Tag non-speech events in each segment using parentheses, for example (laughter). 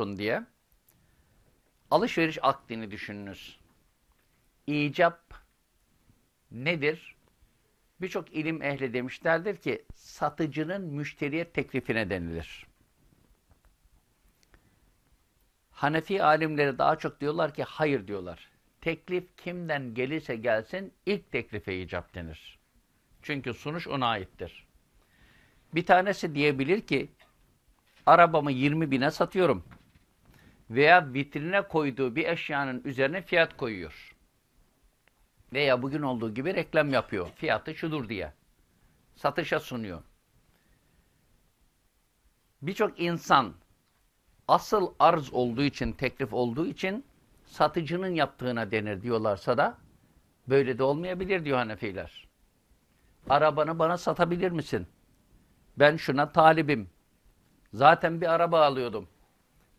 olsun diye alışveriş akdini düşününüz. İcap nedir? Birçok ilim ehli demişlerdir ki satıcının müşteriye teklifine denilir. Hanefi alimleri daha çok diyorlar ki hayır diyorlar. Teklif kimden gelirse gelsin ilk teklife icap denir. Çünkü sunuş ona aittir. Bir tanesi diyebilir ki arabamı 20 bine satıyorum. Veya vitrine koyduğu bir eşyanın üzerine fiyat koyuyor. Veya bugün olduğu gibi reklam yapıyor. Fiyatı şudur diye. Satışa sunuyor. Birçok insan asıl arz olduğu için, teklif olduğu için satıcının yaptığına denir diyorlarsa da böyle de olmayabilir diyor Hanefiler. Arabanı bana satabilir misin? Ben şuna talibim. Zaten bir araba alıyordum.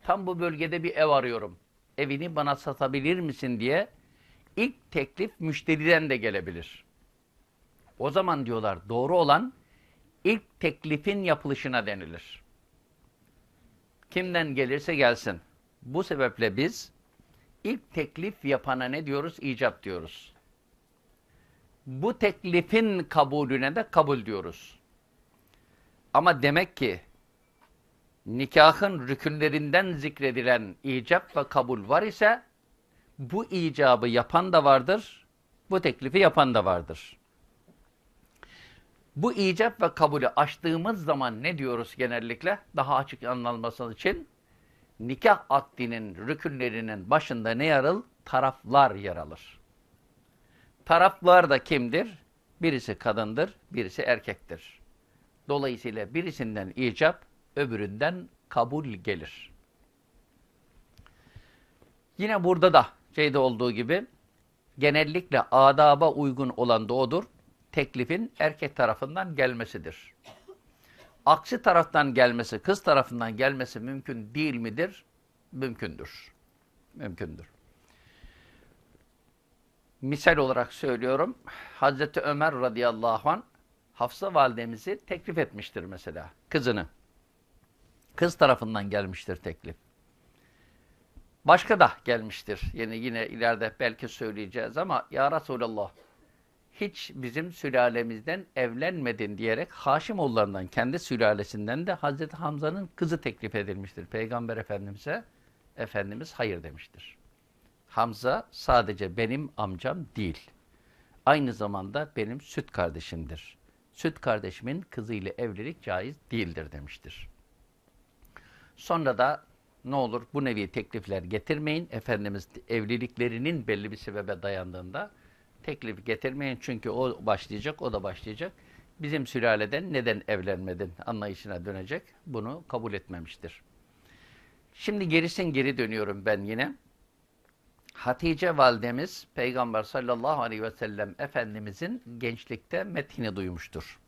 Tam bu bölgede bir ev arıyorum. Evini bana satabilir misin diye ilk teklif müşteriden de gelebilir. O zaman diyorlar doğru olan ilk teklifin yapılışına denilir. Kimden gelirse gelsin. Bu sebeple biz ilk teklif yapana ne diyoruz? İcap diyoruz. Bu teklifin kabulüne de kabul diyoruz. Ama demek ki nikahın rükünlerinden zikredilen icap ve kabul var ise bu icabı yapan da vardır, bu teklifi yapan da vardır. Bu icap ve kabulü açtığımız zaman ne diyoruz genellikle? Daha açık anlanması için nikah akdinin rükünlerinin başında ne yer alır? Taraflar yer alır. Taraflar da kimdir? Birisi kadındır, birisi erkektir. Dolayısıyla birisinden icap, öbüründen kabul gelir. Yine burada da şeyde olduğu gibi genellikle adaba uygun olan da odur. Teklifin erkek tarafından gelmesidir. Aksi taraftan gelmesi, kız tarafından gelmesi mümkün değil midir? Mümkündür. Mümkündür. Misal olarak söylüyorum. Hazreti Ömer radıyallahu an Hafsa validemizi teklif etmiştir mesela. Kızını. Kız tarafından gelmiştir teklif. Başka da gelmiştir. Yine yine ileride belki söyleyeceğiz ama ya Resulallah hiç bizim sülalemizden evlenmedin diyerek Haşimoğullarından kendi sülalesinden de Hazreti Hamza'nın kızı teklif edilmiştir. Peygamber Efendimiz'e Efendimiz hayır demiştir. Hamza sadece benim amcam değil. Aynı zamanda benim süt kardeşimdir. Süt kardeşimin kızıyla evlilik caiz değildir demiştir. Sonra da ne olur bu nevi teklifler getirmeyin. Efendimiz evliliklerinin belli bir sebebe dayandığında teklif getirmeyin. Çünkü o başlayacak, o da başlayacak. Bizim sülaleden neden evlenmedin anlayışına dönecek. Bunu kabul etmemiştir. Şimdi gerisin geri dönüyorum ben yine. Hatice validemiz Peygamber sallallahu aleyhi ve sellem Efendimizin gençlikte methini duymuştur.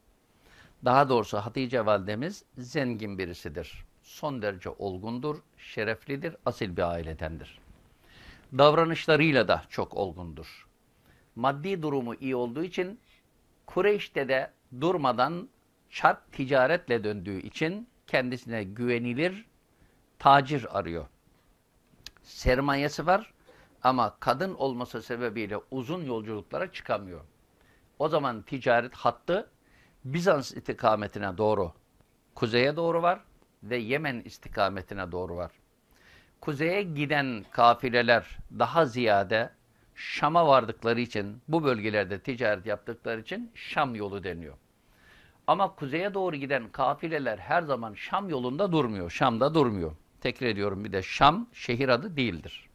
Daha doğrusu Hatice validemiz zengin birisidir. Son derece olgundur, şereflidir, asil bir ailedendir. Davranışlarıyla da çok olgundur. Maddi durumu iyi olduğu için Kureyş'te de durmadan çarp ticaretle döndüğü için kendisine güvenilir tacir arıyor. Sermayesi var ama kadın olması sebebiyle uzun yolculuklara çıkamıyor. O zaman ticaret hattı Bizans istikametine doğru, kuzeye doğru var ve Yemen istikametine doğru var. Kuzeye giden kafileler daha ziyade Şam'a vardıkları için, bu bölgelerde ticaret yaptıkları için Şam yolu deniyor. Ama kuzeye doğru giden kafileler her zaman Şam yolunda durmuyor, Şam'da durmuyor. Tekrar ediyorum bir de Şam şehir adı değildir.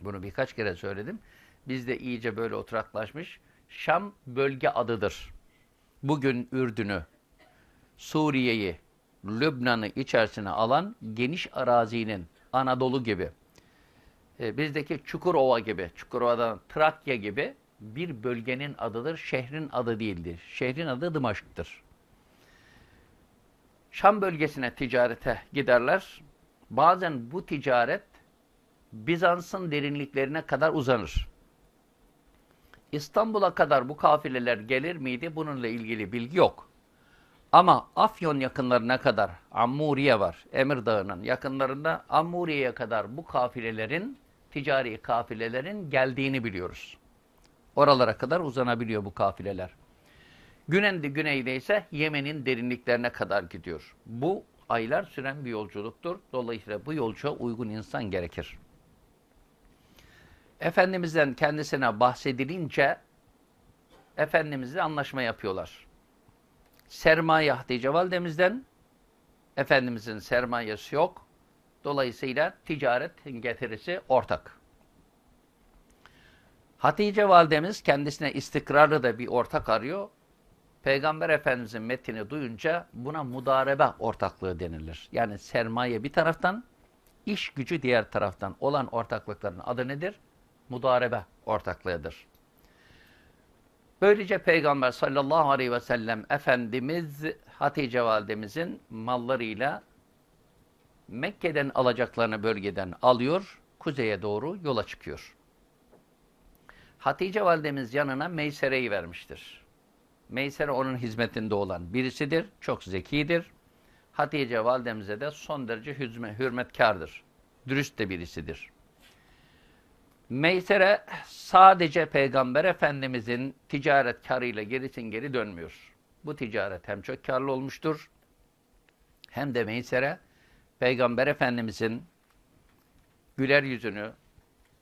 Bunu birkaç kere söyledim. Bizde iyice böyle oturaklaşmış. Şam bölge adıdır. Bugün Ürdün'ü, Suriye'yi, Lübnan'ı içerisine alan geniş arazinin Anadolu gibi, e, bizdeki Çukurova gibi, Çukurova'dan Trakya gibi bir bölgenin adıdır, şehrin adı değildir. Şehrin adı Dımaşk'tır. Şam bölgesine ticarete giderler. Bazen bu ticaret Bizans'ın derinliklerine kadar uzanır. İstanbul'a kadar bu kafileler gelir miydi? Bununla ilgili bilgi yok. Ama Afyon yakınlarına kadar Ammuriye var. Emir Dağı'nın yakınlarında Ammuriye'ye kadar bu kafilelerin, ticari kafilelerin geldiğini biliyoruz. Oralara kadar uzanabiliyor bu kafileler. Günendi güneyde ise Yemen'in derinliklerine kadar gidiyor. Bu aylar süren bir yolculuktur. Dolayısıyla bu yolculuğa uygun insan gerekir. Efendimiz'den kendisine bahsedilince Efendimiz'le anlaşma yapıyorlar. Sermaye Hatice Validemizden Efendimiz'in sermayesi yok. Dolayısıyla ticaret getirisi ortak. Hatice Validemiz kendisine istikrarlı da bir ortak arıyor. Peygamber Efendimiz'in metini duyunca buna mudarebe ortaklığı denilir. Yani sermaye bir taraftan, iş gücü diğer taraftan olan ortaklıkların adı nedir? Mudarebe ortaklığıdır. Böylece Peygamber sallallahu aleyhi ve sellem Efendimiz Hatice validemizin mallarıyla Mekke'den alacaklarını bölgeden alıyor, kuzeye doğru yola çıkıyor. Hatice validemiz yanına Meysere'yi vermiştir. Meysere onun hizmetinde olan birisidir, çok zekidir. Hatice validemize de son derece hürmetkardır, dürüst de birisidir. Meysere sadece Peygamber Efendimizin ticaret karıyla gerisin geri dönmüyor. Bu ticaret hem çok karlı olmuştur hem de Meysere Peygamber Efendimizin güler yüzünü,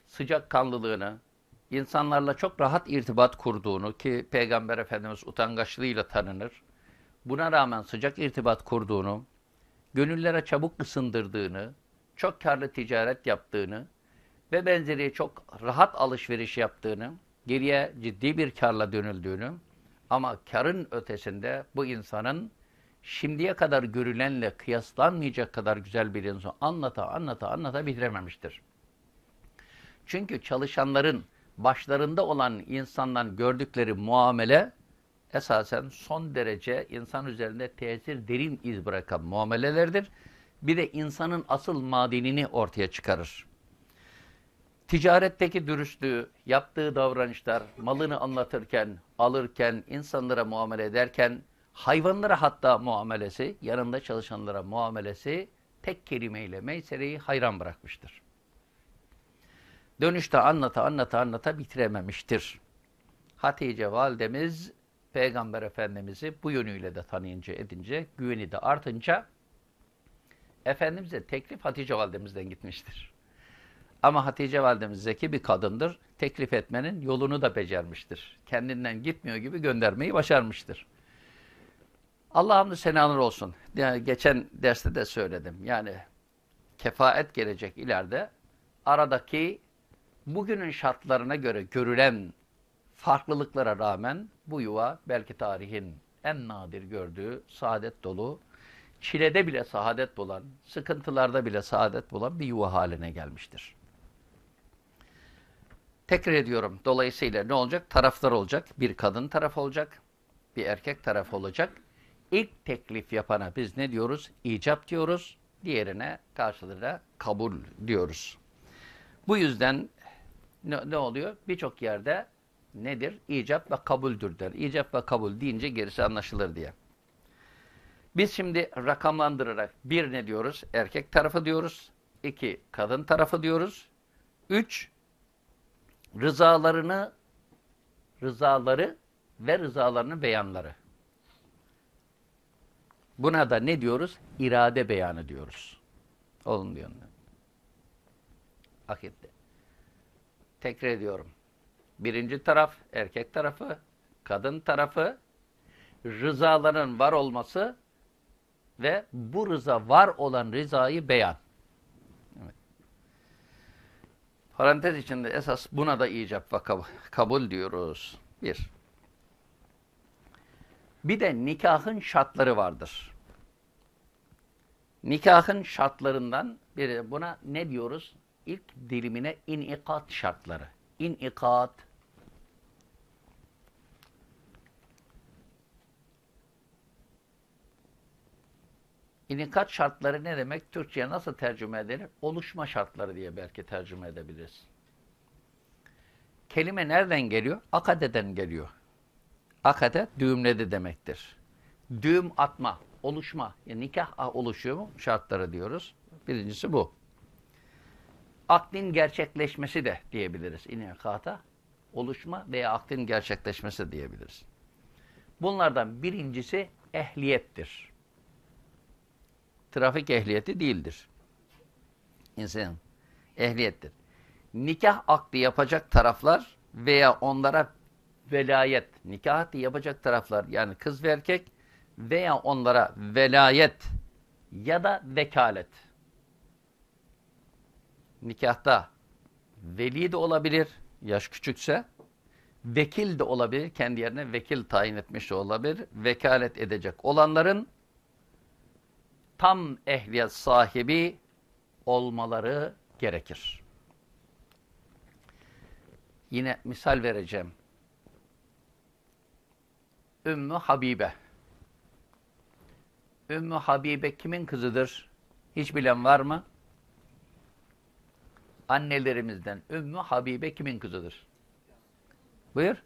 sıcak kanlılığını, insanlarla çok rahat irtibat kurduğunu ki Peygamber Efendimiz utangaçlığıyla tanınır. Buna rağmen sıcak irtibat kurduğunu, gönüllere çabuk ısındırdığını, çok karlı ticaret yaptığını, ve benzeri çok rahat alışveriş yaptığını, geriye ciddi bir karla dönüldüğünü ama karın ötesinde bu insanın şimdiye kadar görülenle kıyaslanmayacak kadar güzel bir insan anlata anlata anlata bitirememiştir. Çünkü çalışanların başlarında olan insandan gördükleri muamele esasen son derece insan üzerinde tesir derin iz bırakan muamelelerdir. Bir de insanın asıl madenini ortaya çıkarır. Ticaretteki dürüstlüğü, yaptığı davranışlar, malını anlatırken, alırken, insanlara muamele ederken, hayvanlara hatta muamelesi, yanında çalışanlara muamelesi tek kelimeyle Meysere'yi hayran bırakmıştır. Dönüşte anlata anlata anlata bitirememiştir. Hatice validemiz Peygamber Efendimiz'i bu yönüyle de tanıyınca edince, güveni de artınca Efendimiz'e teklif Hatice validemizden gitmiştir. Ama Hatice validemiz zeki bir kadındır. Teklif etmenin yolunu da becermiştir. Kendinden gitmiyor gibi göndermeyi başarmıştır. Allah'ım senalar olsun. Yani geçen derste de söyledim. Yani kefaet gelecek ileride aradaki bugünün şartlarına göre görülen farklılıklara rağmen bu yuva belki tarihin en nadir gördüğü saadet dolu, çilede bile saadet bulan, sıkıntılarda bile saadet bulan bir yuva haline gelmiştir. Tekrar ediyorum. Dolayısıyla ne olacak? Taraflar olacak. Bir kadın tarafı olacak. Bir erkek tarafı olacak. İlk teklif yapana biz ne diyoruz? İcap diyoruz. Diğerine karşılığında kabul diyoruz. Bu yüzden ne, ne oluyor? Birçok yerde nedir? İcap ve kabuldür der. İcap ve kabul deyince gerisi anlaşılır diye. Biz şimdi rakamlandırarak bir ne diyoruz? Erkek tarafı diyoruz. İki kadın tarafı diyoruz. Üç rızalarını rızaları ve rızalarının beyanları. Buna da ne diyoruz? İrade beyanı diyoruz. Olun diyor. Akitte. Tekrar ediyorum. Birinci taraf erkek tarafı, kadın tarafı, rızaların var olması ve bu rıza var olan rızayı beyan. Parantez içinde esas buna da icap ve kabul diyoruz. Bir. Bir de nikahın şartları vardır. Nikahın şartlarından biri buna ne diyoruz? İlk dilimine inikat şartları. İnikat İnikat şartları ne demek? Türkçe'ye nasıl tercüme edilir? Oluşma şartları diye belki tercüme edebiliriz. Kelime nereden geliyor? Akadeden geliyor. Akade düğümledi demektir. düğüm atma, oluşma, yani nikah oluşumu şartları diyoruz. Birincisi bu. Akdin gerçekleşmesi de diyebiliriz inekata. Oluşma veya akdin gerçekleşmesi diyebiliriz. Bunlardan birincisi ehliyettir. Trafik ehliyeti değildir. İnsanın ehliyettir. Nikah akdi yapacak taraflar veya onlara velayet, nikah akdi yapacak taraflar yani kız ve erkek veya onlara velayet ya da vekalet. Nikahta veli de olabilir, yaş küçükse, vekil de olabilir, kendi yerine vekil tayin etmiş olabilir, vekalet edecek olanların tam ehliyet sahibi olmaları gerekir. Yine misal vereceğim. Ümmü Habibe. Ümmü Habibe kimin kızıdır? Hiç bilen var mı? Annelerimizden Ümmü Habibe kimin kızıdır? Buyur.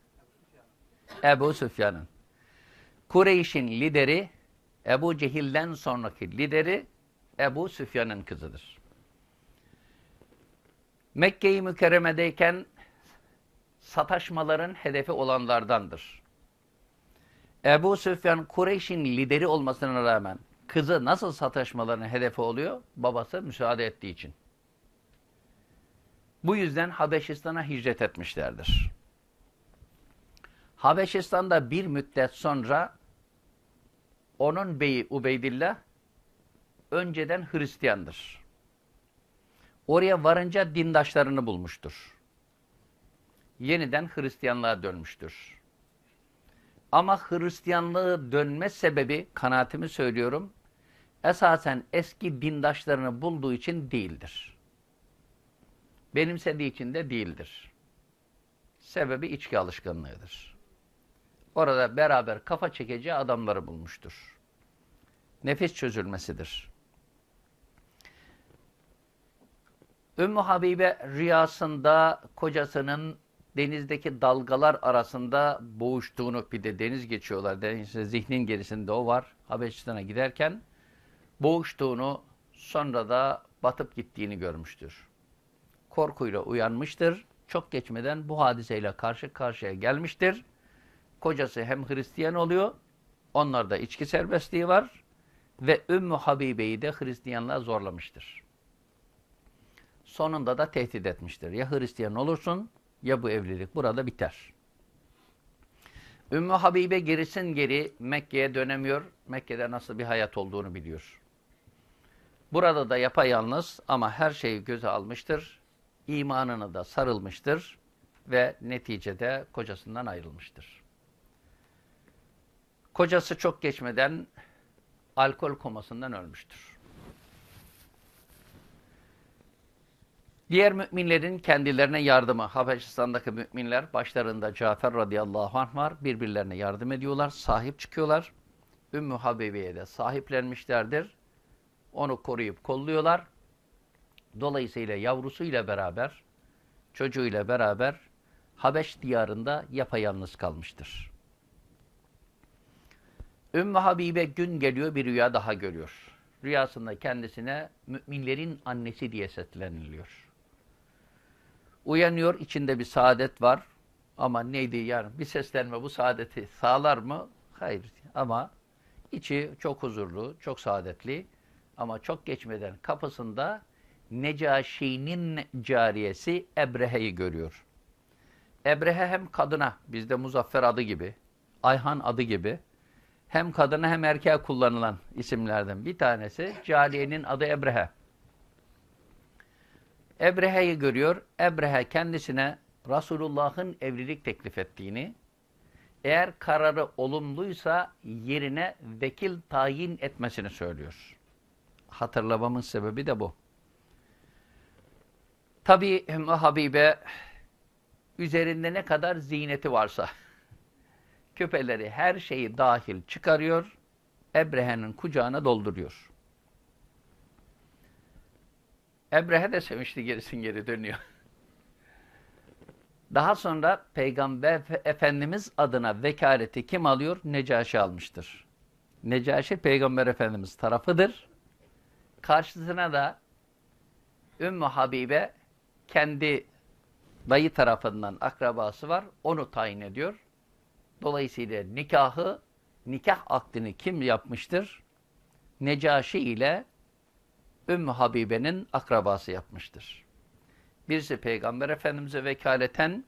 Ebu Süfyan'ın. Kureyş'in lideri, Ebu Cehil'den sonraki lideri Ebu Süfyan'ın kızıdır. Mekke-i Mükerreme'deyken sataşmaların hedefi olanlardandır. Ebu Süfyan Kureyş'in lideri olmasına rağmen kızı nasıl sataşmaların hedefi oluyor? Babası müsaade ettiği için. Bu yüzden Habeşistan'a hicret etmişlerdir. Habeşistan'da bir müddet sonra onun beyi Ubeydillah önceden Hristiyandır. Oraya varınca dindaşlarını bulmuştur. Yeniden Hristiyanlığa dönmüştür. Ama Hristiyanlığı dönme sebebi, kanaatimi söylüyorum, esasen eski dindaşlarını bulduğu için değildir. Benimsediği için de değildir. Sebebi içki alışkanlığıdır. Orada beraber kafa çekeceği adamları bulmuştur. Nefis çözülmesidir. Ümmü Habibe rüyasında kocasının denizdeki dalgalar arasında boğuştuğunu, bir de deniz geçiyorlar, deniz, zihnin gerisinde o var, Habeşistan'a giderken boğuştuğunu, sonra da batıp gittiğini görmüştür. Korkuyla uyanmıştır, çok geçmeden bu hadiseyle karşı karşıya gelmiştir. Kocası hem Hristiyan oluyor, onlarda içki serbestliği var ve Ümmü Habibe'yi de Hristiyanlığa zorlamıştır. Sonunda da tehdit etmiştir. Ya Hristiyan olursun ya bu evlilik burada biter. Ümmü Habibe gerisin geri Mekke'ye dönemiyor. Mekke'de nasıl bir hayat olduğunu biliyor. Burada da yapayalnız ama her şeyi göze almıştır. İmanını da sarılmıştır ve neticede kocasından ayrılmıştır. Kocası çok geçmeden alkol komasından ölmüştür. Diğer müminlerin kendilerine yardımı. Habeşistan'daki müminler başlarında Cafer radıyallahu anh var. Birbirlerine yardım ediyorlar, sahip çıkıyorlar. Ümmü Habibe'ye de sahiplenmişlerdir. Onu koruyup kolluyorlar. Dolayısıyla yavrusuyla beraber, çocuğuyla beraber Habeş diyarında yapayalnız kalmıştır. Ümmü Habibe gün geliyor bir rüya daha görüyor. Rüyasında kendisine müminlerin annesi diye sesleniliyor. Uyanıyor, içinde bir saadet var. Ama neydi yani bir seslenme bu saadeti sağlar mı? Hayır. Ama içi çok huzurlu, çok saadetli. Ama çok geçmeden kapısında Necaşi'nin cariyesi Ebrehe'yi görüyor. Ebrehe hem kadına, bizde Muzaffer adı gibi, Ayhan adı gibi, hem kadına hem erkeğe kullanılan isimlerden bir tanesi. Cariyenin adı Ebrehe. Ebrehe'yi görüyor. Ebrehe kendisine Resulullah'ın evlilik teklif ettiğini, eğer kararı olumluysa yerine vekil tayin etmesini söylüyor. Hatırlamamın sebebi de bu. Tabi Habibe üzerinde ne kadar ziyneti varsa küpeleri her şeyi dahil çıkarıyor, Ebrehe'nin kucağına dolduruyor. Ebrehe de sevinçli gerisin geri dönüyor. (laughs) Daha sonra Peygamber Efendimiz adına vekaleti kim alıyor? Necaşi almıştır. Necaşi Peygamber Efendimiz tarafıdır. Karşısına da Ümmü Habibe kendi dayı tarafından akrabası var. Onu tayin ediyor. Dolayısıyla nikahı, nikah akdini kim yapmıştır? Necaşi ile Ümmü Habibe'nin akrabası yapmıştır. Birisi Peygamber Efendimiz'e vekaleten,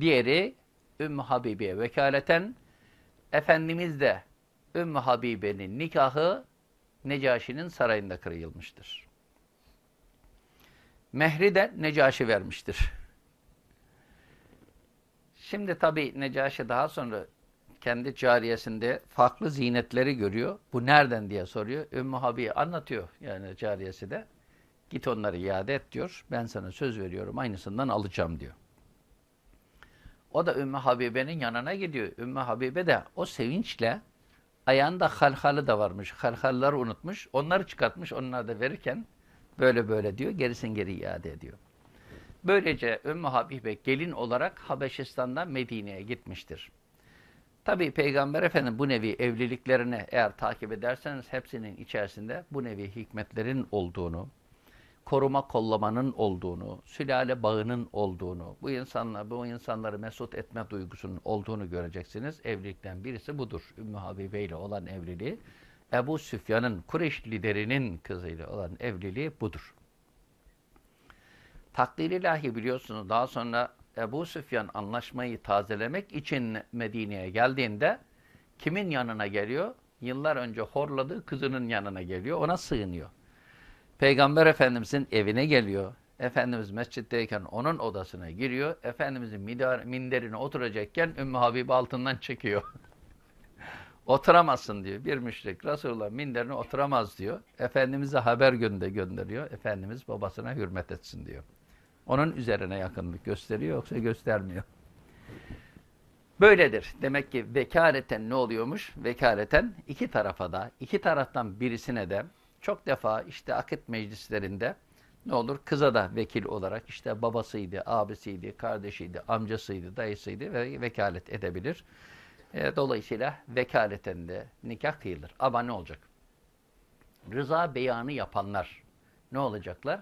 diğeri Ümmü Habibe'ye vekaleten, Efendimiz de Ümmü Habibe'nin nikahı Necaşi'nin sarayında kırılmıştır. Mehri de Necaşi vermiştir. Şimdi tabi Necaşi daha sonra kendi cariyesinde farklı zinetleri görüyor. Bu nereden diye soruyor. Ümmü Habi anlatıyor yani cariyesi de. Git onları iade et diyor. Ben sana söz veriyorum aynısından alacağım diyor. O da Ümmü Habibe'nin yanına gidiyor. Ümmü Habibe de o sevinçle ayağında halhalı da varmış. Halhalları unutmuş. Onları çıkartmış. Onları da verirken böyle böyle diyor. Gerisin geri iade ediyor. Böylece Ümmü Habibe gelin olarak Habeşistan'dan Medine'ye gitmiştir. Tabi Peygamber Efendimiz bu nevi evliliklerini eğer takip ederseniz hepsinin içerisinde bu nevi hikmetlerin olduğunu, koruma kollamanın olduğunu, sülale bağının olduğunu, bu insanlar bu insanları mesut etme duygusunun olduğunu göreceksiniz. Evlilikten birisi budur. Ümmü Habibe ile olan evliliği, Ebu Süfyan'ın Kureyş liderinin kızıyla olan evliliği budur. Takdir ilahi biliyorsunuz daha sonra Ebu Süfyan anlaşmayı tazelemek için Medine'ye geldiğinde kimin yanına geliyor? Yıllar önce horladığı kızının yanına geliyor, ona sığınıyor. Peygamber Efendimizin evine geliyor. Efendimiz mescitteyken onun odasına giriyor. Efendimizin minderine oturacakken Ümmü Habib altından çekiyor. (laughs) Oturamazsın diyor. Bir müşrik Resulullah minderine oturamaz diyor. Efendimiz'e haber gönde gönderiyor. Efendimiz babasına hürmet etsin diyor. Onun üzerine yakınlık gösteriyor yoksa göstermiyor. Böyledir. Demek ki vekaleten ne oluyormuş? Vekaleten iki tarafa da, iki taraftan birisine de çok defa işte akit meclislerinde ne olur? Kıza da vekil olarak işte babasıydı, abisiydi, kardeşiydi, amcasıydı, dayısıydı ve vekalet edebilir. E, dolayısıyla vekaleten de nikah kıyılır. Ama ne olacak? Rıza beyanı yapanlar ne olacaklar?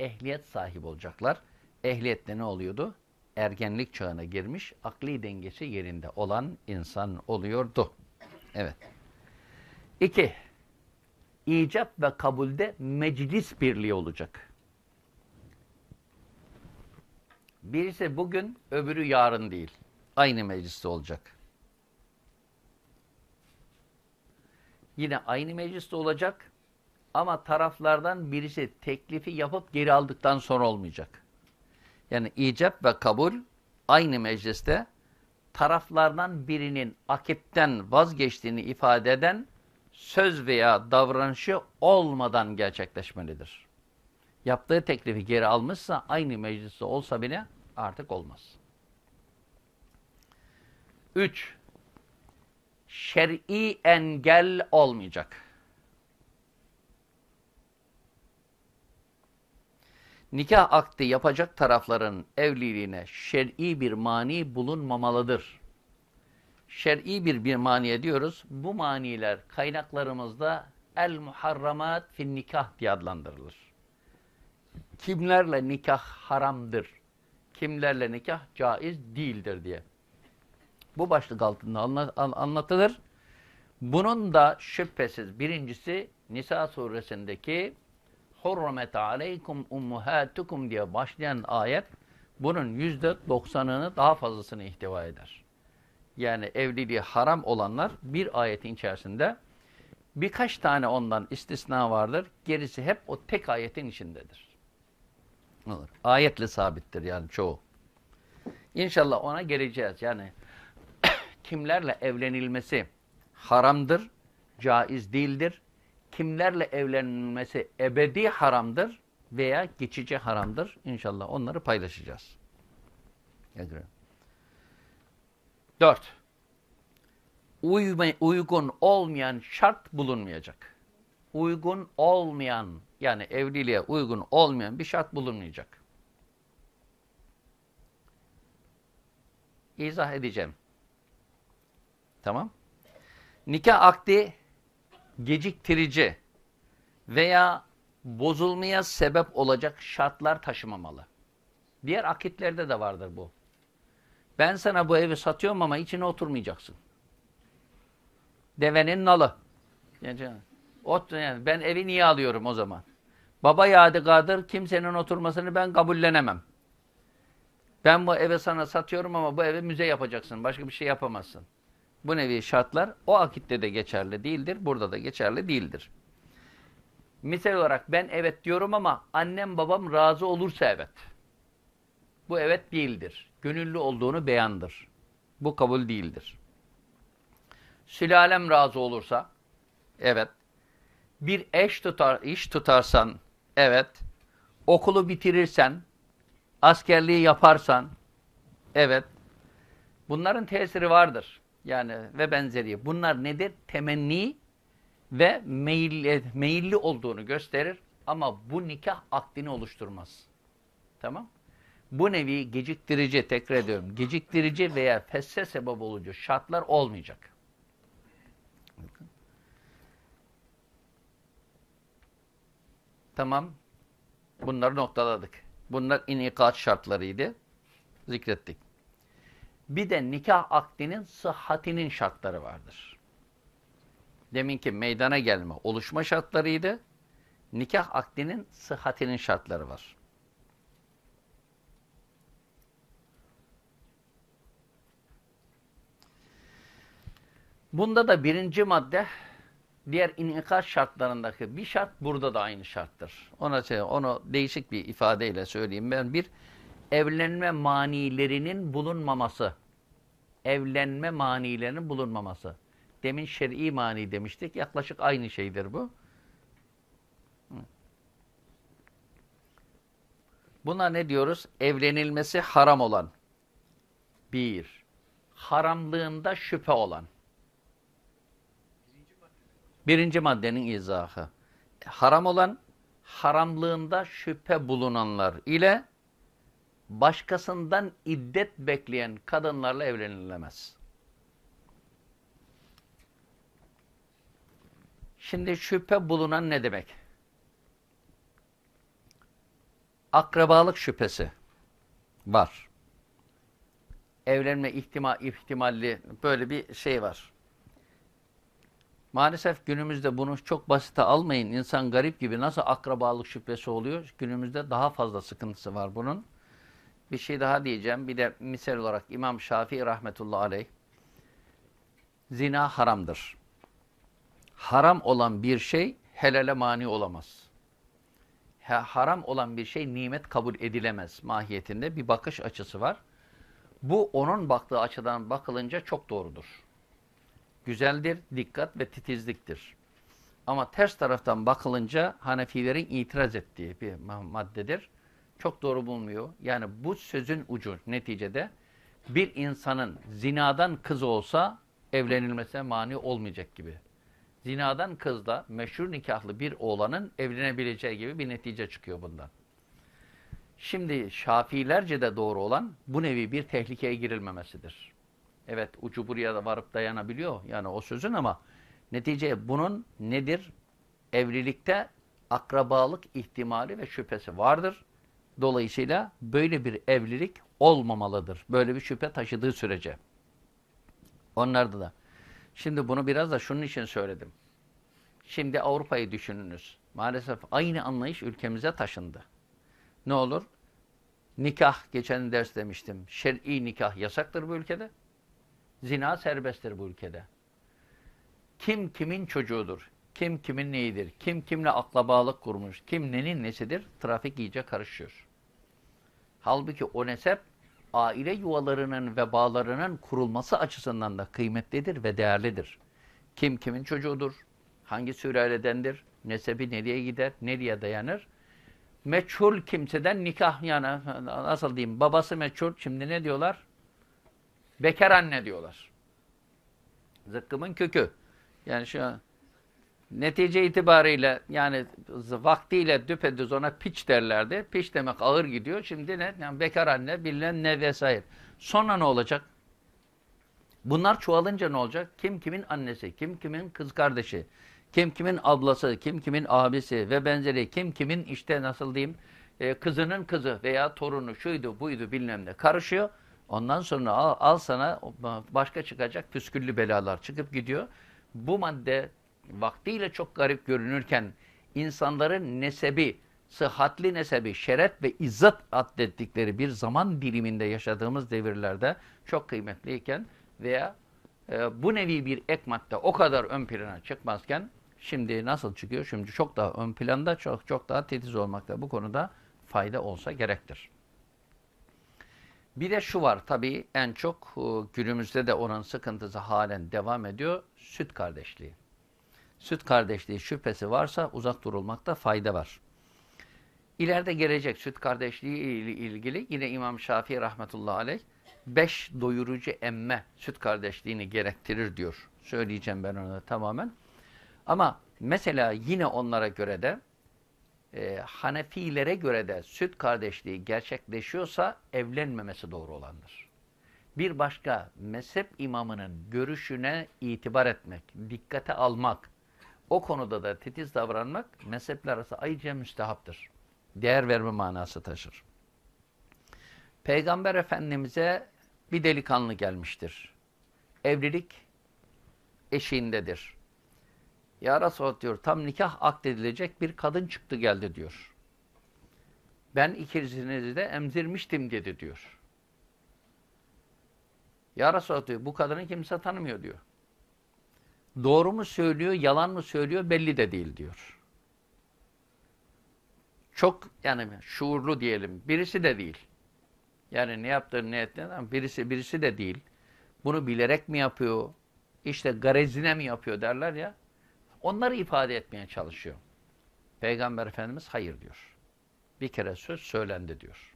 Ehliyet sahibi olacaklar. Ehliyetle ne oluyordu? Ergenlik çağına girmiş, akli dengesi yerinde olan insan oluyordu. Evet. İki, icap ve kabulde meclis birliği olacak. Birisi bugün, öbürü yarın değil. Aynı mecliste olacak. Yine aynı mecliste olacak ama taraflardan birisi teklifi yapıp geri aldıktan sonra olmayacak. Yani icap ve kabul aynı mecliste taraflardan birinin akipten vazgeçtiğini ifade eden söz veya davranışı olmadan gerçekleşmelidir. Yaptığı teklifi geri almışsa aynı mecliste olsa bile artık olmaz. 3. Şer'i engel olmayacak. Nikah akdi yapacak tarafların evliliğine şer'i bir mani bulunmamalıdır şer'i bir bir maniye diyoruz. Bu maniler kaynaklarımızda el muharramat fin nikah diye adlandırılır. Kimlerle nikah haramdır, kimlerle nikah caiz değildir diye. Bu başlık altında anlatılır. Bunun da şüphesiz birincisi Nisa suresindeki Hurmet aleykum ummuhatukum diye başlayan ayet bunun yüzde doksanını daha fazlasını ihtiva eder yani evliliği haram olanlar bir ayetin içerisinde birkaç tane ondan istisna vardır. Gerisi hep o tek ayetin içindedir. Olur. Ayetle sabittir yani çoğu. İnşallah ona geleceğiz. Yani (coughs) kimlerle evlenilmesi haramdır, caiz değildir. Kimlerle evlenilmesi ebedi haramdır veya geçici haramdır. İnşallah onları paylaşacağız. Dört. Uyma, uygun olmayan şart bulunmayacak. Uygun olmayan yani evliliğe uygun olmayan bir şart bulunmayacak. İzah edeceğim. Tamam. Nikah akdi geciktirici veya bozulmaya sebep olacak şartlar taşımamalı. Diğer akitlerde de vardır bu. Ben sana bu evi satıyorum ama içine oturmayacaksın. Devenin nalı. Yani, ot, yani ben evi niye alıyorum o zaman? Baba yadigadır, kimsenin oturmasını ben kabullenemem. Ben bu eve sana satıyorum ama bu evi müze yapacaksın. Başka bir şey yapamazsın. Bu nevi şartlar o akitte de geçerli değildir. Burada da geçerli değildir. Misal olarak ben evet diyorum ama annem babam razı olursa evet. Bu evet değildir. Gönüllü olduğunu beyandır. Bu kabul değildir. Sülalem razı olursa evet. Bir eş tutar, iş tutarsan evet. Okulu bitirirsen, askerliği yaparsan evet. Bunların tesiri vardır. Yani ve benzeri. Bunlar nedir? Temenni ve meyilli, meyilli olduğunu gösterir ama bu nikah akdini oluşturmaz. Tamam? Bu nevi geciktirici, tekrar ediyorum, geciktirici veya fesse sebep olucu şartlar olmayacak. Tamam. Bunları noktaladık. Bunlar inikat şartlarıydı. Zikrettik. Bir de nikah akdinin sıhhatinin şartları vardır. Deminki meydana gelme, oluşma şartlarıydı. Nikah akdinin sıhhatinin şartları var. Bunda da birinci madde diğer inikas şartlarındaki bir şart burada da aynı şarttır. Ona şey, onu değişik bir ifadeyle söyleyeyim. Ben bir evlenme manilerinin bulunmaması. Evlenme manilerinin bulunmaması. Demin şer'i mani demiştik. Yaklaşık aynı şeydir bu. Buna ne diyoruz? Evlenilmesi haram olan. Bir. Haramlığında şüphe olan. Birinci maddenin izahı. Haram olan, haramlığında şüphe bulunanlar ile başkasından iddet bekleyen kadınlarla evlenilemez. Şimdi şüphe bulunan ne demek? Akrabalık şüphesi var. Evlenme ihtimal, ihtimalli böyle bir şey var. Maalesef günümüzde bunu çok basite almayın. İnsan garip gibi nasıl akrabalık şüphesi oluyor? Günümüzde daha fazla sıkıntısı var bunun. Bir şey daha diyeceğim. Bir de misal olarak İmam Şafii rahmetullahi aleyh zina haramdır. Haram olan bir şey helale mani olamaz. Ha, haram olan bir şey nimet kabul edilemez mahiyetinde bir bakış açısı var. Bu onun baktığı açıdan bakılınca çok doğrudur. Güzeldir, dikkat ve titizliktir. Ama ters taraftan bakılınca Hanefilerin itiraz ettiği bir maddedir çok doğru bulmuyor. Yani bu sözün ucu neticede bir insanın zinadan kız olsa evlenilmesine mani olmayacak gibi. Zinadan kızla meşhur nikahlı bir oğlanın evlenebileceği gibi bir netice çıkıyor bundan. Şimdi Şafiilerce de doğru olan bu nevi bir tehlikeye girilmemesidir. Evet ucu buraya da varıp dayanabiliyor yani o sözün ama netice bunun nedir? Evlilikte akrabalık ihtimali ve şüphesi vardır. Dolayısıyla böyle bir evlilik olmamalıdır. Böyle bir şüphe taşıdığı sürece. Onlarda da. Şimdi bunu biraz da şunun için söyledim. Şimdi Avrupa'yı düşününüz. Maalesef aynı anlayış ülkemize taşındı. Ne olur? Nikah, geçen ders demiştim. Şer'i nikah yasaktır bu ülkede. Zina serbesttir bu ülkede. Kim kimin çocuğudur? Kim kimin neyidir? Kim kimle aklabalık kurmuş? Kim nenin nesidir? Trafik iyice karışıyor. Halbuki o nesep aile yuvalarının ve bağlarının kurulması açısından da kıymetlidir ve değerlidir. Kim kimin çocuğudur, hangi sülaledendir, nesebi nereye gider, nereye dayanır. Meçhul kimseden nikah yani nasıl diyeyim babası meçhul şimdi ne diyorlar? Bekar anne diyorlar. Zıkkımın kökü. Yani şu an Netice itibariyle yani vaktiyle düpedüz ona piç derlerdi. Piç demek ağır gidiyor. Şimdi ne? Yani bekar anne bilinen ne vesaire. Sonra ne olacak? Bunlar çoğalınca ne olacak? Kim kimin annesi, kim kimin kız kardeşi, kim kimin ablası, kim kimin abisi ve benzeri, kim kimin işte nasıl diyeyim e, kızının kızı veya torunu şuydu buydu bilmem ne karışıyor. Ondan sonra al, al sana başka çıkacak püsküllü belalar çıkıp gidiyor. Bu madde vaktiyle çok garip görünürken insanların nesebi, sıhhatli nesebi, şeref ve izzat addettikleri bir zaman diliminde yaşadığımız devirlerde çok kıymetliyken veya e, bu nevi bir ek madde o kadar ön plana çıkmazken şimdi nasıl çıkıyor? Şimdi çok daha ön planda, çok çok daha titiz olmakta. Bu konuda fayda olsa gerektir. Bir de şu var tabii en çok e, günümüzde de onun sıkıntısı halen devam ediyor. Süt kardeşliği. Süt kardeşliği şüphesi varsa uzak durulmakta fayda var. İleride gelecek süt kardeşliği ile ilgili yine İmam Şafii rahmetullahi aleyh beş doyurucu emme süt kardeşliğini gerektirir diyor. Söyleyeceğim ben onu tamamen. Ama mesela yine onlara göre de e, Hanefilere göre de süt kardeşliği gerçekleşiyorsa evlenmemesi doğru olandır. Bir başka mezhep imamının görüşüne itibar etmek, dikkate almak, o konuda da titiz davranmak mezhepler arası ayrıca müstehaptır. Değer verme manası taşır. Peygamber Efendimiz'e bir delikanlı gelmiştir. Evlilik eşiğindedir. Ya Resulallah diyor tam nikah akdedilecek bir kadın çıktı geldi diyor. Ben ikizinizi de emzirmiştim dedi diyor. Ya Resulallah diyor bu kadını kimse tanımıyor diyor. Doğru mu söylüyor, yalan mı söylüyor belli de değil diyor. Çok yani şuurlu diyelim. Birisi de değil. Yani ne yaptığını ne ettiğini ama birisi, birisi de değil. Bunu bilerek mi yapıyor? İşte garezine mi yapıyor derler ya. Onları ifade etmeye çalışıyor. Peygamber Efendimiz hayır diyor. Bir kere söz söylendi diyor.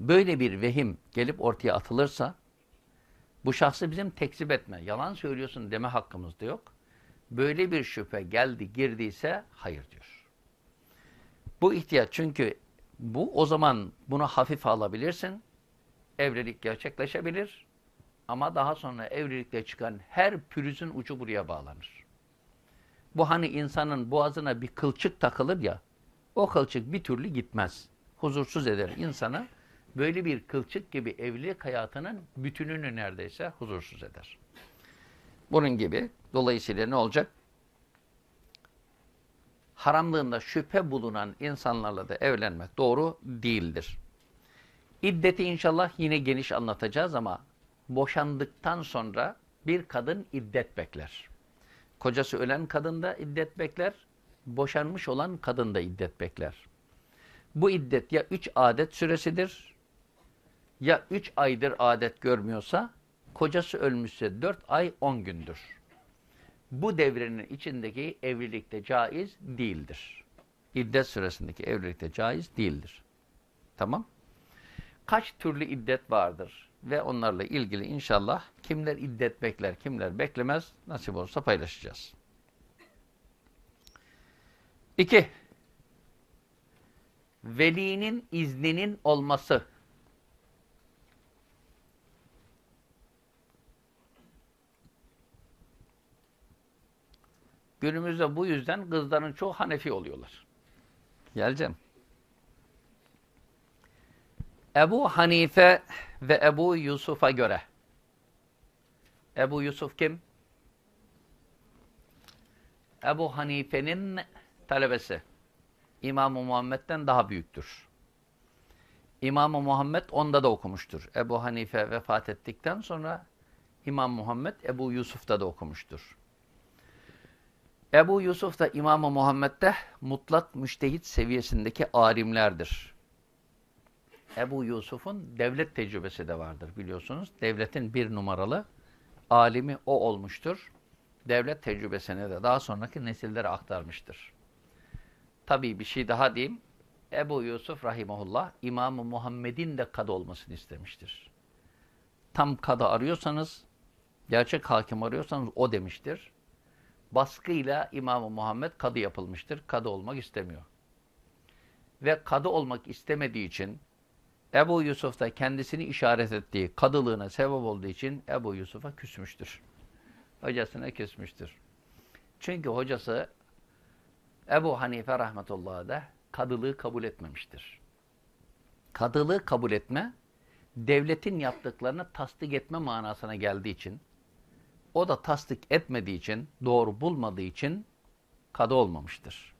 Böyle bir vehim gelip ortaya atılırsa bu şahsı bizim tekzip etme, yalan söylüyorsun deme hakkımız da yok. Böyle bir şüphe geldi, girdiyse hayır diyor. Bu ihtiyaç çünkü bu o zaman bunu hafife alabilirsin. Evlilik gerçekleşebilir. Ama daha sonra evlilikte çıkan her pürüzün ucu buraya bağlanır. Bu hani insanın boğazına bir kılçık takılır ya, o kılçık bir türlü gitmez. Huzursuz eder insanı. Böyle bir kılçık gibi evlilik hayatının bütününü neredeyse huzursuz eder. Bunun gibi dolayısıyla ne olacak? Haramlığında şüphe bulunan insanlarla da evlenmek doğru değildir. İddeti inşallah yine geniş anlatacağız ama boşandıktan sonra bir kadın iddet bekler. Kocası ölen kadın da iddet bekler, boşanmış olan kadın da iddet bekler. Bu iddet ya üç adet süresidir, ya üç aydır adet görmüyorsa, kocası ölmüşse dört ay on gündür. Bu devrenin içindeki evlilikte caiz değildir. İddet süresindeki evlilikte caiz değildir. Tamam. Kaç türlü iddet vardır? ve onlarla ilgili inşallah kimler iddet bekler, kimler beklemez nasip olursa paylaşacağız. İki, velinin izninin olması. Günümüzde bu yüzden kızların çoğu Hanefi oluyorlar. Geleceğim. Ebu Hanife ve Ebu Yusuf'a göre. Ebu Yusuf kim? Ebu Hanife'nin talebesi. İmam-ı Muhammed'den daha büyüktür. İmam-ı Muhammed onda da okumuştur. Ebu Hanife vefat ettikten sonra İmam Muhammed Ebu Yusuf'ta da okumuştur. Ebu Yusuf da İmam-ı Muhammed'de mutlak müştehit seviyesindeki alimlerdir. Ebu Yusuf'un devlet tecrübesi de vardır biliyorsunuz. Devletin bir numaralı alimi o olmuştur. Devlet tecrübesini de daha sonraki nesillere aktarmıştır. Tabii bir şey daha diyeyim. Ebu Yusuf rahimahullah İmam-ı Muhammed'in de kadı olmasını istemiştir. Tam kadı arıyorsanız, gerçek hakim arıyorsanız o demiştir. Baskıyla İmam-ı Muhammed kadı yapılmıştır. Kadı olmak istemiyor. Ve kadı olmak istemediği için Ebu Yusuf da kendisini işaret ettiği kadılığına sebep olduğu için Ebu Yusuf'a küsmüştür. Hocasına küsmüştür. Çünkü hocası Ebu Hanife rahmetullahi da kadılığı kabul etmemiştir. Kadılığı kabul etme, devletin yaptıklarını tasdik etme manasına geldiği için, o da tasdik etmediği için, doğru bulmadığı için kadı olmamıştır.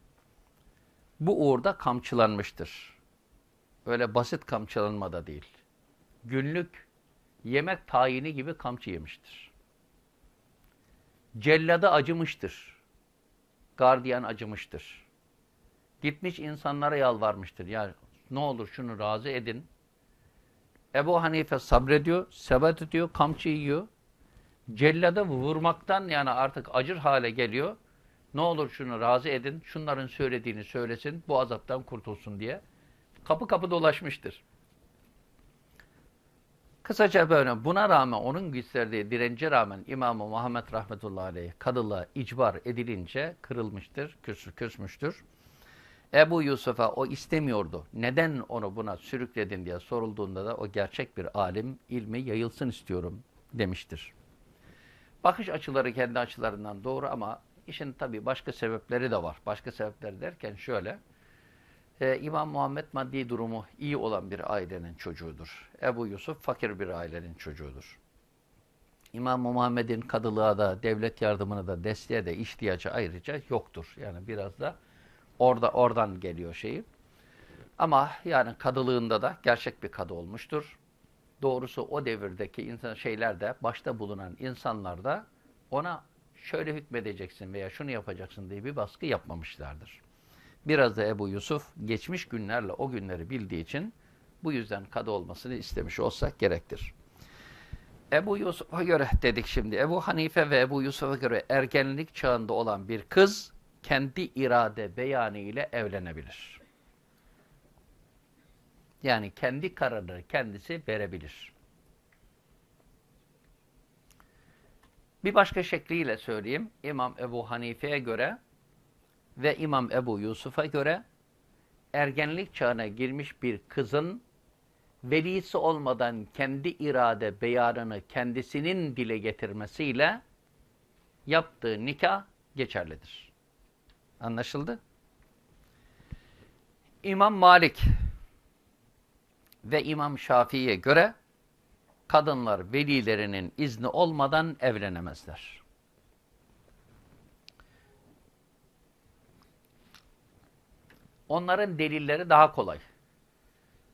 Bu uğurda kamçılanmıştır. Öyle basit kamçılanma da değil. Günlük yemek tayini gibi kamçı yemiştir. Cellada acımıştır. Gardiyan acımıştır. Gitmiş insanlara yalvarmıştır. Ya ne olur şunu razı edin. Ebu Hanife sabrediyor, sebet ediyor, kamçı yiyor. Cellada vurmaktan yani artık acır hale geliyor. Ne olur şunu razı edin, şunların söylediğini söylesin, bu azaptan kurtulsun diye. Kapı kapı dolaşmıştır. Kısaca böyle buna rağmen onun gösterdiği dirence rağmen İmam-ı Muhammed rahmetullahi aleyh kadılığa icbar edilince kırılmıştır, küs, küsmüştür. Ebu Yusuf'a o istemiyordu. Neden onu buna sürükledin diye sorulduğunda da o gerçek bir alim, ilmi yayılsın istiyorum demiştir. Bakış açıları kendi açılarından doğru ama işin tabii başka sebepleri de var. Başka sebepler derken şöyle, ee, İmam Muhammed maddi durumu iyi olan bir ailenin çocuğudur. Ebu Yusuf fakir bir ailenin çocuğudur. İmam Muhammed'in kadılığa da, devlet yardımına da, desteğe de ihtiyacı ayrıca yoktur. Yani biraz da orada oradan geliyor şeyi. Ama yani kadılığında da gerçek bir kadı olmuştur. Doğrusu o devirdeki insan şeyler de başta bulunan insanlar da ona şöyle hükmedeceksin veya şunu yapacaksın diye bir baskı yapmamışlardır. Biraz da Ebu Yusuf geçmiş günlerle o günleri bildiği için bu yüzden kadı olmasını istemiş olsak gerektir. Ebu Yusuf'a göre dedik şimdi. Ebu Hanife ve Ebu Yusuf'a göre ergenlik çağında olan bir kız kendi irade beyanı ile evlenebilir. Yani kendi kararını kendisi verebilir. Bir başka şekliyle söyleyeyim. İmam Ebu Hanife'ye göre ve İmam Ebu Yusuf'a göre ergenlik çağına girmiş bir kızın velisi olmadan kendi irade beyanını kendisinin dile getirmesiyle yaptığı nikah geçerlidir. Anlaşıldı? İmam Malik ve İmam Şafii'ye göre kadınlar velilerinin izni olmadan evlenemezler. Onların delilleri daha kolay.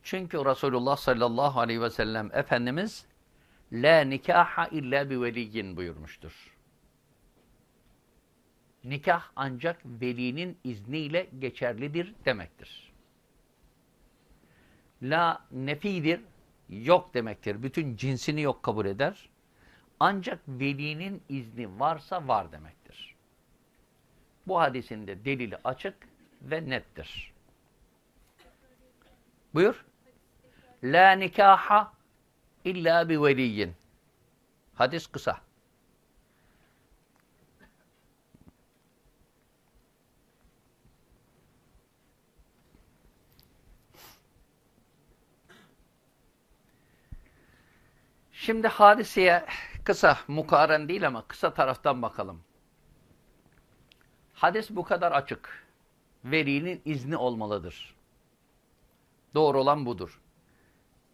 Çünkü Resulullah sallallahu aleyhi ve sellem Efendimiz La nikaha illa bi veliyyin buyurmuştur. Nikah ancak velinin izniyle geçerlidir demektir. La nefidir, yok demektir. Bütün cinsini yok kabul eder. Ancak velinin izni varsa var demektir. Bu hadisin de delili açık ve nettir. Buyur. La nikaha illa bi veliyyin. Hadis kısa. Şimdi hadiseye kısa, mukaren değil ama kısa taraftan bakalım. Hadis bu kadar açık. Velinin izni olmalıdır. Doğru olan budur.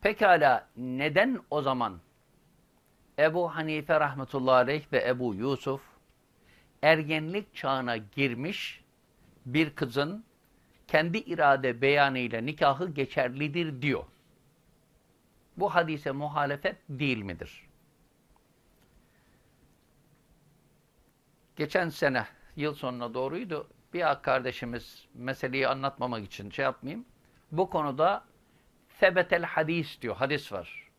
Pekala neden o zaman Ebu Hanife rahmetullahi aleyh ve Ebu Yusuf ergenlik çağına girmiş bir kızın kendi irade beyanıyla nikahı geçerlidir diyor. Bu hadise muhalefet değil midir? Geçen sene yıl sonuna doğruydu. Bir kardeşimiz meseleyi anlatmamak için şey yapmayayım. Bu konuda sebetel hadis diyor. Hadis var.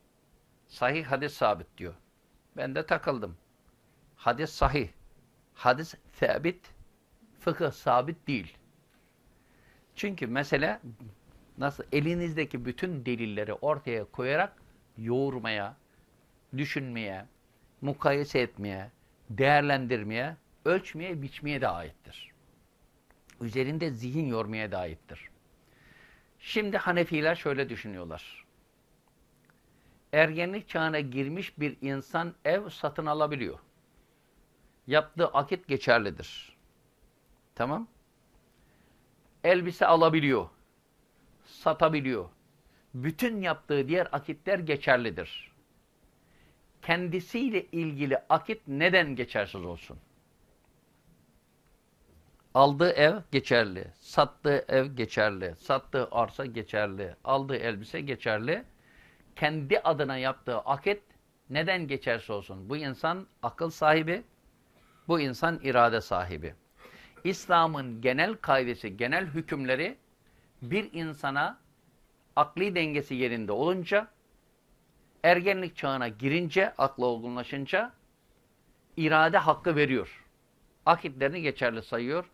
Sahih hadis sabit diyor. Ben de takıldım. Hadis sahih. Hadis sabit. Fıkıh sabit değil. Çünkü mesele nasıl elinizdeki bütün delilleri ortaya koyarak yoğurmaya, düşünmeye, mukayese etmeye, değerlendirmeye, ölçmeye, biçmeye de aittir. Üzerinde zihin yormaya da aittir. Şimdi Hanefiler şöyle düşünüyorlar. Ergenlik çağına girmiş bir insan ev satın alabiliyor. Yaptığı akit geçerlidir. Tamam. Elbise alabiliyor. Satabiliyor. Bütün yaptığı diğer akitler geçerlidir. Kendisiyle ilgili akit neden geçersiz olsun? Aldığı ev geçerli, sattığı ev geçerli, sattığı arsa geçerli, aldığı elbise geçerli. Kendi adına yaptığı akit neden geçerse olsun. Bu insan akıl sahibi, bu insan irade sahibi. İslam'ın genel kaidesi, genel hükümleri bir insana akli dengesi yerinde olunca, ergenlik çağına girince, akla olgunlaşınca irade hakkı veriyor. Akitlerini geçerli sayıyor.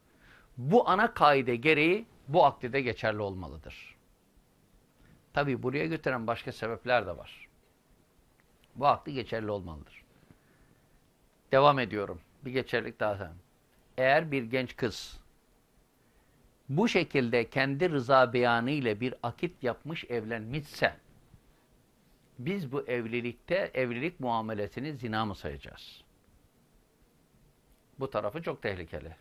Bu ana kaide gereği bu akdide geçerli olmalıdır. Tabi buraya götüren başka sebepler de var. Bu akdi geçerli olmalıdır. Devam ediyorum. Bir geçerlik daha. Eğer bir genç kız bu şekilde kendi rıza beyanı ile bir akit yapmış evlenmişse biz bu evlilikte evlilik muamelesini zina mı sayacağız? Bu tarafı çok tehlikeli.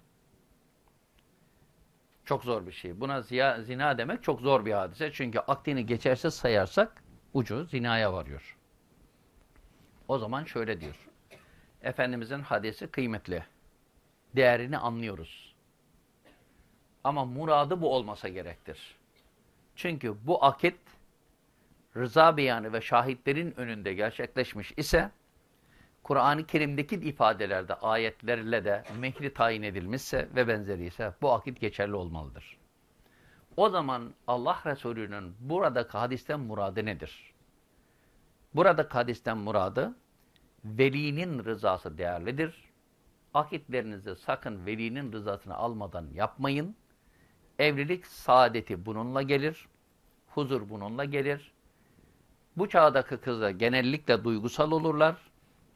Çok zor bir şey. Buna ziya, zina demek çok zor bir hadise. Çünkü akdini geçersiz sayarsak ucu zinaya varıyor. O zaman şöyle diyor. Efendimizin hadisi kıymetli. Değerini anlıyoruz. Ama muradı bu olmasa gerektir. Çünkü bu akit rıza beyanı ve şahitlerin önünde gerçekleşmiş ise Kur'an-ı Kerim'deki ifadelerde, ayetlerle de mehri tayin edilmişse ve benzeri ise bu akit geçerli olmalıdır. O zaman Allah Resulü'nün buradaki hadisten muradı nedir? Buradaki hadisten muradı velinin rızası değerlidir. Akitlerinizi sakın velinin rızasını almadan yapmayın. Evlilik saadeti bununla gelir. Huzur bununla gelir. Bu çağdaki kızlar genellikle duygusal olurlar.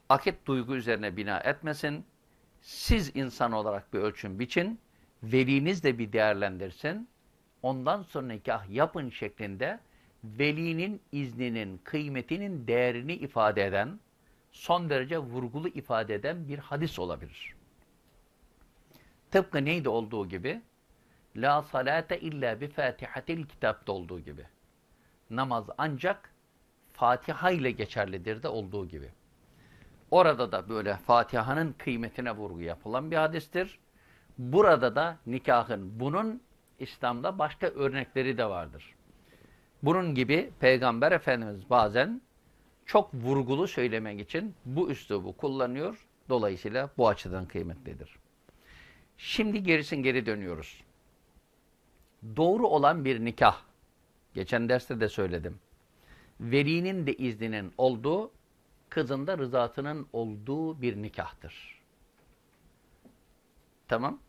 Akit duygu üzerine bina etmesin. Siz insan olarak bir ölçüm biçin. Veliniz de bir değerlendirsin. Ondan sonra nikah yapın şeklinde velinin izninin, kıymetinin değerini ifade eden, son derece vurgulu ifade eden bir hadis olabilir. Tıpkı neydi olduğu gibi? La salate illa bi fatihatil kitapta olduğu gibi. Namaz ancak Fatiha ile geçerlidir de olduğu gibi. Orada da böyle Fatiha'nın kıymetine vurgu yapılan bir hadistir. Burada da nikahın bunun İslam'da başka örnekleri de vardır. Bunun gibi Peygamber Efendimiz bazen çok vurgulu söylemek için bu üslubu kullanıyor. Dolayısıyla bu açıdan kıymetlidir. Şimdi gerisin geri dönüyoruz. Doğru olan bir nikah. Geçen derste de söyledim. Velinin de izninin olduğu, kızın da rızasının olduğu bir nikahtır. Tamam.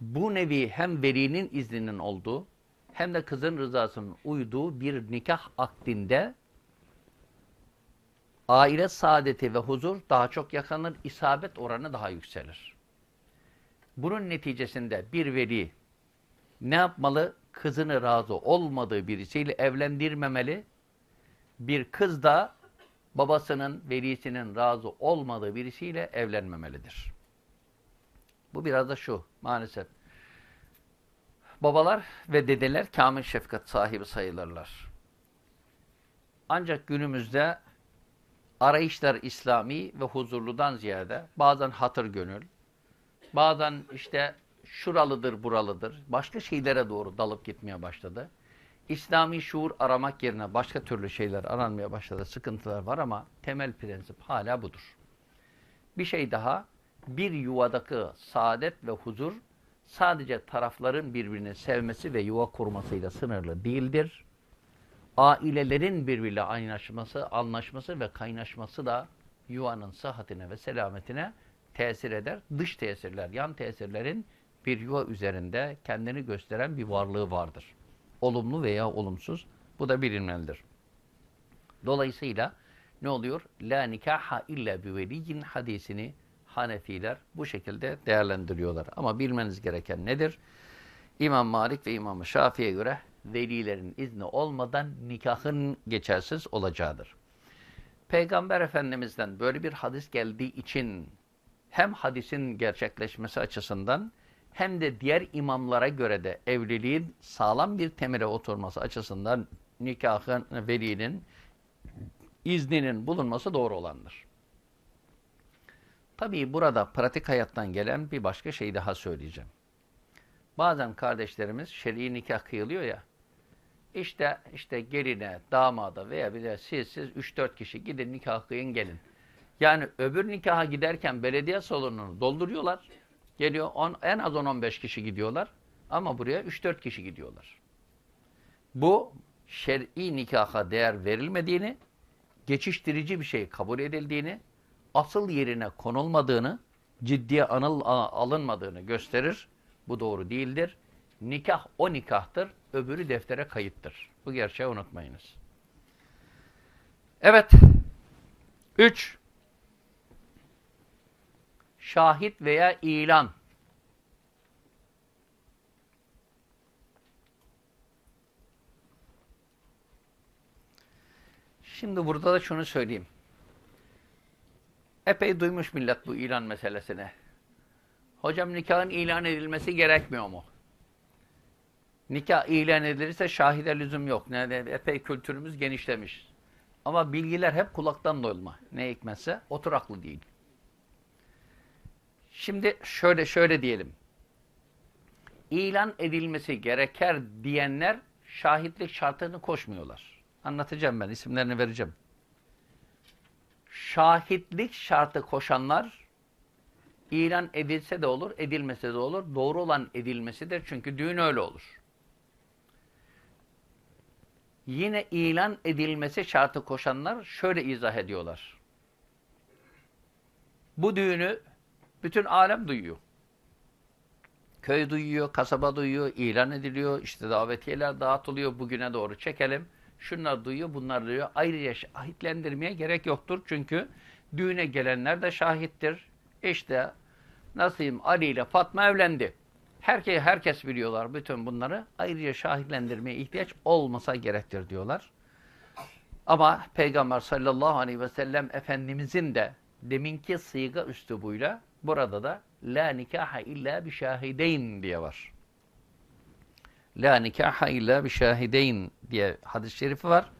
Bu nevi hem velinin izninin olduğu, hem de kızın rızasının uyduğu bir nikah akdinde aile saadeti ve huzur daha çok yakanır, isabet oranı daha yükselir. Bunun neticesinde bir veli ne yapmalı? Kızını razı olmadığı birisiyle evlendirmemeli. Bir kız da babasının, velisinin razı olmadığı birisiyle evlenmemelidir. Bu biraz da şu maalesef. Babalar ve dedeler kamil şefkat sahibi sayılırlar. Ancak günümüzde arayışlar İslami ve huzurludan ziyade bazen hatır gönül, bazen işte şuralıdır buralıdır, başka şeylere doğru dalıp gitmeye başladı. İslami şuur aramak yerine başka türlü şeyler aranmaya başladı. Sıkıntılar var ama temel prensip hala budur. Bir şey daha, bir yuvadaki saadet ve huzur sadece tarafların birbirini sevmesi ve yuva kurmasıyla sınırlı değildir. Ailelerin birbiriyle anlaşması, anlaşması ve kaynaşması da yuvanın sıhhatine ve selametine tesir eder. Dış tesirler, yan tesirlerin bir yuva üzerinde kendini gösteren bir varlığı vardır. Olumlu veya olumsuz. Bu da bilinmelidir. Dolayısıyla ne oluyor? La nikaha illa bi hadisini Hanefiler bu şekilde değerlendiriyorlar. Ama bilmeniz gereken nedir? İmam Malik ve İmam Şafii'ye göre velilerin izni olmadan nikahın geçersiz olacağıdır. Peygamber Efendimiz'den böyle bir hadis geldiği için hem hadisin gerçekleşmesi açısından hem de diğer imamlara göre de evliliğin sağlam bir temele oturması açısından nikahın velinin izninin bulunması doğru olandır. Tabii burada pratik hayattan gelen bir başka şey daha söyleyeceğim. Bazen kardeşlerimiz şer'i nikah kıyılıyor ya, işte işte geline, damada veya bir de siz siz 3-4 kişi gidin nikah kıyın gelin. Yani öbür nikaha giderken belediye salonunu dolduruyorlar. Geliyor on, en az 10-15 kişi gidiyorlar. Ama buraya 3-4 kişi gidiyorlar. Bu şer'i nikaha değer verilmediğini, geçiştirici bir şey kabul edildiğini, asıl yerine konulmadığını, ciddiye anıl, alınmadığını gösterir. Bu doğru değildir. Nikah o nikahtır, öbürü deftere kayıttır. Bu gerçeği unutmayınız. Evet. Üç. Şahit veya ilan. Şimdi burada da şunu söyleyeyim. Epey duymuş millet bu ilan meselesini. Hocam nikahın ilan edilmesi gerekmiyor mu? Nikah ilan edilirse şahide lüzum yok. Yani epey kültürümüz genişlemiş. Ama bilgiler hep kulaktan doyulma. Ne hikmetse oturaklı değil. Şimdi şöyle şöyle diyelim. İlan edilmesi gereker diyenler şahitlik şartını koşmuyorlar. Anlatacağım ben, isimlerini vereceğim. Şahitlik şartı koşanlar ilan edilse de olur, edilmese de olur. Doğru olan edilmesidir çünkü düğün öyle olur. Yine ilan edilmesi şartı koşanlar şöyle izah ediyorlar. Bu düğünü bütün alem duyuyor. Köy duyuyor, kasaba duyuyor, ilan ediliyor, işte davetiyeler dağıtılıyor, bugüne doğru çekelim. Şunlar duyuyor, bunlar duyuyor. Ayrıca şahitlendirmeye gerek yoktur. Çünkü düğüne gelenler de şahittir. İşte Nasım Ali ile Fatma evlendi. Herkes, herkes biliyorlar bütün bunları. Ayrıca şahitlendirmeye ihtiyaç olmasa gerektir diyorlar. Ama Peygamber sallallahu aleyhi ve sellem Efendimizin de deminki sıyga üslubuyla burada da la nikaha illa bi şahideyn diye var. La nikaha illa bi şahideyn diye hadis-i şerifi var.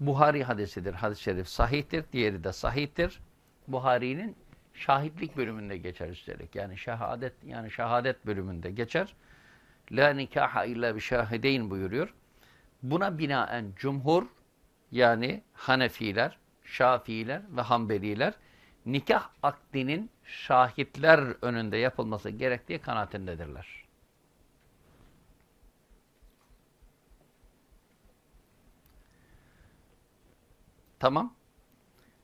Buhari hadisidir. Hadis-i şerif sahihtir. Diğeri de sahihtir. Buhari'nin şahitlik bölümünde geçer üstelik. Yani şehadet yani şehadet bölümünde geçer. La nikaha illa bi şahideyn buyuruyor. Buna binaen cumhur yani Hanefiler, Şafiiler ve Hanbeliler nikah akdinin şahitler önünde yapılması gerektiği kanaatindedirler. Tamam.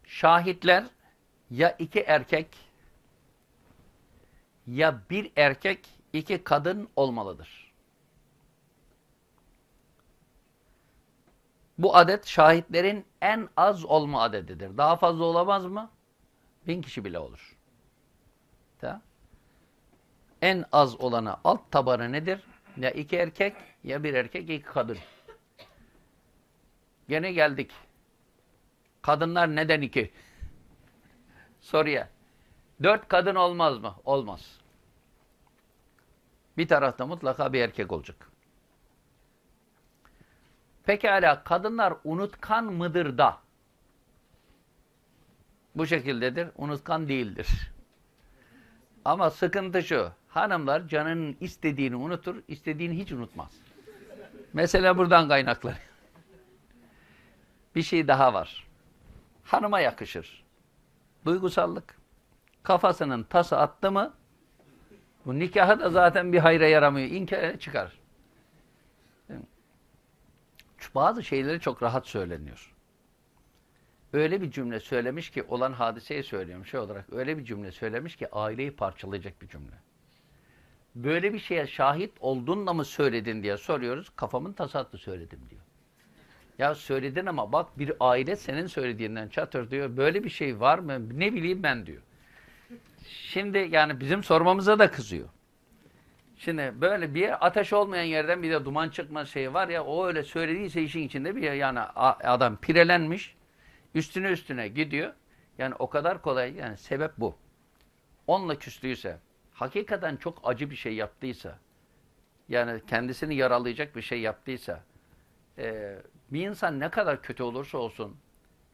Şahitler ya iki erkek ya bir erkek iki kadın olmalıdır. Bu adet şahitlerin en az olma adedidir. Daha fazla olamaz mı? Bin kişi bile olur. Tamam. En az olana alt tabanı nedir? Ya iki erkek ya bir erkek iki kadın. Gene geldik. Kadınlar neden iki? Soruya. Dört kadın olmaz mı? Olmaz. Bir tarafta mutlaka bir erkek olacak. Pekala kadınlar unutkan mıdır da? Bu şekildedir. Unutkan değildir. Ama sıkıntı şu. Hanımlar canının istediğini unutur, istediğini hiç unutmaz. Mesela buradan kaynaklı. Bir şey daha var. Hanıma yakışır. Duygusallık. Kafasının tası attı mı bu nikahı da zaten bir hayra yaramıyor. İnkar çıkar. Bazı şeyleri çok rahat söyleniyor. Öyle bir cümle söylemiş ki olan hadiseyi söylüyorum şey olarak. Öyle bir cümle söylemiş ki aileyi parçalayacak bir cümle. Böyle bir şeye şahit oldun da mı söyledin diye soruyoruz. Kafamın tasatlı söyledim diyor. Ya söyledin ama bak bir aile senin söylediğinden çatır diyor. Böyle bir şey var mı? Ne bileyim ben diyor. Şimdi yani bizim sormamıza da kızıyor. Şimdi böyle bir ateş olmayan yerden bir de duman çıkma şeyi var ya o öyle söylediyse işin içinde bir yani adam pirelenmiş üstüne üstüne gidiyor. Yani o kadar kolay yani sebep bu. Onunla küstüyse hakikaten çok acı bir şey yaptıysa, yani kendisini yaralayacak bir şey yaptıysa, e, bir insan ne kadar kötü olursa olsun,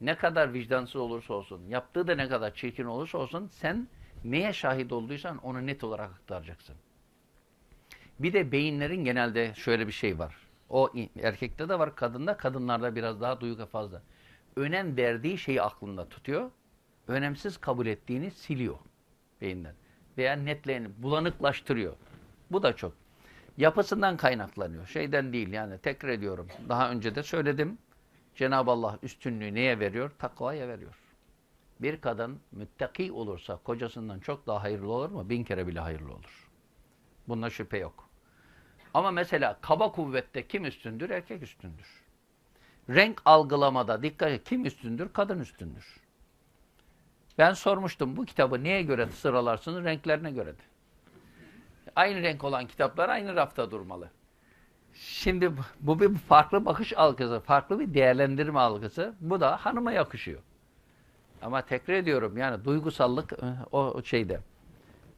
ne kadar vicdansız olursa olsun, yaptığı da ne kadar çirkin olursa olsun, sen neye şahit olduysan onu net olarak aktaracaksın. Bir de beyinlerin genelde şöyle bir şey var. O erkekte de var, kadında, kadınlarda biraz daha duygu fazla. Önem verdiği şeyi aklında tutuyor, önemsiz kabul ettiğini siliyor beyinden. Veya netlerini bulanıklaştırıyor. Bu da çok. Yapısından kaynaklanıyor. Şeyden değil yani tekrar ediyorum. Daha önce de söyledim. Cenab-ı Allah üstünlüğü neye veriyor? Takvaya veriyor. Bir kadın müttaki olursa kocasından çok daha hayırlı olur mu? Bin kere bile hayırlı olur. Bunda şüphe yok. Ama mesela kaba kuvvette kim üstündür? Erkek üstündür. Renk algılamada dikkat et. Kim üstündür? Kadın üstündür. Ben sormuştum bu kitabı neye göre sıralarsınız? Renklerine göre Aynı renk olan kitaplar aynı rafta durmalı. Şimdi bu bir farklı bakış algısı, farklı bir değerlendirme algısı. Bu da hanıma yakışıyor. Ama tekrar ediyorum yani duygusallık e, o şeyde.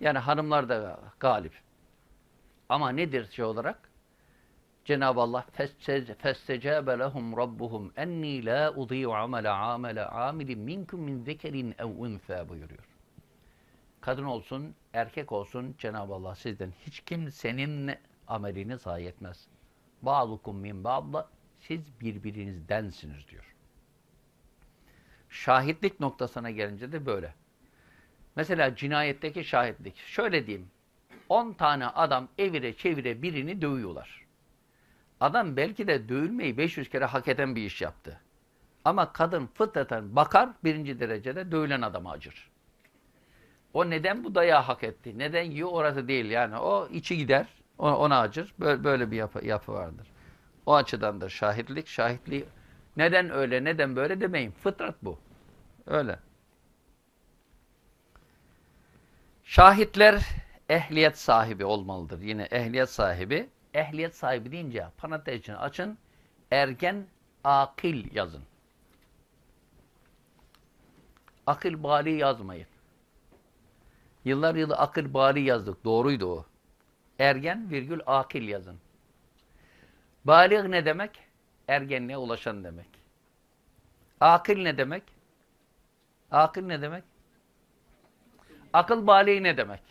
Yani hanımlar da galip. Ama nedir şey olarak? Cenab-ı Allah فَاسْتَجَابَ لَهُمْ رَبُّهُمْ اَنِّي لَا اُضِيُّ عَمَلَ عَامَلَ عَامِلٍ مِنْكُمْ مِنْ ذَكَرٍ اَوْ اُنْفَى buyuruyor. Kadın olsun, erkek olsun Cenab-ı Allah sizden hiç kimsenin amelini zayi etmez. Ba'dukum min ba'da siz birbirinizdensiniz diyor. Şahitlik noktasına gelince de böyle. Mesela cinayetteki şahitlik. Şöyle diyeyim. 10 tane adam evire çevire birini dövüyorlar. Adam belki de dövülmeyi 500 kere hak eden bir iş yaptı. Ama kadın fıtraten bakar birinci derecede dövülen adama acır. O neden bu dayağı hak etti? Neden yiyor orası değil yani. O içi gider ona acır. Böyle, bir yapı, yapı vardır. O açıdandır şahitlik. Şahitliği neden öyle neden böyle demeyin. Fıtrat bu. Öyle. Şahitler ehliyet sahibi olmalıdır. Yine ehliyet sahibi. Ehliyet sahibi deyince parantez için açın. Ergen akil yazın. Akıl bali yazmayın. Yıllar yılı akıl bali yazdık. Doğruydu o. Ergen virgül akil yazın. Balik ne demek? Ergenliğe ulaşan demek. Akil ne demek? Akil ne demek? Akıl baliği ne demek?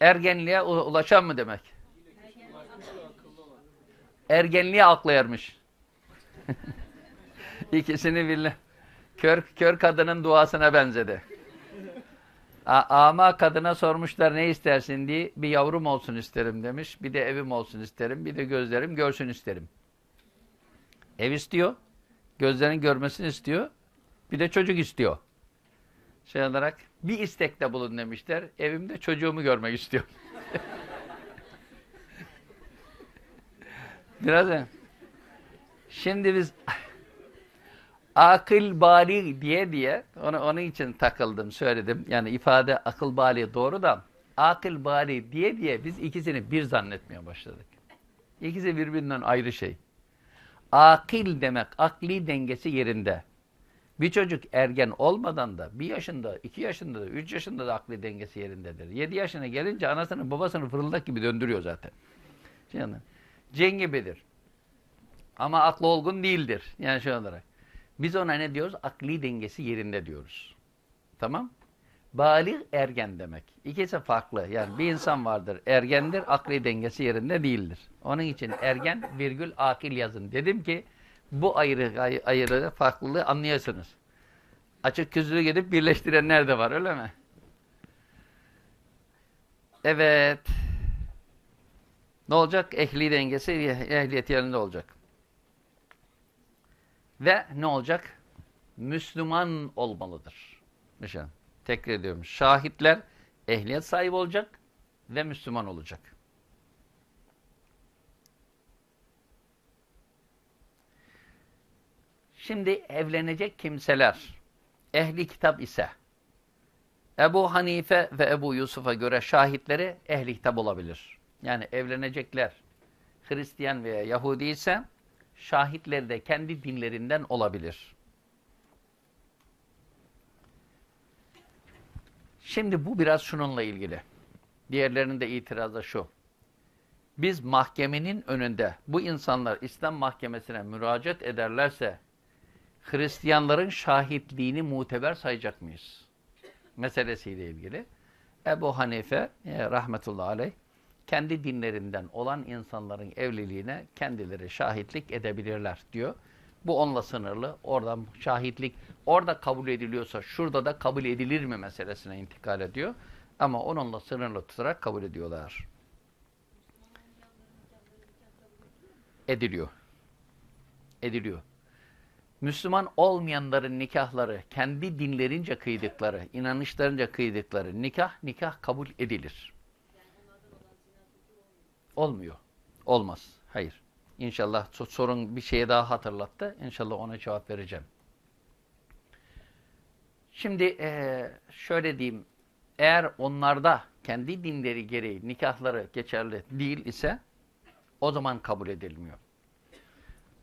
Ergenliğe ulaşan mı demek? Ergenliğe aklı ermiş. (laughs) İkisini birle. Kör, kör kadının duasına benzedi. A ama kadına sormuşlar ne istersin diye. Bir yavrum olsun isterim demiş. Bir de evim olsun isterim. Bir de gözlerim görsün isterim. Ev istiyor. Gözlerin görmesini istiyor. Bir de çocuk istiyor. Şey olarak bir istekte bulun demişler. Evimde çocuğumu görmek istiyor. (laughs) Biraz Şimdi biz akıl bali diye diye onu onun için takıldım söyledim. Yani ifade akıl bali doğru da akıl bali diye diye biz ikisini bir zannetmeye başladık. İkisi birbirinden ayrı şey. Akil demek akli dengesi yerinde. Bir çocuk ergen olmadan da bir yaşında, iki yaşında da, üç yaşında da akli dengesi yerindedir. Yedi yaşına gelince anasını babasını fırıldak gibi döndürüyor zaten. Yani, cin gibidir. Ama aklı olgun değildir. Yani şu olarak. Biz ona ne diyoruz? Akli dengesi yerinde diyoruz. Tamam? Balik ergen demek. İkisi farklı. Yani bir insan vardır ergendir, akli dengesi yerinde değildir. Onun için ergen virgül akil yazın. Dedim ki bu ayrı ayrı farklılığı anlayasınız. Açık küzlüğü gidip birleştirenler de var öyle mi? Evet. Ne olacak? Ehli dengesi ehliyet yerinde olacak. Ve ne olacak? Müslüman olmalıdır. Mesela tekrar ediyorum. Şahitler ehliyet sahibi olacak ve Müslüman olacak. Şimdi evlenecek kimseler ehli kitap ise Ebu Hanife ve Ebu Yusuf'a göre şahitleri ehli kitap olabilir. Yani evlenecekler Hristiyan veya Yahudi ise şahitleri de kendi dinlerinden olabilir. Şimdi bu biraz şununla ilgili. Diğerlerinin de itirazı şu. Biz mahkemenin önünde bu insanlar İslam mahkemesine müracaat ederlerse Hristiyanların şahitliğini muteber sayacak mıyız? Meselesiyle ilgili. Ebu Hanife e, rahmetullahi aleyh kendi dinlerinden olan insanların evliliğine kendileri şahitlik edebilirler diyor. Bu onunla sınırlı. Oradan şahitlik orada kabul ediliyorsa şurada da kabul edilir mi meselesine intikal ediyor. Ama onunla sınırlı tutarak kabul ediyorlar. Ediliyor. Ediliyor. Müslüman olmayanların nikahları, kendi dinlerince kıydıkları, inanışlarınca kıydıkları nikah, nikah kabul edilir. Olmuyor. Olmaz. Hayır. İnşallah sorun bir şeye daha hatırlattı. İnşallah ona cevap vereceğim. Şimdi şöyle diyeyim. Eğer onlarda kendi dinleri gereği nikahları geçerli değil ise o zaman kabul edilmiyor.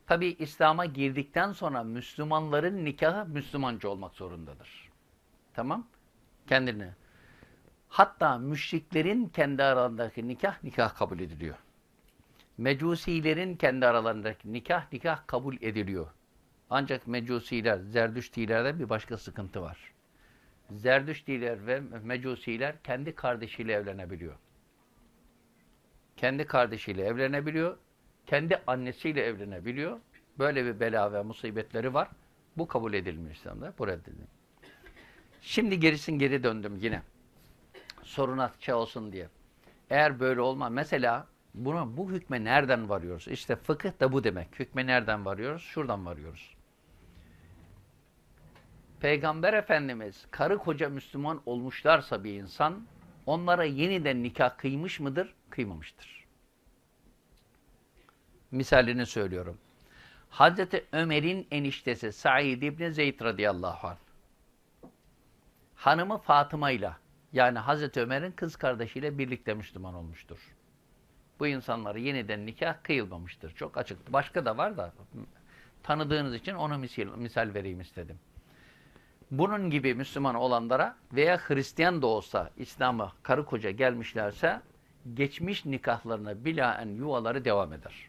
Tabi İslam'a girdikten sonra Müslümanların nikahı Müslümanca olmak zorundadır. Tamam? Kendini. Hatta müşriklerin kendi aralarındaki nikah, nikah kabul ediliyor. Mecusilerin kendi aralarındaki nikah, nikah kabul ediliyor. Ancak Mecusiler, Zerdüştilerde bir başka sıkıntı var. Zerdüştiler ve Mecusiler kendi kardeşiyle evlenebiliyor. Kendi kardeşiyle evlenebiliyor kendi annesiyle evlenebiliyor. Böyle bir bela ve musibetleri var. Bu kabul edilmiyor İslam'da. Bu reddedilmiyor. Şimdi gerisin geri döndüm yine. Soruna şey olsun diye. Eğer böyle olma, mesela buna, bu hükme nereden varıyoruz? İşte fıkıh da bu demek. Hükme nereden varıyoruz? Şuradan varıyoruz. Peygamber Efendimiz karı koca Müslüman olmuşlarsa bir insan onlara yeniden nikah kıymış mıdır? Kıymamıştır misalini söylüyorum. Hazreti Ömer'in eniştesi Said İbni Zeyd radıyallahu anh. Hanımı Fatıma ile yani Hazreti Ömer'in kız kardeşiyle birlikte Müslüman olmuştur. Bu insanları yeniden nikah kıyılmamıştır. Çok açık. Başka da var da tanıdığınız için onu misal, misal vereyim istedim. Bunun gibi Müslüman olanlara veya Hristiyan da olsa İslam'a karı koca gelmişlerse geçmiş nikahlarına bilaen yuvaları devam eder.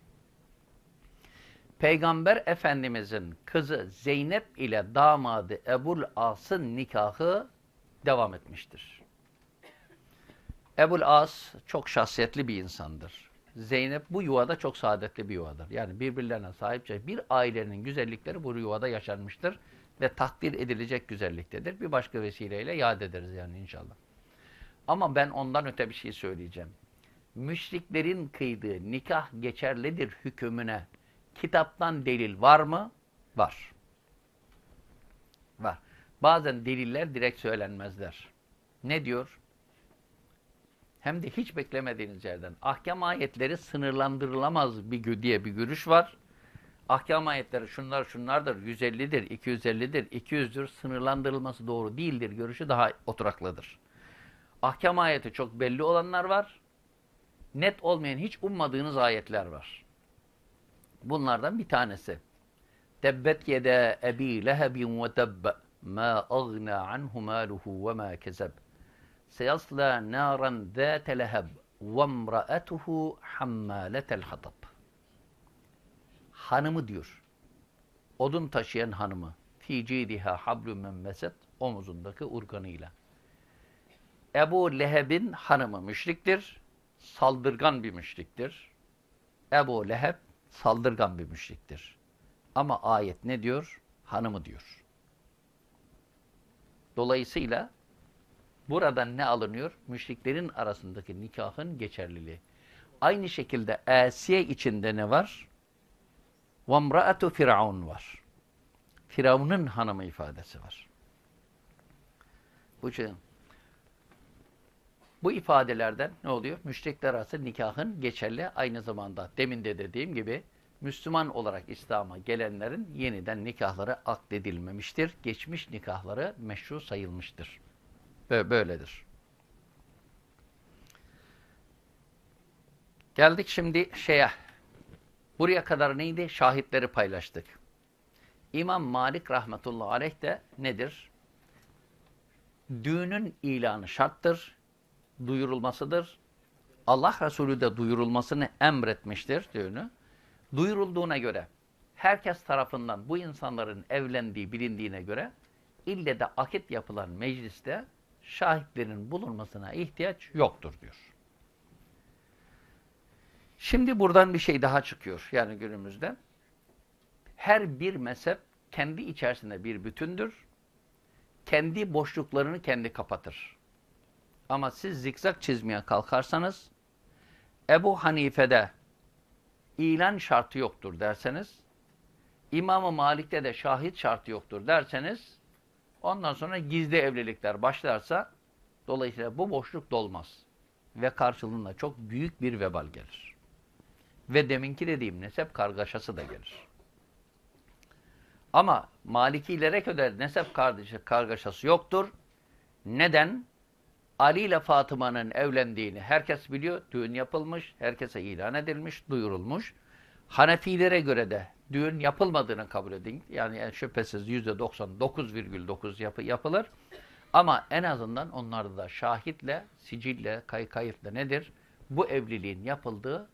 Peygamber Efendimizin kızı Zeynep ile damadı Ebul As'ın nikahı devam etmiştir. Ebul As çok şahsiyetli bir insandır. Zeynep bu yuvada çok saadetli bir yuvadır. Yani birbirlerine sahipçe bir ailenin güzellikleri bu yuvada yaşanmıştır ve takdir edilecek güzelliktedir. Bir başka vesileyle yad ederiz yani inşallah. Ama ben ondan öte bir şey söyleyeceğim. Müşriklerin kıydığı nikah geçerlidir hükümüne kitaptan delil var mı? Var. Var. Bazen deliller direkt söylenmezler. Ne diyor? Hem de hiç beklemediğiniz yerden. Ahkam ayetleri sınırlandırılamaz bir diye bir görüş var. Ahkam ayetleri şunlar şunlardır, 150'dir, 250'dir, 200'dür, sınırlandırılması doğru değildir görüşü daha oturaklıdır. Ahkam ayeti çok belli olanlar var. Net olmayan hiç ummadığınız ayetler var. Bunlardan bir tanesi. Tebbet yede ebi lehebin ve tebbe ma agna anhu maluhu ve ma kezeb. Seyasla naran zâte leheb ve mraetuhu hammâletel hatab. Hanımı diyor. Odun taşıyan hanımı. Fi cidiha hablum men meset. Omuzundaki urganıyla. Ebu Leheb'in hanımı müşriktir. Saldırgan bir müşriktir. Ebu Leheb saldırgan bir müşriktir. Ama ayet ne diyor? Hanımı diyor. Dolayısıyla buradan ne alınıyor? Müşriklerin arasındaki nikahın geçerliliği. Aynı şekilde Asiye içinde ne var? وَمْرَأَةُ Firavun var. Firavun'un hanımı ifadesi var. Bu için bu ifadelerden ne oluyor? Müşrikler arası nikahın geçerli aynı zamanda demin de dediğim gibi Müslüman olarak İslam'a gelenlerin yeniden nikahları akdedilmemiştir. Geçmiş nikahları meşru sayılmıştır. Böyledir. Geldik şimdi şeye. Buraya kadar neydi? Şahitleri paylaştık. İmam Malik rahmetullahi aleyh de nedir? düğünün ilanı şarttır, duyurulmasıdır. Allah Resulü de duyurulmasını emretmiştir düğünü. Duyurulduğuna göre, herkes tarafından bu insanların evlendiği bilindiğine göre, ille de akit yapılan mecliste şahitlerin bulunmasına ihtiyaç yoktur diyor. Şimdi buradan bir şey daha çıkıyor yani günümüzde. Her bir mezhep kendi içerisinde bir bütündür. Kendi boşluklarını kendi kapatır. Ama siz zikzak çizmeye kalkarsanız Ebu Hanife'de ilan şartı yoktur derseniz İmam-ı Malik'te de şahit şartı yoktur derseniz ondan sonra gizli evlilikler başlarsa dolayısıyla bu boşluk dolmaz. Ve karşılığında çok büyük bir vebal gelir. Ve deminki dediğim nesep kargaşası da gelir. Ama Malikilere kadar nesep kardeşi kargaşası yoktur. Neden? Ali ile Fatıma'nın evlendiğini herkes biliyor. Düğün yapılmış, herkese ilan edilmiş, duyurulmuş. Hanefilere göre de düğün yapılmadığını kabul edin. Yani, yani şüphesiz %99,9 yapı yapılır. Ama en azından onlarda da şahitle, sicille, kay kayıtla nedir? Bu evliliğin yapıldığı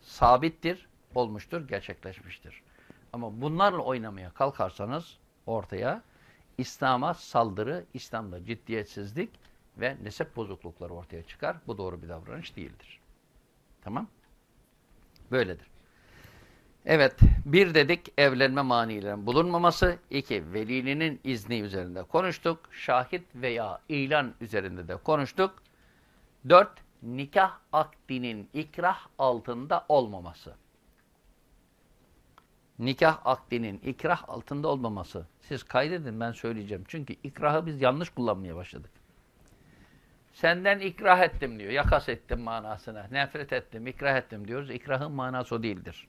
sabittir, olmuştur, gerçekleşmiştir. Ama bunlarla oynamaya kalkarsanız ortaya İslam'a saldırı, İslam'da ciddiyetsizlik ve nesep bozuklukları ortaya çıkar. Bu doğru bir davranış değildir. Tamam? Böyledir. Evet, bir dedik evlenme manilerin bulunmaması. iki velinin izni üzerinde konuştuk. Şahit veya ilan üzerinde de konuştuk. Dört, nikah akdinin ikrah altında olmaması. Nikah akdinin ikrah altında olmaması. Siz kaydedin ben söyleyeceğim. Çünkü ikrahı biz yanlış kullanmaya başladık. Senden ikrah ettim diyor. Yakas ettim manasına. Nefret ettim, ikrah ettim diyoruz. İkrahın manası o değildir.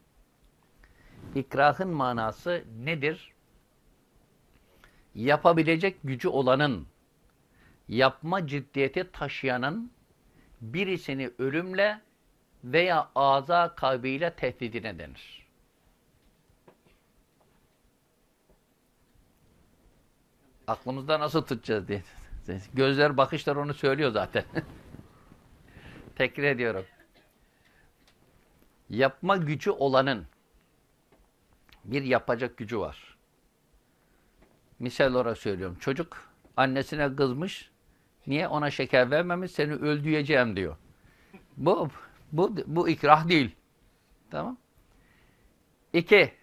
İkrahın manası nedir? Yapabilecek gücü olanın, yapma ciddiyeti taşıyanın birisini ölümle veya ağza kalbiyle tehdidine denir. Aklımızda nasıl tutacağız diye. Gözler, bakışlar onu söylüyor zaten. (laughs) Tekrar ediyorum. Yapma gücü olanın bir yapacak gücü var. Misal olarak söylüyorum. Çocuk annesine kızmış. Niye ona şeker vermemiş? Seni öldüreceğim diyor. Bu bu bu ikrah değil. Tamam? İki,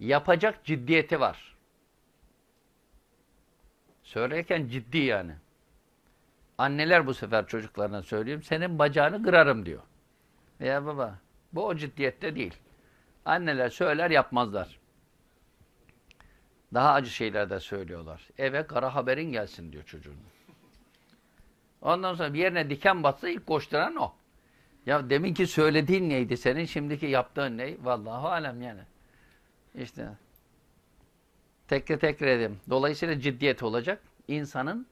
yapacak ciddiyeti var. Söylerken ciddi yani. Anneler bu sefer çocuklarına söylüyorum. Senin bacağını kırarım diyor. Ya baba bu o ciddiyette değil. Anneler söyler yapmazlar. Daha acı şeyler de söylüyorlar. Eve kara haberin gelsin diyor çocuğun. Ondan sonra bir yerine diken batsa ilk koşturan o. Ya deminki söylediğin neydi senin, şimdiki yaptığın ne? Vallahi alem yani. İşte tekrar tekrar edeyim. Dolayısıyla ciddiyet olacak. İnsanın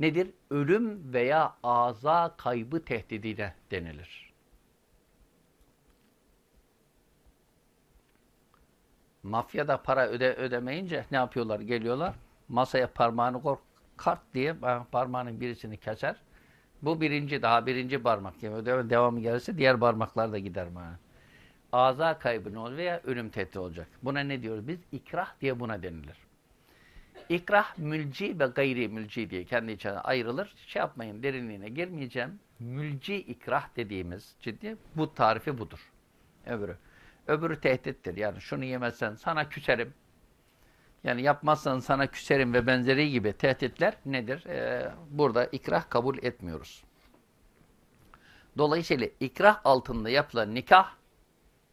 nedir? Ölüm veya aza kaybı tehdidine denilir. Mafyada para öde ödemeyince ne yapıyorlar? Geliyorlar. Masaya parmağını kor kart diye parmağının birisini keser. Bu birinci, daha birinci parmak. Yani devamı gelirse diğer parmaklar da gider bana. Aza kaybı ne olur veya ölüm tehdidi olacak. Buna ne diyoruz biz? İkrah diye buna denilir. İkrah mülci ve gayri mülci diye kendi içine ayrılır. Şey yapmayın derinliğine girmeyeceğim. Mülci ikrah dediğimiz ciddi bu tarifi budur. Öbürü. Öbürü tehdittir. Yani şunu yemezsen sana küserim. Yani yapmazsan sana küserim ve benzeri gibi tehditler nedir? Ee, burada ikrah kabul etmiyoruz. Dolayısıyla ikrah altında yapılan nikah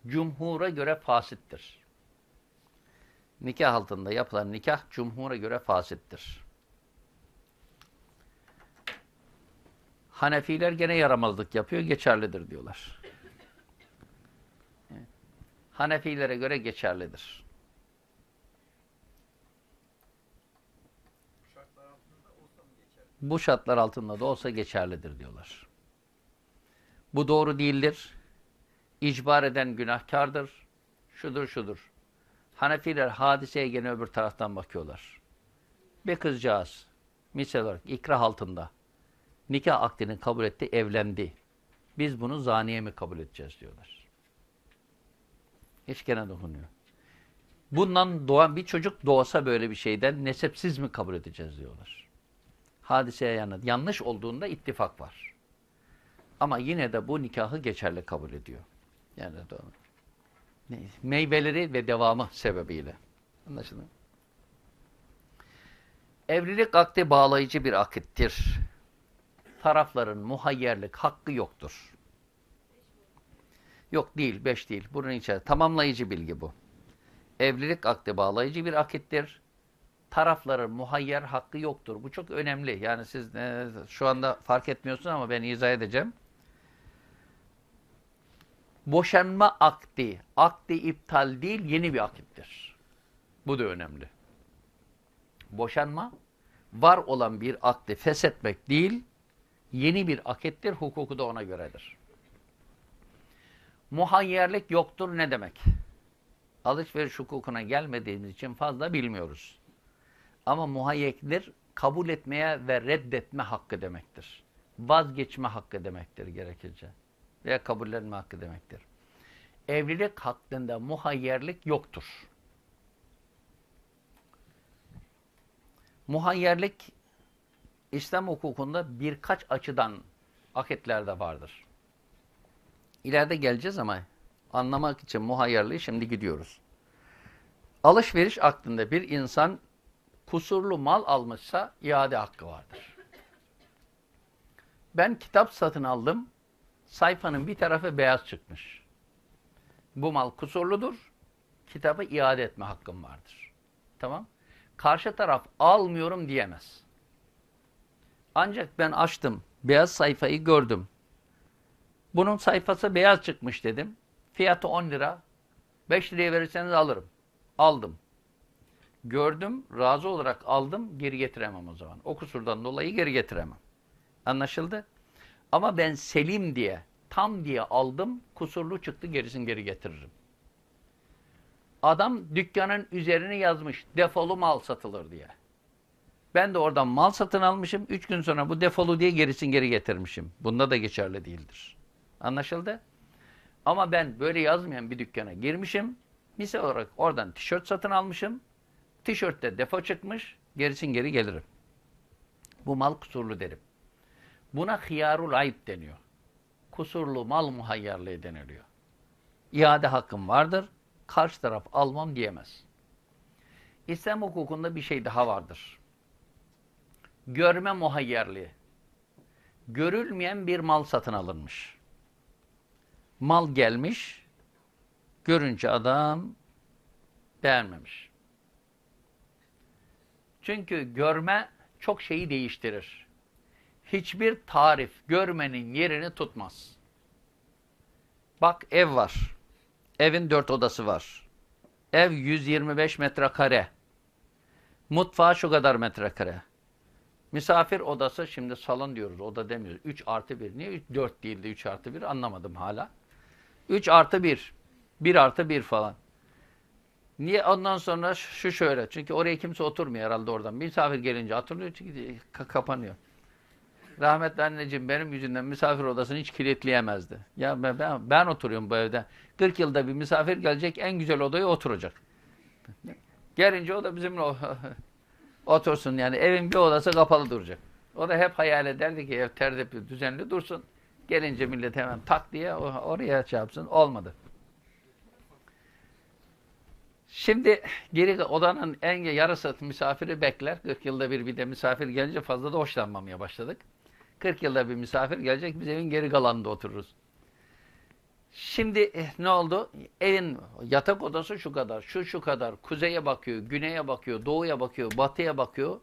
cumhura göre fasittir. Nikah altında yapılan nikah cumhura göre fasittir. Hanefiler gene yaramazlık yapıyor, geçerlidir diyorlar. Hanefilere göre geçerlidir. Bu şartlar altında da olsa geçerlidir diyorlar. Bu doğru değildir. İcbar eden günahkardır. Şudur şudur. Hanefiler hadiseye gene öbür taraftan bakıyorlar. Bir kızcağız Misal olarak ikrah altında. Nikah akdini kabul etti, evlendi. Biz bunu zaniye mi kabul edeceğiz diyorlar. Hiç gene dokunuyor. Bundan doğan bir çocuk doğsa böyle bir şeyden nesepsiz mi kabul edeceğiz diyorlar. Hadiseye yanıt. Yanlış olduğunda ittifak var. Ama yine de bu nikahı geçerli kabul ediyor. Yani doğru. Meyveleri ve devamı sebebiyle. Anlaşıldı mı? Evlilik akdi bağlayıcı bir akittir. Tarafların muhayyerlik hakkı yoktur. Yok değil, beş değil. Bunun içerisinde tamamlayıcı bilgi bu. Evlilik akdi bağlayıcı bir akittir. Tarafların muhayyer hakkı yoktur. Bu çok önemli. Yani siz e, şu anda fark etmiyorsunuz ama ben izah edeceğim. Boşanma akdi, akdi iptal değil, yeni bir akittir. Bu da önemli. Boşanma, var olan bir akdi feshetmek değil, yeni bir akittir, hukuku da ona göredir. Muhayyerlik yoktur ne demek? Alışveriş hukukuna gelmediğimiz için fazla bilmiyoruz. Ama muhayyektir, kabul etmeye ve reddetme hakkı demektir. Vazgeçme hakkı demektir gerekirse. Veya kabullenme hakkı demektir. Evlilik hakkında muhayyerlik yoktur. Muhayyerlik İslam hukukunda birkaç açıdan akitlerde vardır. İleride geleceğiz ama anlamak için muhayyerliği şimdi gidiyoruz. Alışveriş aklında bir insan kusurlu mal almışsa iade hakkı vardır. Ben kitap satın aldım. Sayfanın bir tarafı beyaz çıkmış. Bu mal kusurludur. Kitabı iade etme hakkım vardır. Tamam. Karşı taraf almıyorum diyemez. Ancak ben açtım. Beyaz sayfayı gördüm. Bunun sayfası beyaz çıkmış dedim. Fiyatı 10 lira. 5 liraya verirseniz alırım. Aldım. Gördüm, razı olarak aldım, geri getiremem o zaman. O kusurdan dolayı geri getiremem. Anlaşıldı? Ama ben selim diye, tam diye aldım, kusurlu çıktı, gerisini geri getiririm. Adam dükkanın üzerine yazmış, defolu mal satılır diye. Ben de oradan mal satın almışım, üç gün sonra bu defolu diye gerisini geri getirmişim. Bunda da geçerli değildir. Anlaşıldı? Ama ben böyle yazmayan bir dükkana girmişim, misal olarak oradan tişört satın almışım, tişörtte defo çıkmış, gerisin geri gelirim. Bu mal kusurlu derim. Buna hıyarul ayıp deniyor. Kusurlu mal muhayyarlığı deniliyor. İade hakkım vardır. Karşı taraf almam diyemez. İslam hukukunda bir şey daha vardır. Görme muhayyerliği. Görülmeyen bir mal satın alınmış. Mal gelmiş, görünce adam beğenmemiş. Çünkü görme çok şeyi değiştirir hiçbir tarif görmenin yerini tutmaz. Bak ev var. Evin dört odası var. Ev 125 metrekare. Mutfağı şu kadar metrekare. Misafir odası şimdi salon diyoruz. Oda demiyoruz. 3 artı 1. Niye 4 değildi 3 artı 1 anlamadım hala. 3 artı 1. 1 artı 1 falan. Niye ondan sonra şu şöyle. Çünkü oraya kimse oturmuyor herhalde oradan. Misafir gelince atılıyor çünkü kapanıyor. Rahmetli anneciğim benim yüzünden misafir odasını hiç kilitleyemezdi. Ya ben, ben, ben oturuyorum bu evde. 40 yılda bir misafir gelecek en güzel odaya oturacak. Gelince o da bizimle (laughs) otursun yani evin bir odası kapalı duracak. O da hep hayal ederdi ki ev tertipli, düzenli dursun. Gelince millet hemen tak diye oraya şey. Olmadı. Şimdi geri odanın en yarısı misafiri bekler. 40 yılda bir bir de misafir gelince fazla da hoşlanmamaya başladık. 40 yılda bir misafir gelecek, biz evin geri kalanında otururuz. Şimdi eh, ne oldu? Evin yatak odası şu kadar, şu şu kadar, kuzeye bakıyor, güneye bakıyor, doğuya bakıyor, batıya bakıyor.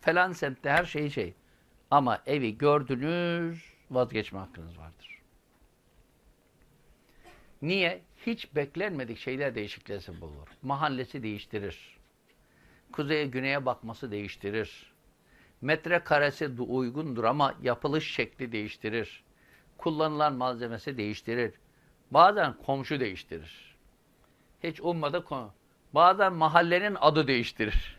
Falan semtte her şey şey. Ama evi gördünüz, vazgeçme hakkınız vardır. Niye? Hiç beklenmedik şeyler değişikliğe sebep olur. Mahallesi değiştirir. Kuzeye, güneye bakması değiştirir. Metrekaresi uygundur ama yapılış şekli değiştirir. Kullanılan malzemesi değiştirir. Bazen komşu değiştirir. Hiç ummadı konu. Bazen mahallenin adı değiştirir.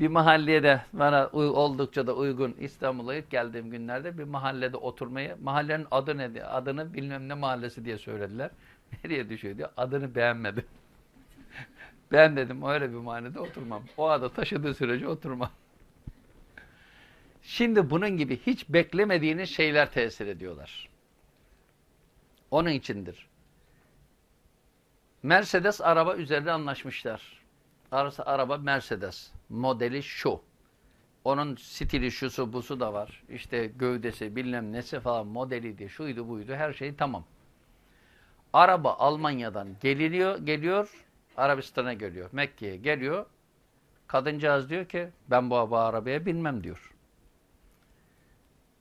bir mahalleye de bana oldukça da uygun İstanbul'a ilk geldiğim günlerde bir mahallede oturmayı, mahallenin adı ne adını bilmem ne mahallesi diye söylediler. (laughs) Nereye düşüyor diyor. Adını beğenmedim. (laughs) ben dedim öyle bir mahallede oturmam. O adı taşıdığı sürece oturmam. Şimdi bunun gibi hiç beklemediğiniz şeyler tesir ediyorlar. Onun içindir. Mercedes araba üzerinde anlaşmışlar. Arası araba Mercedes. Modeli şu. Onun stili şusu busu da var. İşte gövdesi bilmem nesi falan modeliydi şuydu buydu her şey tamam. Araba Almanya'dan geliniyor, geliyor Arabistan'a geliyor. Mekke'ye geliyor. Kadıncağız diyor ki ben bu arabaya binmem diyor.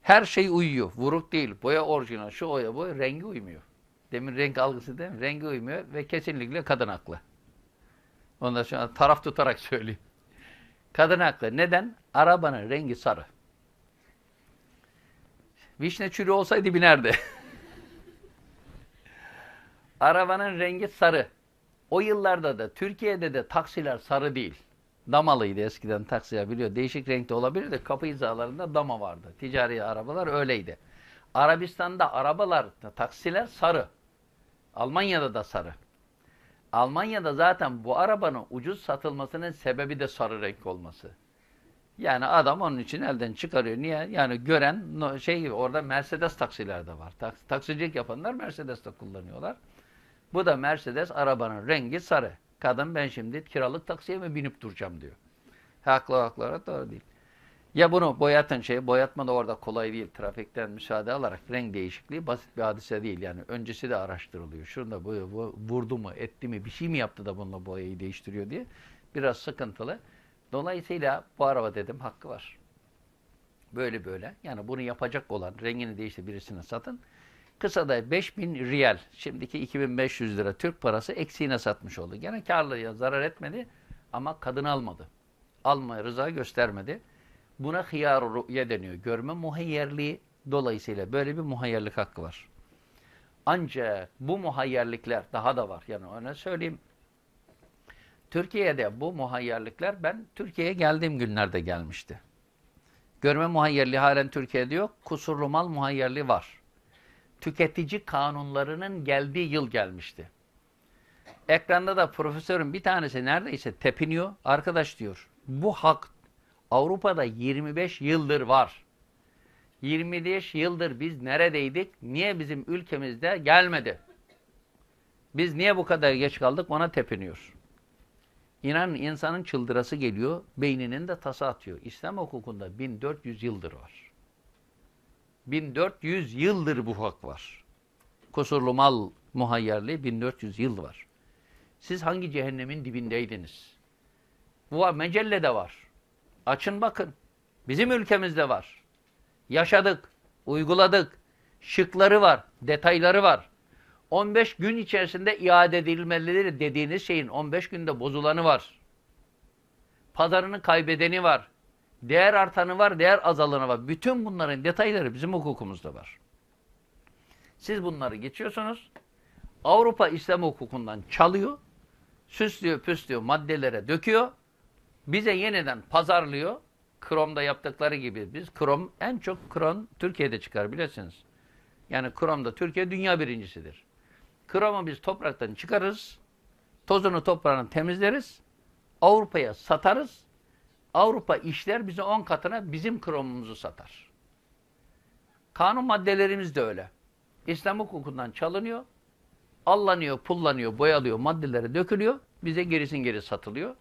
Her şey uyuyor. Vuruk değil. Boya orijinal. Şu oya boya. Rengi uymuyor. Demin renk algısı değil mi? Rengi uymuyor ve kesinlikle kadın haklı. Ondan sonra taraf tutarak (laughs) söyleyeyim. Kadın haklı. Neden? Arabanın rengi sarı. Vişne çürü olsaydı binerdi. (laughs) Arabanın rengi sarı. O yıllarda da Türkiye'de de taksiler sarı değil. Damalıydı eskiden taksiler biliyor. Değişik renkte olabilir de kapı hizalarında dama vardı. Ticari arabalar öyleydi. Arabistan'da arabalar, taksiler sarı. Almanya'da da sarı. Almanya'da zaten bu arabanın ucuz satılmasının sebebi de sarı renk olması. Yani adam onun için elden çıkarıyor. Niye? Yani gören şey orada Mercedes taksiler de var. Taks, taksicilik yapanlar Mercedes de kullanıyorlar. Bu da Mercedes arabanın rengi sarı. Kadın ben şimdi kiralık taksiye mi binip duracağım diyor. Haklı haklara doğru değil. Ya bunu boyatın şey, boyatma da orada kolay değil. Trafikten müsaade alarak renk değişikliği basit bir hadise değil. Yani öncesi de araştırılıyor. Şurada bu, bu vurdu mu, etti mi, bir şey mi yaptı da bununla boyayı değiştiriyor diye. Biraz sıkıntılı. Dolayısıyla bu araba dedim hakkı var. Böyle böyle. Yani bunu yapacak olan, rengini değişti birisine satın. Kısada 5000 riyal, şimdiki 2500 lira Türk parası eksiğine satmış oldu. Gene karlıya zarar etmedi ama kadın almadı. Almaya rıza göstermedi. Buna hıyar rü'ye deniyor. Görme muhayyerliği dolayısıyla böyle bir muhayyerlik hakkı var. Ancak bu muhayyerlikler daha da var. Yani öyle söyleyeyim. Türkiye'de bu muhayyerlikler ben Türkiye'ye geldiğim günlerde gelmişti. Görme muhayyerliği halen Türkiye'de yok. Kusurlu mal muhayyerliği var. Tüketici kanunlarının geldiği yıl gelmişti. Ekranda da profesörün bir tanesi neredeyse tepiniyor. Arkadaş diyor bu hak Avrupa'da 25 yıldır var. 25 yıldır biz neredeydik? Niye bizim ülkemizde gelmedi? Biz niye bu kadar geç kaldık? Ona tepiniyor. İnanın insanın çıldırası geliyor, beyninin de tasa atıyor. İslam hukukunda 1400 yıldır var. 1400 yıldır bu hak var. Kusurlu mal muhayyerliği 1400 yıl var. Siz hangi cehennemin dibindeydiniz? Bu var, mecellede var. Açın bakın. Bizim ülkemizde var. Yaşadık, uyguladık. Şıkları var, detayları var. 15 gün içerisinde iade edilmeleri dediğiniz şeyin 15 günde bozulanı var. Pazarını kaybedeni var. Değer artanı var, değer azalanı var. Bütün bunların detayları bizim hukukumuzda var. Siz bunları geçiyorsunuz. Avrupa İslam hukukundan çalıyor. Süslüyor, püslüyor, maddelere döküyor. Bize yeniden pazarlıyor. Krom'da yaptıkları gibi. Biz krom, en çok krom Türkiye'de çıkar bilirsiniz. Yani kromda Türkiye dünya birincisidir. Kromu biz topraktan çıkarırız. Tozunu toprağını temizleriz. Avrupa'ya satarız. Avrupa işler bize 10 katına bizim kromumuzu satar. Kanun maddelerimiz de öyle. İslam hukukundan çalınıyor. Allanıyor, pullanıyor, boyalıyor, maddelere dökülüyor. Bize gerisin geri satılıyor.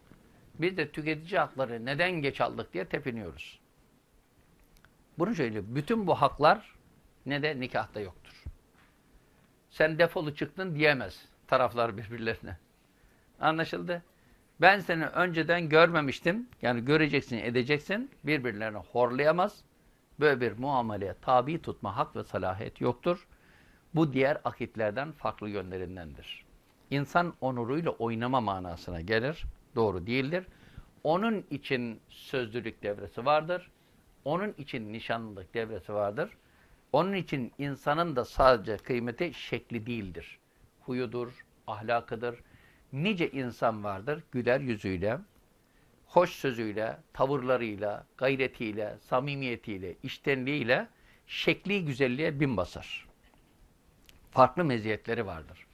Biz de tüketici hakları neden geç aldık diye tepiniyoruz. Bunu söylüyor. Bütün bu haklar ne de nikahta yoktur. Sen defolu çıktın diyemez taraflar birbirlerine. Anlaşıldı? Ben seni önceden görmemiştim. Yani göreceksin, edeceksin. Birbirlerine horlayamaz. Böyle bir muameleye tabi tutma hak ve salahiyet yoktur. Bu diğer akitlerden farklı yönlerindendir. İnsan onuruyla oynama manasına gelir. Doğru değildir. Onun için sözlülük devresi vardır. Onun için nişanlılık devresi vardır. Onun için insanın da sadece kıymeti şekli değildir. Huyudur, ahlakıdır. Nice insan vardır güler yüzüyle, hoş sözüyle, tavırlarıyla, gayretiyle, samimiyetiyle, iştenliğiyle şekli güzelliğe bin basar. Farklı meziyetleri vardır.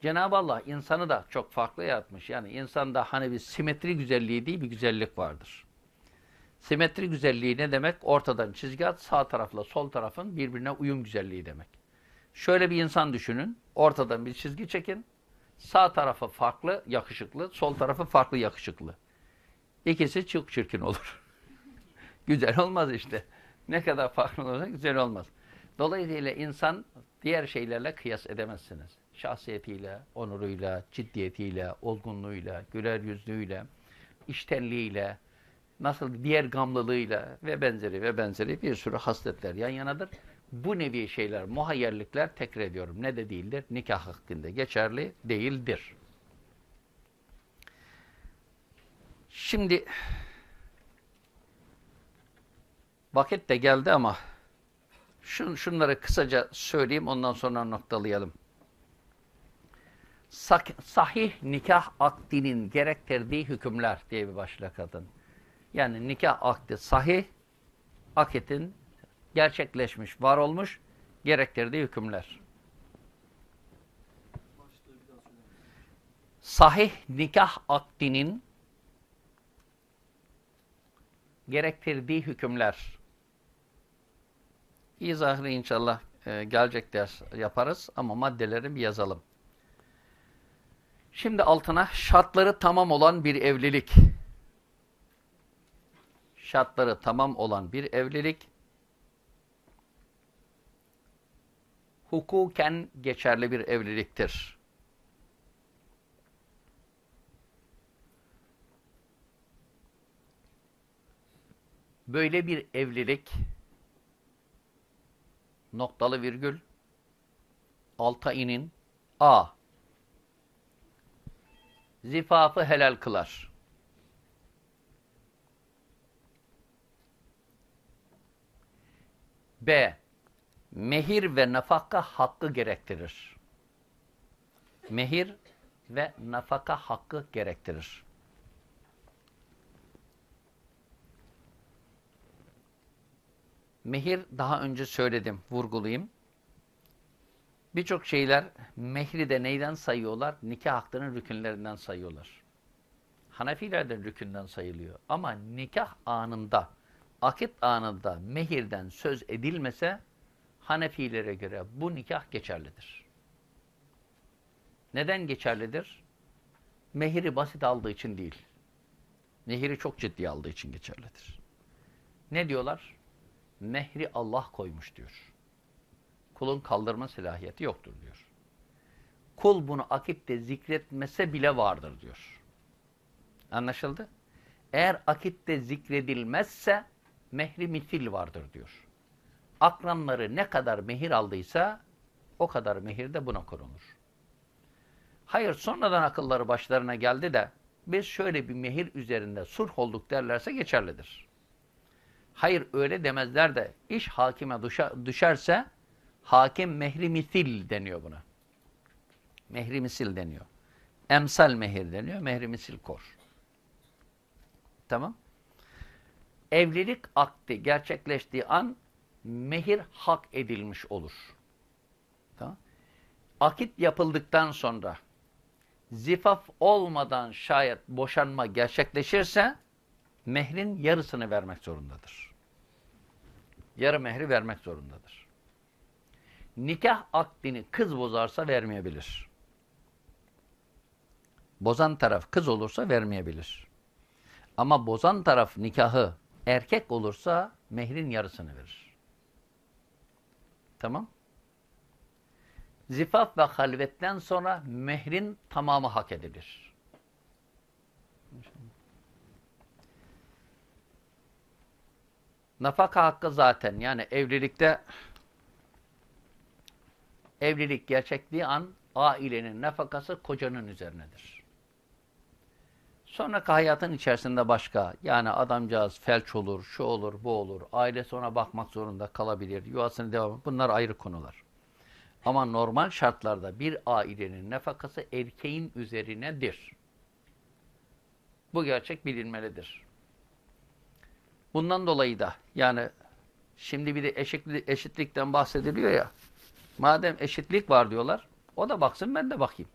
Cenab-ı Allah insanı da çok farklı yaratmış. Yani insanda hani bir simetri güzelliği değil bir güzellik vardır. Simetri güzelliği ne demek? Ortadan çizgi at, sağ tarafla sol tarafın birbirine uyum güzelliği demek. Şöyle bir insan düşünün. Ortadan bir çizgi çekin. Sağ tarafı farklı, yakışıklı, sol tarafı farklı, yakışıklı. İkisi çok çirkin olur. (laughs) güzel olmaz işte. Ne kadar farklı olursa güzel olmaz. Dolayısıyla insan diğer şeylerle kıyas edemezsiniz. Şahsiyetiyle, onuruyla, ciddiyetiyle, olgunluğuyla, güler yüzlüğüyle, iştenliğiyle, nasıl diğer gamlılığıyla ve benzeri ve benzeri bir sürü hasletler yan yanadır. Bu nevi şeyler, muhayyerlikler tekrar ediyorum. Ne de değildir? Nikah hakkında geçerli değildir. Şimdi vakit de geldi ama şun, şunları kısaca söyleyeyim ondan sonra noktalayalım. Sahih nikah akdinin gerektirdiği hükümler diye bir başlık atın. Yani nikah akdi sahih, akitin gerçekleşmiş, var olmuş, gerektirdiği hükümler. Sahih nikah akdinin gerektirdiği hükümler. İzahını inşallah e, gelecek ders yaparız ama maddeleri bir yazalım. Şimdi altına şartları tamam olan bir evlilik. Şartları tamam olan bir evlilik. Hukuken geçerli bir evliliktir. Böyle bir evlilik noktalı virgül alta A zifafı helal kılar. B. Mehir ve nafaka hakkı gerektirir. Mehir ve nafaka hakkı gerektirir. Mehir daha önce söyledim, vurgulayayım. Birçok şeyler mehri de neyden sayıyorlar? Nikah hakkının rükünlerinden sayıyorlar. Hanefilerden rükünden sayılıyor. Ama nikah anında, akit anında mehirden söz edilmese Hanefilere göre bu nikah geçerlidir. Neden geçerlidir? Mehiri basit aldığı için değil. Mehiri çok ciddi aldığı için geçerlidir. Ne diyorlar? Mehri Allah koymuş diyor kulun kaldırma silahiyeti yoktur diyor. Kul bunu akitte zikretmese bile vardır diyor. Anlaşıldı? Eğer akitte zikredilmezse mehri mitil vardır diyor. Akranları ne kadar mehir aldıysa o kadar mehir de buna konulur. Hayır sonradan akılları başlarına geldi de biz şöyle bir mehir üzerinde sulh olduk derlerse geçerlidir. Hayır öyle demezler de iş hakime düşerse Hakim mehri misil deniyor buna. Mehri misil deniyor. Emsal mehir deniyor. Mehri misil kor. Tamam. Evlilik akdi gerçekleştiği an mehir hak edilmiş olur. Tamam. Akit yapıldıktan sonra zifaf olmadan şayet boşanma gerçekleşirse mehrin yarısını vermek zorundadır. Yarı mehri vermek zorundadır nikah akdini kız bozarsa vermeyebilir. Bozan taraf kız olursa vermeyebilir. Ama bozan taraf nikahı erkek olursa mehrin yarısını verir. Tamam. Zifaf ve halvetten sonra mehrin tamamı hak edilir. Nafaka hakkı zaten yani evlilikte evlilik gerçekliği an ailenin nafakası kocanın üzerinedir. Sonra hayatın içerisinde başka yani adamcağız felç olur, şu olur, bu olur, aile ona bakmak zorunda kalabilir, yuvasını devam bunlar ayrı konular. Ama normal şartlarda bir ailenin nafakası erkeğin üzerinedir. Bu gerçek bilinmelidir. Bundan dolayı da yani şimdi bir de eşitlik, eşitlikten bahsediliyor ya. Madem eşitlik var diyorlar, o da baksın ben de bakayım.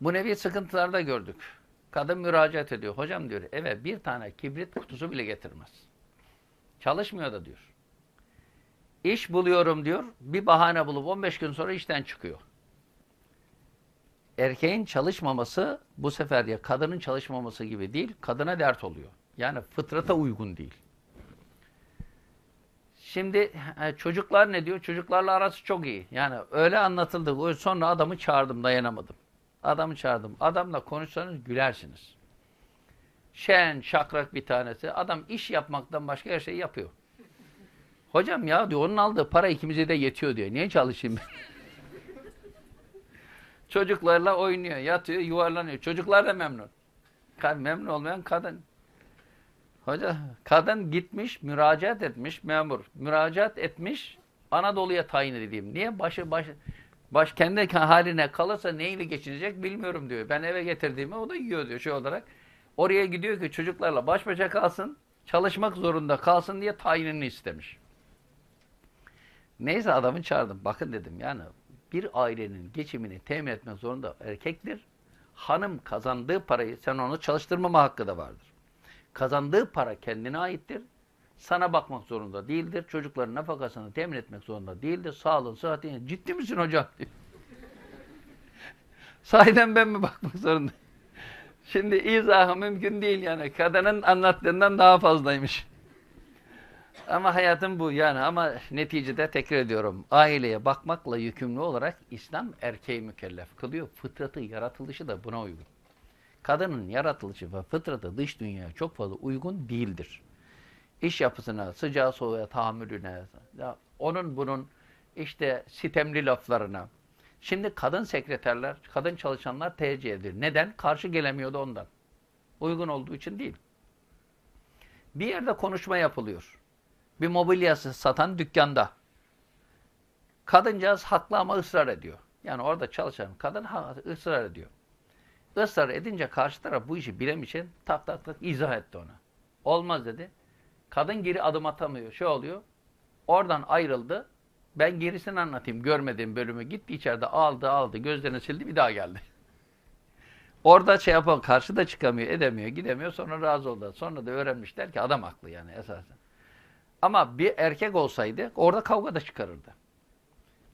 Bu nevi sıkıntılarda gördük. Kadın müracaat ediyor. Hocam diyor eve bir tane kibrit kutusu bile getirmez. Çalışmıyor da diyor. İş buluyorum diyor. Bir bahane bulup 15 gün sonra işten çıkıyor. Erkeğin çalışmaması bu sefer ya kadının çalışmaması gibi değil, kadına dert oluyor. Yani fıtrata uygun değil. Şimdi çocuklar ne diyor? Çocuklarla arası çok iyi. Yani öyle anlatıldı. Sonra adamı çağırdım, dayanamadım. Adamı çağırdım. Adamla konuşsanız gülersiniz. Şen, şakrak bir tanesi. Adam iş yapmaktan başka her şeyi yapıyor. Hocam ya diyor onun aldığı para ikimize de yetiyor diyor. Niye çalışayım ben? (laughs) Çocuklarla oynuyor, yatıyor, yuvarlanıyor. Çocuklar da memnun. Memnun olmayan kadın. Hoca kadın gitmiş, müracaat etmiş memur. Müracaat etmiş, Anadolu'ya tayin edeyim. Niye? Başı başı baş kendi haline kalırsa neyle geçinecek bilmiyorum diyor. Ben eve getirdiğimi o da yiyor diyor şey olarak. Oraya gidiyor ki çocuklarla baş başa kalsın, çalışmak zorunda kalsın diye tayinini istemiş. Neyse adamı çağırdım. Bakın dedim yani bir ailenin geçimini temin etmek zorunda erkektir. Hanım kazandığı parayı sen onu çalıştırmama hakkı da vardır. Kazandığı para kendine aittir. Sana bakmak zorunda değildir. Çocukların nafakasını temin etmek zorunda değildir. Sağlığın, sıhhatini. Ciddi misin hocam? (laughs) Sahiden ben mi bakmak zorundayım? Şimdi izahı mümkün değil yani. Kadının anlattığından daha fazlaymış. Ama hayatım bu yani ama neticede tekrar ediyorum. Aileye bakmakla yükümlü olarak İslam erkeği mükellef kılıyor. Fıtratı, yaratılışı da buna uygun. Kadının yaratılışı ve fıtratı dış dünyaya çok fazla uygun değildir. İş yapısına, sıcağı soğuğa tahammülüne, onun bunun işte sitemli laflarına. Şimdi kadın sekreterler, kadın çalışanlar tercih edilir. Neden? Karşı gelemiyordu ondan. Uygun olduğu için değil. Bir yerde konuşma yapılıyor bir mobilyası satan dükkanda. Kadıncağız haklı ama ısrar ediyor. Yani orada çalışan kadın ısrar ediyor. Israr edince karşı taraf bu işi bilemeyecek tak tak tak izah etti ona. Olmaz dedi. Kadın geri adım atamıyor. Şey oluyor. Oradan ayrıldı. Ben gerisini anlatayım. Görmediğim bölümü gitti içeride aldı aldı. Gözlerini sildi bir daha geldi. Orada şey yapan karşı da çıkamıyor edemiyor gidemiyor sonra razı oldu. Sonra da öğrenmişler ki adam haklı yani esasen. Ama bir erkek olsaydı orada kavga da çıkarırdı.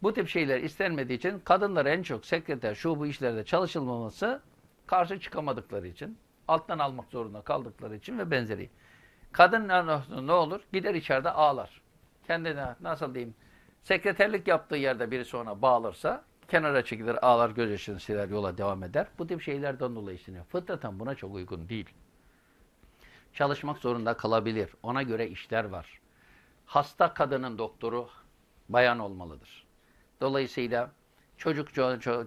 Bu tip şeyler istenmediği için kadınlar en çok sekreter şu bu işlerde çalışılmaması karşı çıkamadıkları için, alttan almak zorunda kaldıkları için ve benzeri. Kadın ne olur? Gider içeride ağlar. Kendine nasıl diyeyim? Sekreterlik yaptığı yerde birisi ona bağlarsa kenara çekilir, ağlar, gözyaşını siler, yola devam eder. Bu tip şeylerden dolayı isteniyor. Fıtraten buna çok uygun değil. Çalışmak zorunda kalabilir. Ona göre işler var hasta kadının doktoru bayan olmalıdır. Dolayısıyla çocuk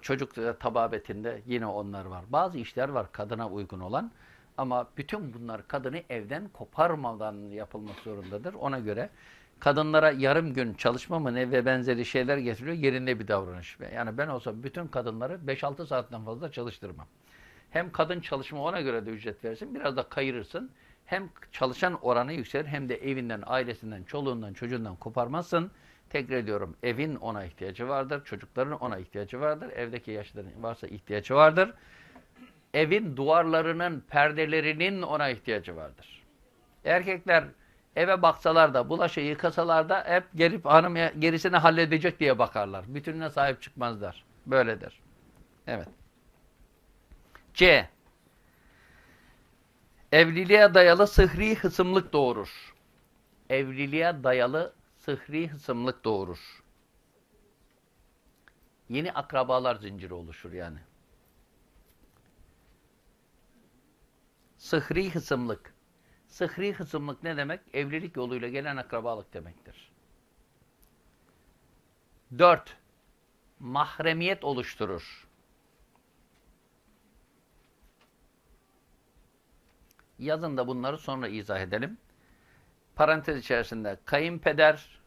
çocuk tababetinde yine onlar var. Bazı işler var kadına uygun olan ama bütün bunlar kadını evden koparmadan yapılmak zorundadır. Ona göre kadınlara yarım gün çalışma mı ne ve benzeri şeyler getiriyor yerinde bir davranış. Yani ben olsam bütün kadınları 5-6 saatten fazla çalıştırmam. Hem kadın çalışma ona göre de ücret versin biraz da kayırırsın hem çalışan oranı yükselir hem de evinden, ailesinden, çoluğundan, çocuğundan koparmazsın. Tekrar ediyorum evin ona ihtiyacı vardır, çocukların ona ihtiyacı vardır, evdeki yaşların varsa ihtiyacı vardır. Evin duvarlarının, perdelerinin ona ihtiyacı vardır. Erkekler eve baksalar da, bulaşığı yıkasalar da hep gelip hanım gerisini halledecek diye bakarlar. Bütününe sahip çıkmazlar. Böyledir. Evet. C. Evliliğe dayalı sıhri hısımlık doğurur. Evliliğe dayalı sıhri hısımlık doğurur. Yeni akrabalar zinciri oluşur yani. Sıhri hısımlık. Sıhri hısımlık ne demek? Evlilik yoluyla gelen akrabalık demektir. Dört, mahremiyet oluşturur. Yazın da bunları sonra izah edelim. Parantez içerisinde kayınpeder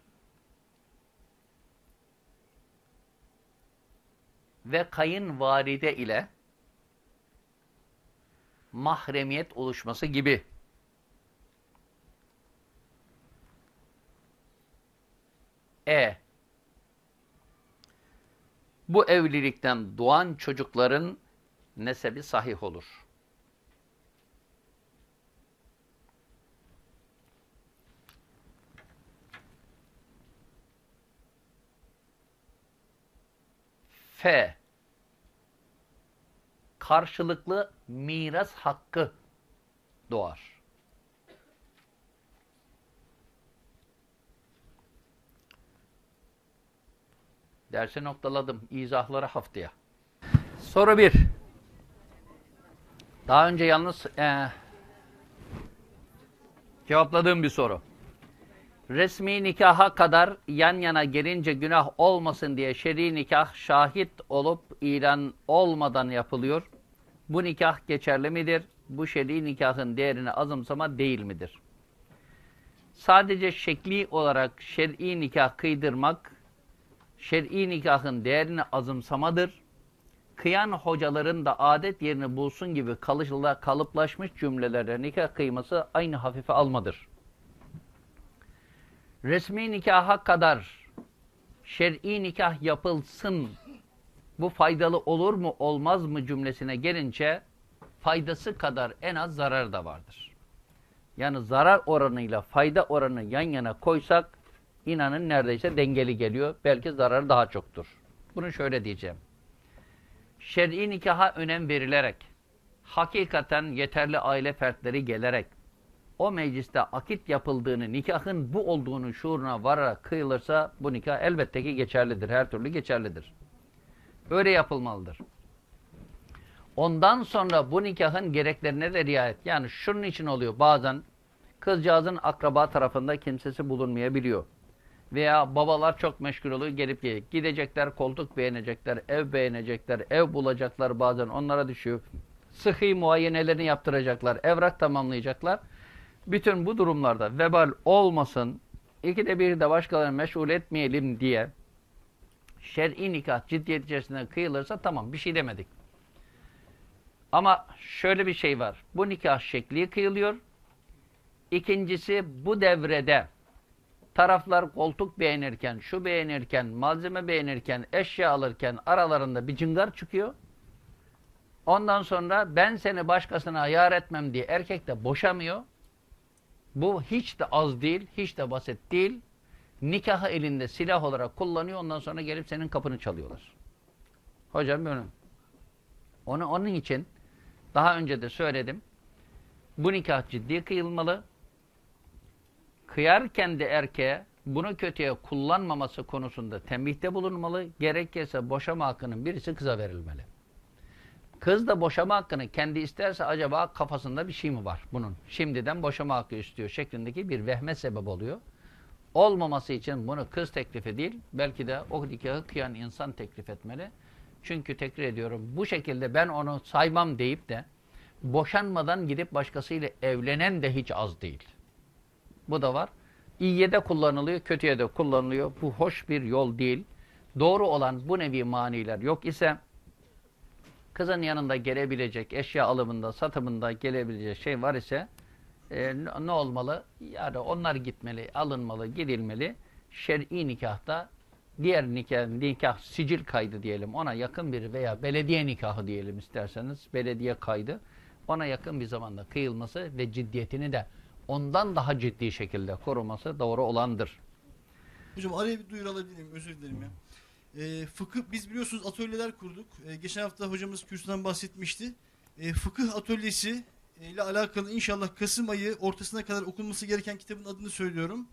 ve kayınvalide ile mahremiyet oluşması gibi. E. Bu evlilikten doğan çocukların nesebi sahih olur. F. Karşılıklı miras hakkı doğar. Dersi noktaladım. İzahları haftaya. Soru 1. Daha önce yalnız e, cevapladığım bir soru. Resmi nikaha kadar yan yana gelince günah olmasın diye şer'i nikah şahit olup ilan olmadan yapılıyor. Bu nikah geçerli midir? Bu şer'i nikahın değerini azımsama değil midir? Sadece şekli olarak şer'i nikah kıydırmak, şer'i nikahın değerini azımsamadır. Kıyan hocaların da adet yerini bulsun gibi kalıplaşmış cümlelere nikah kıyması aynı hafife almadır resmi nikaha kadar şer'i nikah yapılsın bu faydalı olur mu olmaz mı cümlesine gelince faydası kadar en az zarar da vardır. Yani zarar oranıyla fayda oranı yan yana koysak inanın neredeyse dengeli geliyor. Belki zararı daha çoktur. Bunu şöyle diyeceğim. Şer'i nikaha önem verilerek, hakikaten yeterli aile fertleri gelerek, o mecliste akit yapıldığını, nikahın bu olduğunu şuuruna vararak kıyılırsa bu nikah elbette ki geçerlidir. Her türlü geçerlidir. Öyle yapılmalıdır. Ondan sonra bu nikahın gereklerine de riayet. Yani şunun için oluyor bazen kızcağızın akraba tarafında kimsesi bulunmayabiliyor. Veya babalar çok meşgul oluyor gelip gidecekler, koltuk beğenecekler, ev beğenecekler, ev bulacaklar bazen onlara düşüyor. Sıhhi muayenelerini yaptıracaklar, evrak tamamlayacaklar. Bütün bu durumlarda vebal olmasın, ikide bir de başkalarını meşgul etmeyelim diye şer'i nikah ciddiyet içerisinde kıyılırsa tamam bir şey demedik. Ama şöyle bir şey var. Bu nikah şekli kıyılıyor. İkincisi bu devrede taraflar koltuk beğenirken, şu beğenirken, malzeme beğenirken, eşya alırken aralarında bir cıngar çıkıyor. Ondan sonra ben seni başkasına yar etmem diye erkek de boşamıyor. Bu hiç de az değil, hiç de basit değil. Nikahı elinde silah olarak kullanıyor, ondan sonra gelip senin kapını çalıyorlar. Hocam böyle. Onu, onun için daha önce de söyledim. Bu nikah ciddi kıyılmalı. Kıyarken de erkeğe bunu kötüye kullanmaması konusunda tembihte bulunmalı. Gerekirse boşama hakkının birisi kıza verilmeli. Kız da boşama hakkını kendi isterse acaba kafasında bir şey mi var bunun? Şimdiden boşama hakkı istiyor şeklindeki bir vehme sebep oluyor. Olmaması için bunu kız teklifi değil, belki de o nikahı kıyan insan teklif etmeli. Çünkü tekrar ediyorum bu şekilde ben onu saymam deyip de boşanmadan gidip başkasıyla evlenen de hiç az değil. Bu da var. İyiye de kullanılıyor, kötüye de kullanılıyor. Bu hoş bir yol değil. Doğru olan bu nevi maniler yok ise kızın yanında gelebilecek eşya alımında, satımında gelebilecek şey var ise e, ne olmalı? Yani onlar gitmeli, alınmalı, gidilmeli. Şer'i nikahta diğer nikah, nikah sicil kaydı diyelim ona yakın bir veya belediye nikahı diyelim isterseniz belediye kaydı ona yakın bir zamanda kıyılması ve ciddiyetini de ondan daha ciddi şekilde koruması doğru olandır. Hocam araya bir duyuru alabilir Özür dilerim ya. E, fıkıh biz biliyorsunuz atölyeler kurduk. E, geçen hafta hocamız kürsüden bahsetmişti. E, fıkıh atölyesi ile alakalı inşallah Kasım ayı ortasına kadar okunması gereken kitabın adını söylüyorum.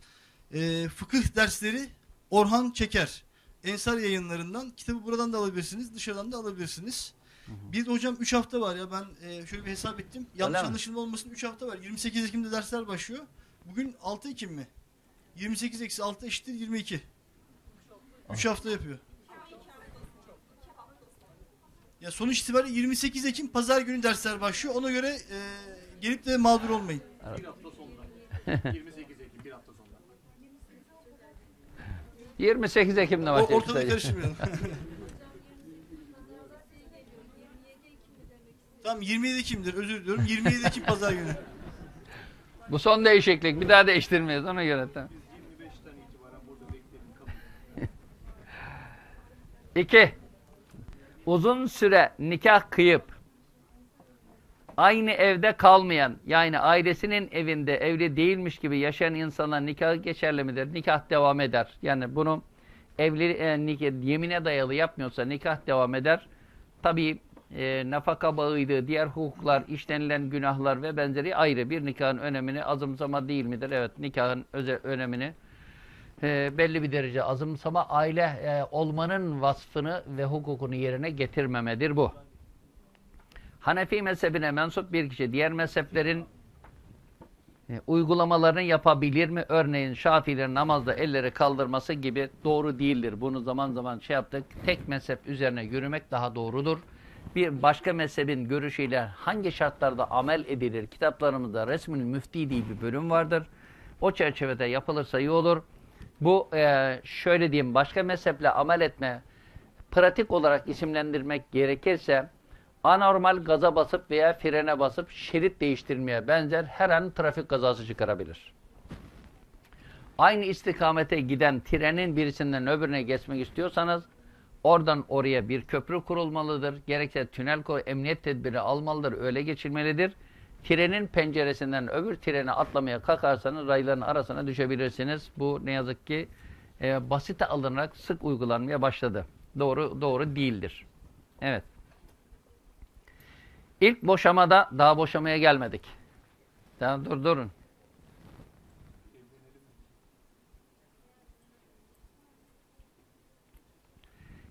E, fıkıh dersleri Orhan Çeker. Ensar yayınlarından. Kitabı buradan da alabilirsiniz. Dışarıdan da alabilirsiniz. Hı hı. Bir de hocam 3 hafta var ya ben e, şöyle bir hesap ettim. Yanlış anlaşılma olmasın 3 hafta var. 28 Ekim'de dersler başlıyor. Bugün 6 Ekim mi? 28 eksi 6 eşittir 22. 3 hafta yapıyor. Ya sonuç itibariyle 28 Ekim pazar günü dersler başlıyor. Ona göre e, gelip de mağdur olmayın. Bir hafta sonra. (laughs) 28 Ekim bir hafta sonra. 28 Ekim'de başlayacak. Ortalığı karıştırmayalım. (laughs) Tam 27 Ekim'dir özür diliyorum. 27 Ekim pazar günü. Bu son değişiklik. Bir daha değiştirmeyiz ona göre. Tamam. 25'ten itibaren burada bekleyelim. Kabul. İki. Uzun süre nikah kıyıp aynı evde kalmayan yani ailesinin evinde evli değilmiş gibi yaşayan insana nikahı geçerli midir? Nikah devam eder. Yani bunu evli e, nikah, yemine dayalı yapmıyorsa nikah devam eder. Tabii e, nafaka bağıydı, diğer hukuklar, işlenilen günahlar ve benzeri ayrı. Bir nikahın önemini azımsama değil midir? Evet, nikahın özel önemini e, belli bir derece azımsama aile e, olmanın vasfını ve hukukunu yerine getirmemedir bu. Hanefi mezhebine mensup bir kişi diğer mezheplerin e, uygulamalarını yapabilir mi? Örneğin Şafiilerin namazda elleri kaldırması gibi doğru değildir. Bunu zaman zaman şey yaptık. Tek mezhep üzerine yürümek daha doğrudur. Bir başka mezhebin görüşüyle hangi şartlarda amel edilir? Kitaplarımızda resmül müfti diye bir bölüm vardır. O çerçevede yapılırsa iyi olur. Bu e, şöyle diyeyim başka mezheple amel etme pratik olarak isimlendirmek gerekirse anormal gaza basıp veya frene basıp şerit değiştirmeye benzer her an trafik kazası çıkarabilir. Aynı istikamete giden trenin birisinden öbürüne geçmek istiyorsanız oradan oraya bir köprü kurulmalıdır. Gerekse tünel koy, emniyet tedbiri almalıdır, öyle geçilmelidir. Trenin penceresinden öbür trene atlamaya kalkarsanız rayların arasına düşebilirsiniz. Bu ne yazık ki e, basite alınarak sık uygulanmaya başladı. Doğru doğru değildir. Evet. İlk boşamada daha boşamaya gelmedik. Daha dur durun.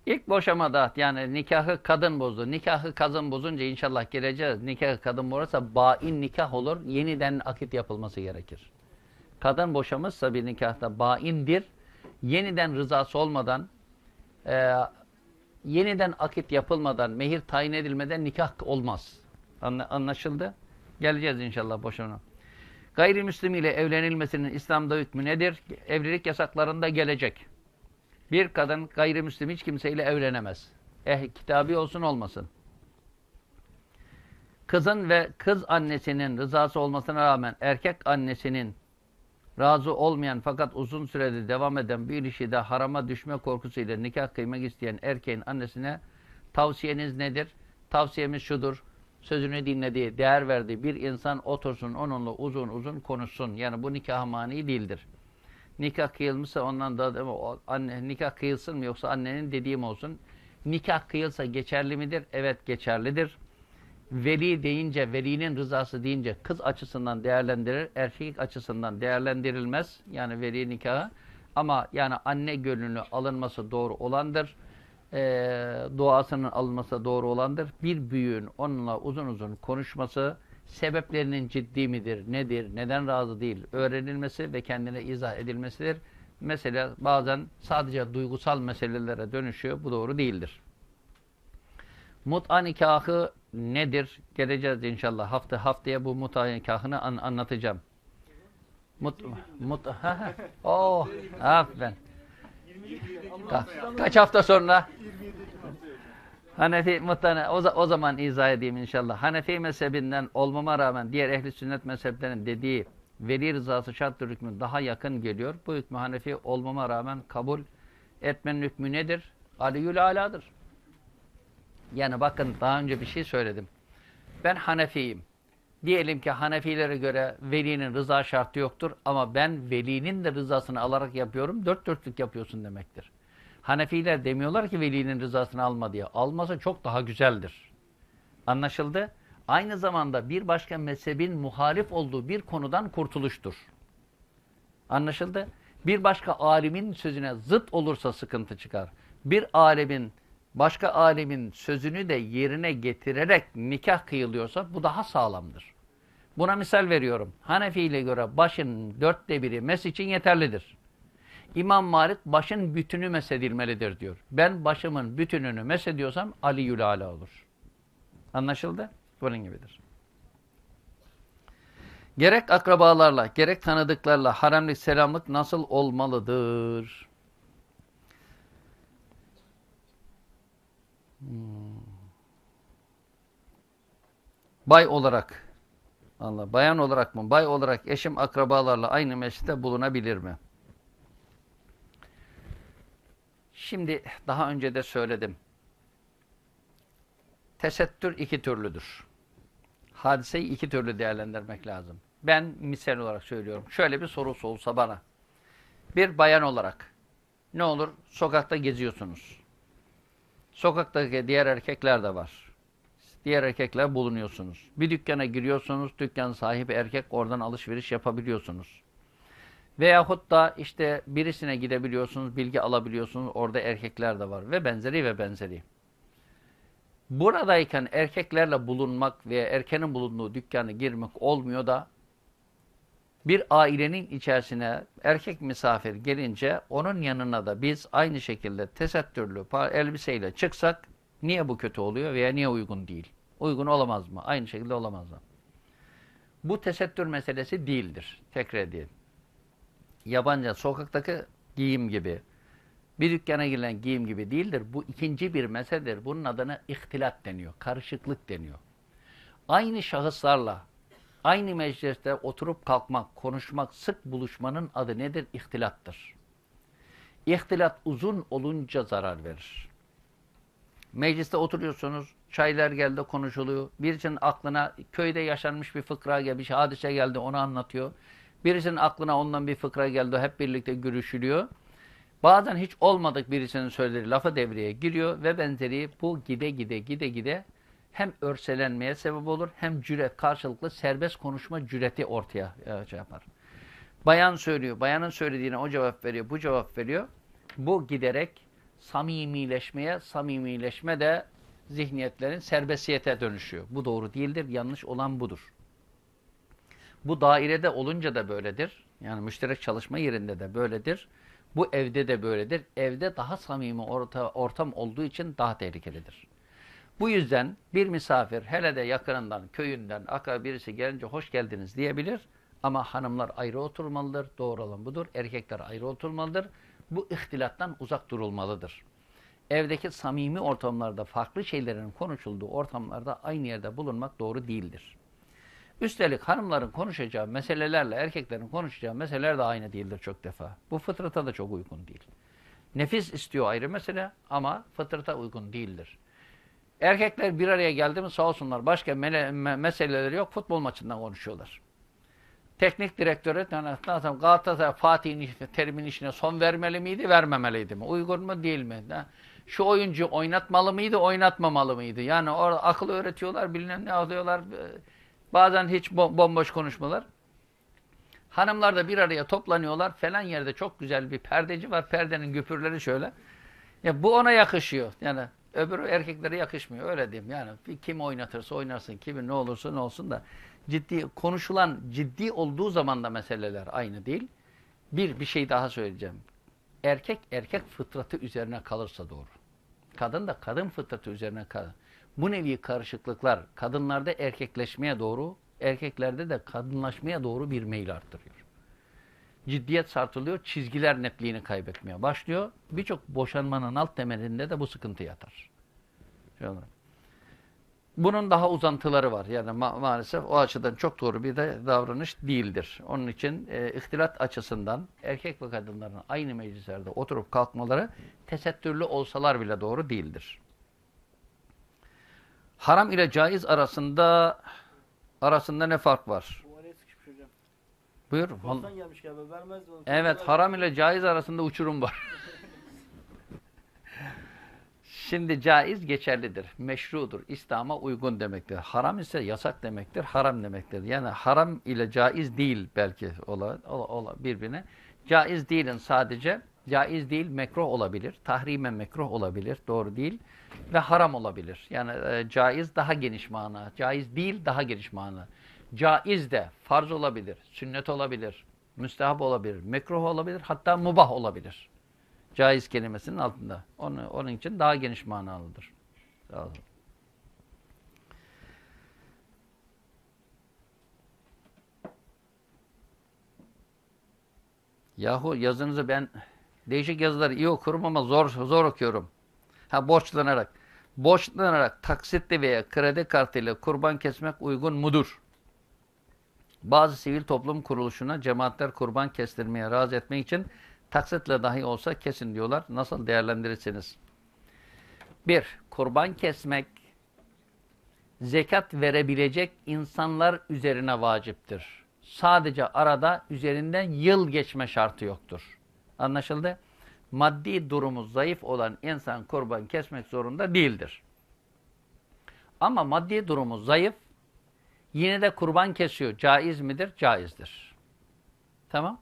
İlk boşamada yani nikahı kadın bozdu. Nikahı kadın bozunca inşallah geleceğiz. Nikahı kadın bozarsa bain nikah olur. Yeniden akit yapılması gerekir. Kadın boşamışsa bir nikahta baindir. Yeniden rızası olmadan e, yeniden akit yapılmadan, mehir tayin edilmeden nikah olmaz. Anlaşıldı? Geleceğiz inşallah boşuna. Gayrimüslim ile evlenilmesinin İslam'da hükmü nedir? Evlilik yasaklarında gelecek. Bir kadın gayrimüslim hiç kimseyle evlenemez. Eh kitabi olsun olmasın. Kızın ve kız annesinin rızası olmasına rağmen erkek annesinin razı olmayan fakat uzun sürede devam eden bir ilişkide harama düşme korkusuyla nikah kıymak isteyen erkeğin annesine tavsiyeniz nedir? Tavsiyemiz şudur. Sözünü dinlediği, değer verdiği bir insan otursun onunla uzun uzun konuşsun. Yani bu nikah mani değildir. Nikah kıyılmışsa ondan da o, anne, nikah kıyılsın mı yoksa annenin dediğim olsun. Nikah kıyılsa geçerli midir? Evet geçerlidir. Veli deyince, velinin rızası deyince kız açısından değerlendirir, erkek açısından değerlendirilmez. Yani veli nikahı. Ama yani anne gönlünü alınması doğru olandır. E, duasının alınması doğru olandır. Bir büyüğün onunla uzun uzun konuşması, sebeplerinin ciddi midir, nedir, neden razı değil öğrenilmesi ve kendine izah edilmesidir. Mesela bazen sadece duygusal meselelere dönüşüyor. Bu doğru değildir. Mut'a nikahı nedir? Geleceğiz inşallah. Hafta haftaya bu mut'a nikahını an anlatacağım. Mut, mut, ha, ha. Oh, aferin. Ka kaç hafta sonra? Hanefi muhtemelen o, o zaman izah edeyim inşallah. Hanefi mezhebinden olmama rağmen diğer ehli sünnet mezheplerinin dediği veli rızası şarttır hükmü daha yakın geliyor. Bu hükmü Hanefi olmama rağmen kabul etmenin hükmü nedir? Aliyül aladır. Yani bakın daha önce bir şey söyledim. Ben Hanefiyim. Diyelim ki Hanefilere göre velinin rıza şartı yoktur ama ben velinin de rızasını alarak yapıyorum. Dört dörtlük yapıyorsun demektir. Hanefiler demiyorlar ki velinin rızasını alma diye. Alması çok daha güzeldir. Anlaşıldı? Aynı zamanda bir başka mezhebin muhalif olduğu bir konudan kurtuluştur. Anlaşıldı? Bir başka alimin sözüne zıt olursa sıkıntı çıkar. Bir alemin başka alemin sözünü de yerine getirerek nikah kıyılıyorsa bu daha sağlamdır. Buna misal veriyorum. Hanefi ile göre başın dörtte biri mes için yeterlidir. İmam Malik başın bütünü mesedilmelidir diyor. Ben başımın bütününü mesediyorsam Ali Ala olur. Anlaşıldı? Bunun gibidir. Gerek akrabalarla, gerek tanıdıklarla haremlik, selamlık nasıl olmalıdır? Hmm. bay olarak Allah bayan olarak mı? Bay olarak eşim akrabalarla aynı mecliste bulunabilir mi? Şimdi daha önce de söyledim. Tesettür iki türlüdür. Hadiseyi iki türlü değerlendirmek lazım. Ben misal olarak söylüyorum. Şöyle bir sorusu olsa bana. Bir bayan olarak ne olur? Sokakta geziyorsunuz. Sokaktaki diğer erkekler de var. Diğer erkekler bulunuyorsunuz. Bir dükkana giriyorsunuz. Dükkan sahibi erkek oradan alışveriş yapabiliyorsunuz. Veyahut da işte birisine gidebiliyorsunuz, bilgi alabiliyorsunuz. Orada erkekler de var ve benzeri ve benzeri. Buradayken erkeklerle bulunmak veya erkenin bulunduğu dükkanı girmek olmuyor da bir ailenin içerisine erkek misafir gelince onun yanına da biz aynı şekilde tesettürlü elbiseyle çıksak niye bu kötü oluyor veya niye uygun değil? Uygun olamaz mı? Aynı şekilde olamaz mı? Bu tesettür meselesi değildir. Tekrar edeyim. Yabancı sokaktaki giyim gibi, bir dükkana girilen giyim gibi değildir. Bu ikinci bir meseledir. Bunun adına ihtilat deniyor. Karışıklık deniyor. Aynı şahıslarla aynı mecliste oturup kalkmak, konuşmak, sık buluşmanın adı nedir? İhtilattır. İhtilat uzun olunca zarar verir. Mecliste oturuyorsunuz, çaylar geldi konuşuluyor. Birisinin aklına köyde yaşanmış bir fıkra gelmiş, hadise geldi onu anlatıyor. Birisinin aklına ondan bir fıkra geldi, hep birlikte görüşülüyor. Bazen hiç olmadık birisinin söylediği lafı devreye giriyor ve benzeri bu gide gide gide gide hem örselenmeye sebep olur hem cüret karşılıklı serbest konuşma cüreti ortaya e, şey yapar. Bayan söylüyor, bayanın söylediğine o cevap veriyor, bu cevap veriyor. Bu giderek samimileşmeye, samimileşme de zihniyetlerin serbestiyete dönüşüyor. Bu doğru değildir, yanlış olan budur. Bu dairede olunca da böyledir. Yani müşterek çalışma yerinde de böyledir. Bu evde de böyledir. Evde daha samimi orta, ortam olduğu için daha tehlikelidir. Bu yüzden bir misafir hele de yakınından, köyünden, akar birisi gelince hoş geldiniz diyebilir. Ama hanımlar ayrı oturmalıdır. Doğru olan budur. Erkekler ayrı oturmalıdır. Bu ihtilattan uzak durulmalıdır. Evdeki samimi ortamlarda farklı şeylerin konuşulduğu ortamlarda aynı yerde bulunmak doğru değildir. Üstelik hanımların konuşacağı meselelerle erkeklerin konuşacağı meseleler de aynı değildir çok defa. Bu fıtrata da çok uygun değil. Nefis istiyor ayrı mesele ama fıtrata uygun değildir. Erkekler bir araya geldi mi sağ olsunlar başka me me meseleleri yok futbol maçından konuşuyorlar. Teknik direktörü yani, Galatasaray Fatih'in terimin işine son vermeli miydi vermemeliydi mi? Uygun mu değil mi? Şu oyuncu oynatmalı mıydı oynatmamalı mıydı? Yani orada akıl öğretiyorlar bilmem ne alıyorlar. Bazen hiç bomboş konuşmalar. Hanımlar da bir araya toplanıyorlar. Falan yerde çok güzel bir perdeci var. Perdenin güpürleri şöyle. Ya bu ona yakışıyor. Yani öbürü erkeklere yakışmıyor. Öyle diyeyim. Yani kim oynatırsa oynarsın. Kimin ne olursa ne olsun da ciddi konuşulan ciddi olduğu zaman da meseleler aynı değil. Bir bir şey daha söyleyeceğim. Erkek erkek fıtratı üzerine kalırsa doğru. Kadın da kadın fıtratı üzerine kalır. Bu nevi karışıklıklar kadınlarda erkekleşmeye doğru, erkeklerde de kadınlaşmaya doğru bir meyil arttırıyor. Ciddiyet sartılıyor, çizgiler netliğini kaybetmeye başlıyor. Birçok boşanmanın alt temelinde de bu sıkıntı yatar. Bunun daha uzantıları var. Yani ma maalesef o açıdan çok doğru bir de davranış değildir. Onun için e, ihtilat açısından erkek ve kadınların aynı meclislerde oturup kalkmaları tesettürlü olsalar bile doğru değildir. Haram ile caiz arasında arasında ne fark var? Buyur. gelmiş galiba. Evet haram ile caiz arasında uçurum var. (laughs) Şimdi caiz geçerlidir. Meşrudur. İslam'a uygun demektir. Haram ise yasak demektir. Haram demektir. Yani haram ile caiz değil belki ola, ola, ola birbirine. Caiz değilin sadece. Caiz değil mekruh olabilir. Tahrime mekruh olabilir. Doğru değil. Ve haram olabilir. Yani e, caiz daha geniş mana. Caiz değil daha geniş mana. Caiz de farz olabilir. Sünnet olabilir. Müstehap olabilir. Mekruh olabilir. Hatta mubah olabilir. Caiz kelimesinin altında. Onu, onun için daha geniş manalıdır. Sağ olun. Yahu yazınızı ben değişik yazıları iyi okurum ama zor zor okuyorum. Ha borçlanarak. borçlanarak taksitli veya kredi kartıyla kurban kesmek uygun mudur? Bazı sivil toplum kuruluşuna cemaatler kurban kestirmeye razı etmek için taksitle dahi olsa kesin diyorlar. Nasıl değerlendirirsiniz? Bir, kurban kesmek zekat verebilecek insanlar üzerine vaciptir. Sadece arada üzerinden yıl geçme şartı yoktur. Anlaşıldı? Maddi durumu zayıf olan insan kurban kesmek zorunda değildir. Ama maddi durumu zayıf, yine de kurban kesiyor. Caiz midir? Caizdir. Tamam.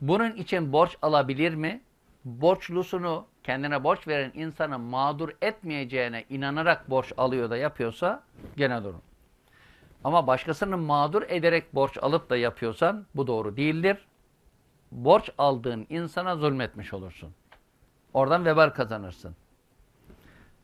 Bunun için borç alabilir mi? Borçlusunu, kendine borç veren insanı mağdur etmeyeceğine inanarak borç alıyor da yapıyorsa gene durum. Ama başkasını mağdur ederek borç alıp da yapıyorsan bu doğru değildir. Borç aldığın insana zulmetmiş olursun. Oradan vebal kazanırsın.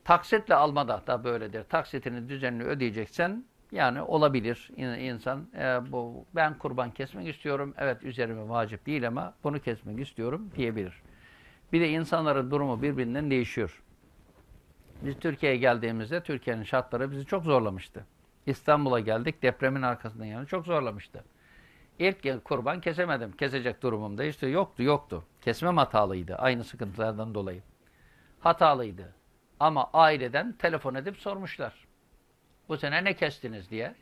Taksitle almada da böyledir. Taksitini düzenli ödeyeceksen yani olabilir insan e, bu ben kurban kesmek istiyorum. Evet üzerime vacip değil ama bunu kesmek istiyorum diyebilir. Bir de insanların durumu birbirinden değişiyor. Biz Türkiye'ye geldiğimizde Türkiye'nin şartları bizi çok zorlamıştı. İstanbul'a geldik depremin arkasından yani çok zorlamıştı. İlk yıl kurban kesemedim. Kesecek durumumda işte yoktu yoktu. Kesmem hatalıydı aynı sıkıntılardan dolayı. Hatalıydı. Ama aileden telefon edip sormuşlar. Bu sene ne kestiniz diye.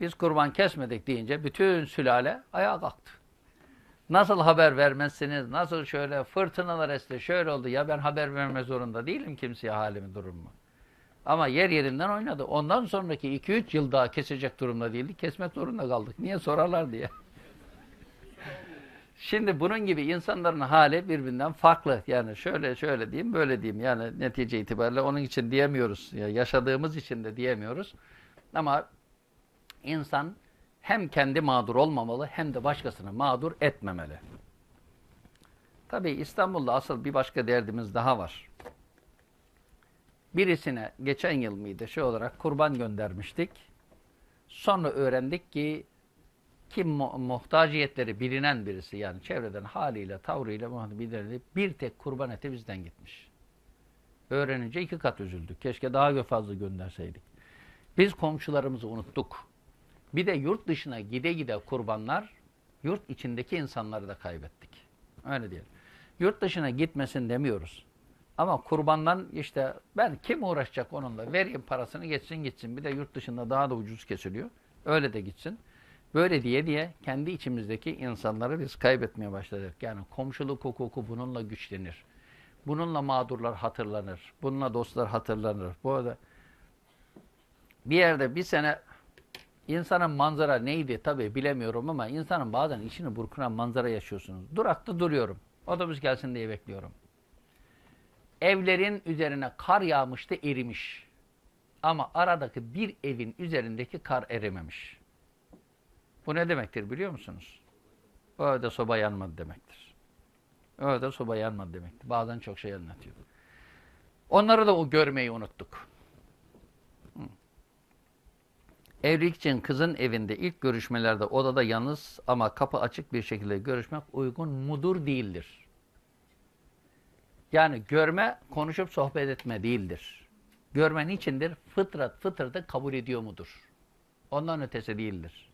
Biz kurban kesmedik deyince bütün sülale ayağa kalktı. Nasıl haber vermezsiniz? Nasıl şöyle fırtınalar esti, şöyle oldu. Ya ben haber verme zorunda değilim kimseye halimi, durumumu. Ama yer yerinden oynadı. Ondan sonraki 2-3 yıl daha kesecek durumda değildi. Kesmek zorunda kaldık. Niye sorarlar diye. (laughs) Şimdi bunun gibi insanların hali birbirinden farklı. Yani şöyle şöyle diyeyim, böyle diyeyim. Yani netice itibariyle onun için diyemiyoruz. Ya yaşadığımız için de diyemiyoruz. Ama insan hem kendi mağdur olmamalı hem de başkasını mağdur etmemeli. Tabii İstanbul'da asıl bir başka derdimiz daha var. Birisine geçen yıl mıydı şey olarak kurban göndermiştik. Sonra öğrendik ki kim mu muhtaciyetleri bilinen birisi yani çevreden haliyle, tavrıyla bilinen bir tek kurban eti bizden gitmiş. Öğrenince iki kat üzüldük. Keşke daha fazla gönderseydik. Biz komşularımızı unuttuk. Bir de yurt dışına gide gide kurbanlar, yurt içindeki insanları da kaybettik. Öyle diyelim. Yurt dışına gitmesin demiyoruz. Ama kurbandan işte ben kim uğraşacak onunla vereyim parasını geçsin gitsin. Bir de yurt dışında daha da ucuz kesiliyor. Öyle de gitsin. Böyle diye diye kendi içimizdeki insanları biz kaybetmeye başladık. Yani komşuluk hukuku bununla güçlenir. Bununla mağdurlar hatırlanır. Bununla dostlar hatırlanır. Bu arada bir yerde bir sene insanın manzara neydi tabii bilemiyorum ama insanın bazen içini burkunan manzara yaşıyorsunuz. Durakta duruyorum. Otobüs gelsin diye bekliyorum. Evlerin üzerine kar yağmıştı erimiş. Ama aradaki bir evin üzerindeki kar erimemiş. Bu ne demektir biliyor musunuz? Orada soba yanmadı demektir. Orada soba yanmadı demektir. Bazen çok şey anlatıyor. Onları da o görmeyi unuttuk. Evlilik için kızın evinde ilk görüşmelerde odada yalnız ama kapı açık bir şekilde görüşmek uygun mudur değildir. Yani görme, konuşup sohbet etme değildir. Görmen içindir, fıtrat fıtratı kabul ediyor mudur? Ondan ötesi değildir.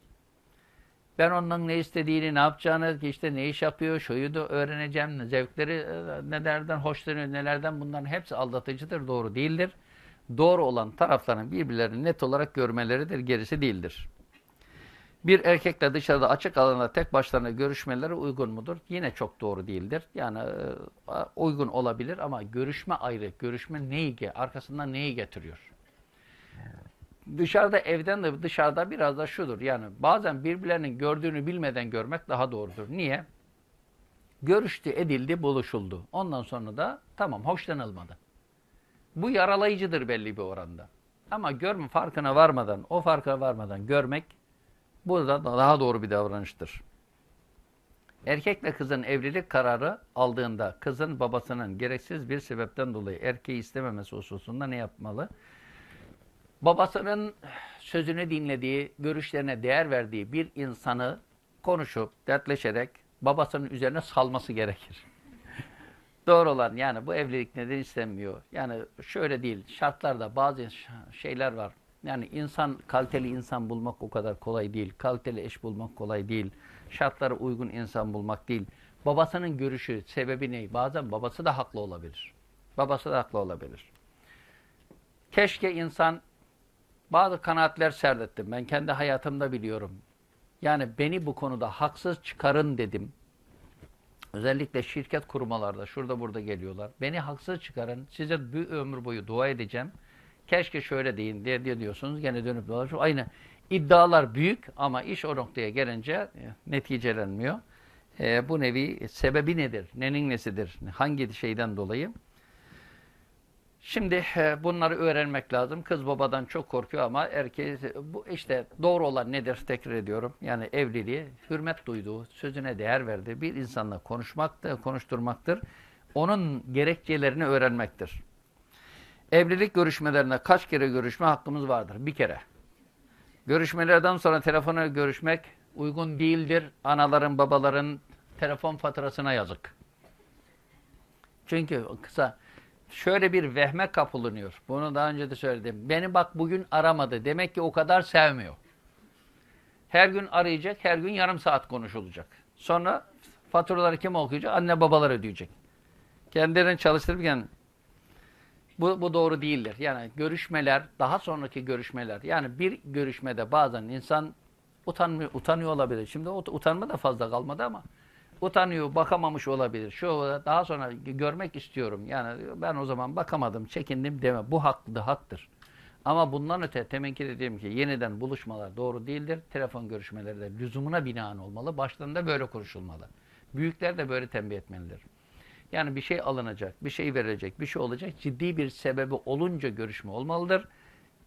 Ben ondan ne istediğini, ne yapacağını, işte ne iş yapıyor, şuyu da öğreneceğim, zevkleri e, nelerden hoşlanıyor, nelerden bunların hepsi aldatıcıdır, doğru değildir. Doğru olan tarafların birbirlerini net olarak görmeleridir, gerisi değildir. Bir erkekle dışarıda açık alanda tek başlarına görüşmeleri uygun mudur? Yine çok doğru değildir. Yani e, uygun olabilir ama görüşme ayrı. Görüşme neyi, arkasından neyi getiriyor? dışarıda evden de dışarıda biraz da şudur. Yani bazen birbirlerinin gördüğünü bilmeden görmek daha doğrudur. Niye? Görüştü, edildi, buluşuldu. Ondan sonra da tamam hoşlanılmadı. Bu yaralayıcıdır belli bir oranda. Ama görme farkına varmadan, o farkına varmadan görmek bu da daha doğru bir davranıştır. Erkekle kızın evlilik kararı aldığında kızın babasının gereksiz bir sebepten dolayı erkeği istememesi hususunda ne yapmalı? babasının sözünü dinlediği, görüşlerine değer verdiği bir insanı konuşup, dertleşerek babasının üzerine salması gerekir. (laughs) Doğru olan yani bu evlilik neden istenmiyor? Yani şöyle değil, şartlarda bazı şeyler var. Yani insan, kaliteli insan bulmak o kadar kolay değil. Kaliteli eş bulmak kolay değil. Şartlara uygun insan bulmak değil. Babasının görüşü, sebebi ne? Bazen babası da haklı olabilir. Babası da haklı olabilir. Keşke insan bazı kanaatler serdettim. Ben kendi hayatımda biliyorum. Yani beni bu konuda haksız çıkarın dedim. Özellikle şirket kurmalarda şurada burada geliyorlar. Beni haksız çıkarın. Size bir ömür boyu dua edeceğim. Keşke şöyle deyin diye, diye diyorsunuz. Gene dönüp dolaşıyor. Aynı iddialar büyük ama iş o noktaya gelince e, neticelenmiyor. E, bu nevi sebebi nedir? Nenin nesidir? Hangi şeyden dolayı? Şimdi e, bunları öğrenmek lazım. Kız babadan çok korkuyor ama erkeği bu işte doğru olan nedir tekrar ediyorum. Yani evliliği hürmet duyduğu, sözüne değer verdiği bir insanla konuşmaktır, konuşturmaktır. Onun gerekçelerini öğrenmektir. Evlilik görüşmelerine kaç kere görüşme hakkımız vardır? Bir kere. Görüşmelerden sonra telefona görüşmek uygun değildir. Anaların, babaların telefon faturasına yazık. Çünkü kısa şöyle bir vehme kapılınıyor. Bunu daha önce de söyledim. Beni bak bugün aramadı. Demek ki o kadar sevmiyor. Her gün arayacak, her gün yarım saat konuşulacak. Sonra faturaları kim okuyacak? Anne babalar ödeyecek. Kendilerini çalıştırırken bu, bu doğru değildir. Yani görüşmeler, daha sonraki görüşmeler. Yani bir görüşmede bazen insan utanmıyor, utanıyor olabilir. Şimdi utanma da fazla kalmadı ama utanıyor, bakamamış olabilir. Şu daha sonra görmek istiyorum. Yani ben o zaman bakamadım, çekindim deme. Bu haklı, haktır. Ama bundan öte teminki dediğim ki yeniden buluşmalar doğru değildir. Telefon görüşmeleri de lüzumuna binaen olmalı. Başlarında böyle konuşulmalı. Büyükler de böyle tembih etmelidir. Yani bir şey alınacak, bir şey verilecek, bir şey olacak. Ciddi bir sebebi olunca görüşme olmalıdır.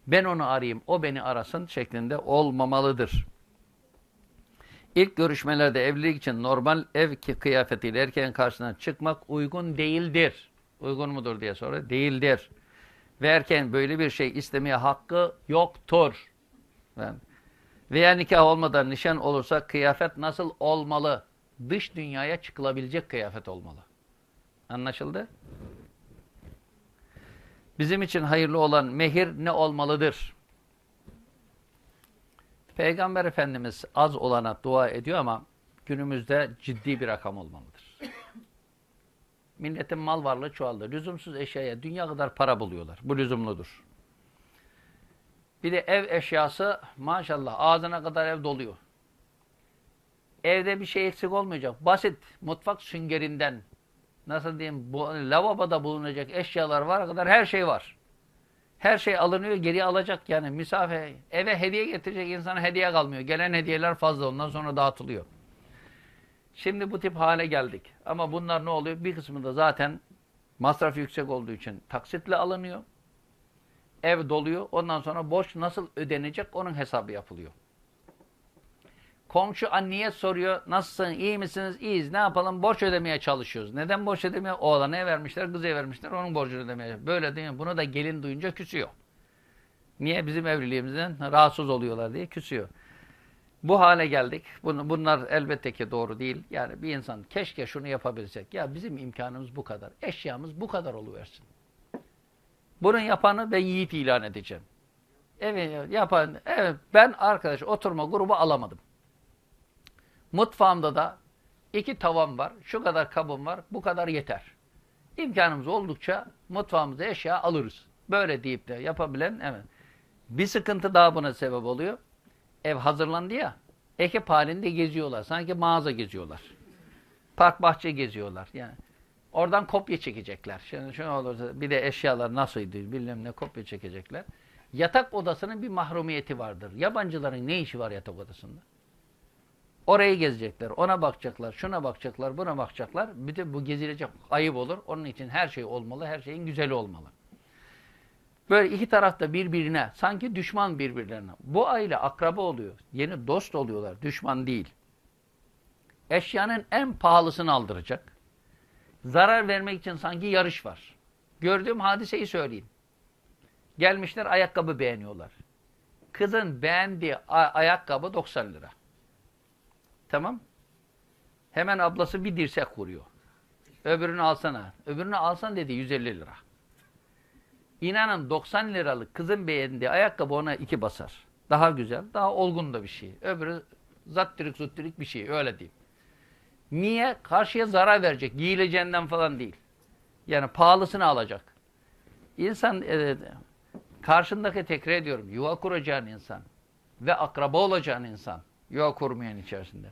Ben onu arayayım, o beni arasın şeklinde olmamalıdır. İlk görüşmelerde evlilik için normal ev kıyafetiyle erkeğin karşısına çıkmak uygun değildir. Uygun mudur diye soruyor. Değildir. Ve erkeğin böyle bir şey istemeye hakkı yoktur. Yani, veya nikah olmadan nişan olursa kıyafet nasıl olmalı? Dış dünyaya çıkılabilecek kıyafet olmalı. Anlaşıldı? Bizim için hayırlı olan mehir ne olmalıdır? Peygamber Efendimiz az olana dua ediyor ama günümüzde ciddi bir rakam olmalıdır. Milletin mal varlığı çoğaldı. Lüzumsuz eşyaya dünya kadar para buluyorlar. Bu lüzumludur. Bir de ev eşyası maşallah ağzına kadar ev doluyor. Evde bir şey eksik olmayacak. Basit mutfak süngerinden nasıl diyeyim bu lavaboda bulunacak eşyalar var kadar her şey var. Her şey alınıyor, geri alacak yani misafir eve hediye getirecek insana hediye kalmıyor. Gelen hediyeler fazla ondan sonra dağıtılıyor. Şimdi bu tip hale geldik. Ama bunlar ne oluyor? Bir kısmı da zaten masraf yüksek olduğu için taksitle alınıyor. Ev doluyor. Ondan sonra borç nasıl ödenecek onun hesabı yapılıyor. Komşu anneye soruyor. Nasılsın? İyi misiniz? İyiyiz. Ne yapalım? Borç ödemeye çalışıyoruz. Neden borç ödemeye? Oğlana ev vermişler, kızı vermişler. Onun borcunu ödemeye. Böyle değil mi? Bunu da gelin duyunca küsüyor. Niye? Bizim evliliğimizden rahatsız oluyorlar diye küsüyor. Bu hale geldik. Bunlar elbette ki doğru değil. Yani bir insan keşke şunu yapabilsek. Ya bizim imkanımız bu kadar. Eşyamız bu kadar oluversin. Bunun yapanı ben yiğit ilan edeceğim. Evet yapan, evet ben arkadaş oturma grubu alamadım. Mutfağımda da iki tavam var, şu kadar kabım var, bu kadar yeter. İmkanımız oldukça mutfağımıza eşya alırız. Böyle deyip de yapabilen, evet. Bir sıkıntı daha buna sebep oluyor. Ev hazırlandı ya, ekip halinde geziyorlar. Sanki mağaza geziyorlar. Park bahçe geziyorlar. Yani oradan kopya çekecekler. Şimdi şunu olursa bir de eşyalar nasıldı bilmem ne kopya çekecekler. Yatak odasının bir mahrumiyeti vardır. Yabancıların ne işi var yatak odasında? Orayı gezecekler, ona bakacaklar, şuna bakacaklar, buna bakacaklar. Bütün bu gezilecek ayıp olur. Onun için her şey olmalı, her şeyin güzeli olmalı. Böyle iki tarafta birbirine, sanki düşman birbirlerine. Bu aile akraba oluyor, yeni dost oluyorlar, düşman değil. Eşyanın en pahalısını aldıracak. Zarar vermek için sanki yarış var. Gördüğüm hadiseyi söyleyeyim. Gelmişler ayakkabı beğeniyorlar. Kızın beğendiği ayakkabı 90 lira. Tamam. Hemen ablası bir dirsek vuruyor. Öbürünü alsana. Öbürünü alsan dedi 150 lira. İnanın 90 liralık kızın beğendiği ayakkabı ona iki basar. Daha güzel, daha olgun da bir şey. Öbürü zattirik zuttirik bir şey, öyle diyeyim. Niye? Karşıya zarar verecek, giyileceğinden falan değil. Yani pahalısını alacak. İnsan, e, karşındaki tekrar ediyorum, yuva kuracağın insan ve akraba olacağın insan, yuva kurmayan içerisinde.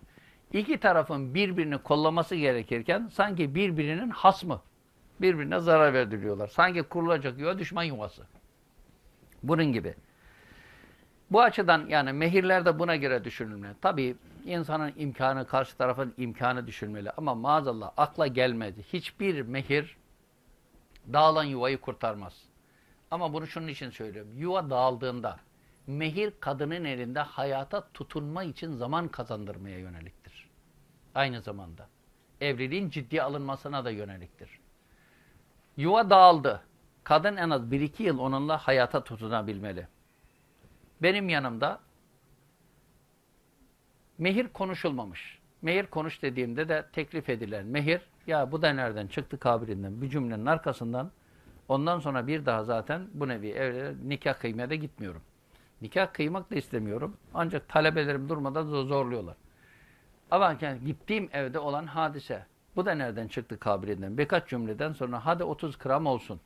İki tarafın birbirini kollaması gerekirken sanki birbirinin hasmı, birbirine zarar verdiriyorlar. Sanki kurulacak yuva düşman yuvası. Bunun gibi. Bu açıdan yani mehirler de buna göre düşünülmeli. Tabii insanın imkanı, karşı tarafın imkanı düşünmeli. Ama maazallah akla gelmedi. Hiçbir mehir dağılan yuvayı kurtarmaz. Ama bunu şunun için söylüyorum. Yuva dağıldığında mehir kadının elinde hayata tutunma için zaman kazandırmaya yöneliktir. Aynı zamanda. Evliliğin ciddiye alınmasına da yöneliktir. Yuva dağıldı. Kadın en az 1-2 yıl onunla hayata tutunabilmeli. Benim yanımda mehir konuşulmamış. Mehir konuş dediğimde de teklif edilen mehir, ya bu da nereden çıktı kabirinden bir cümlenin arkasından ondan sonra bir daha zaten bu nevi evlere nikah kıymaya da gitmiyorum. Nikah kıymak da istemiyorum. Ancak talebelerim durmadan zorluyorlar. Yani gittiğim evde olan hadise. Bu da nereden çıktı kabirinden? Birkaç cümleden sonra hadi 30 gram olsun.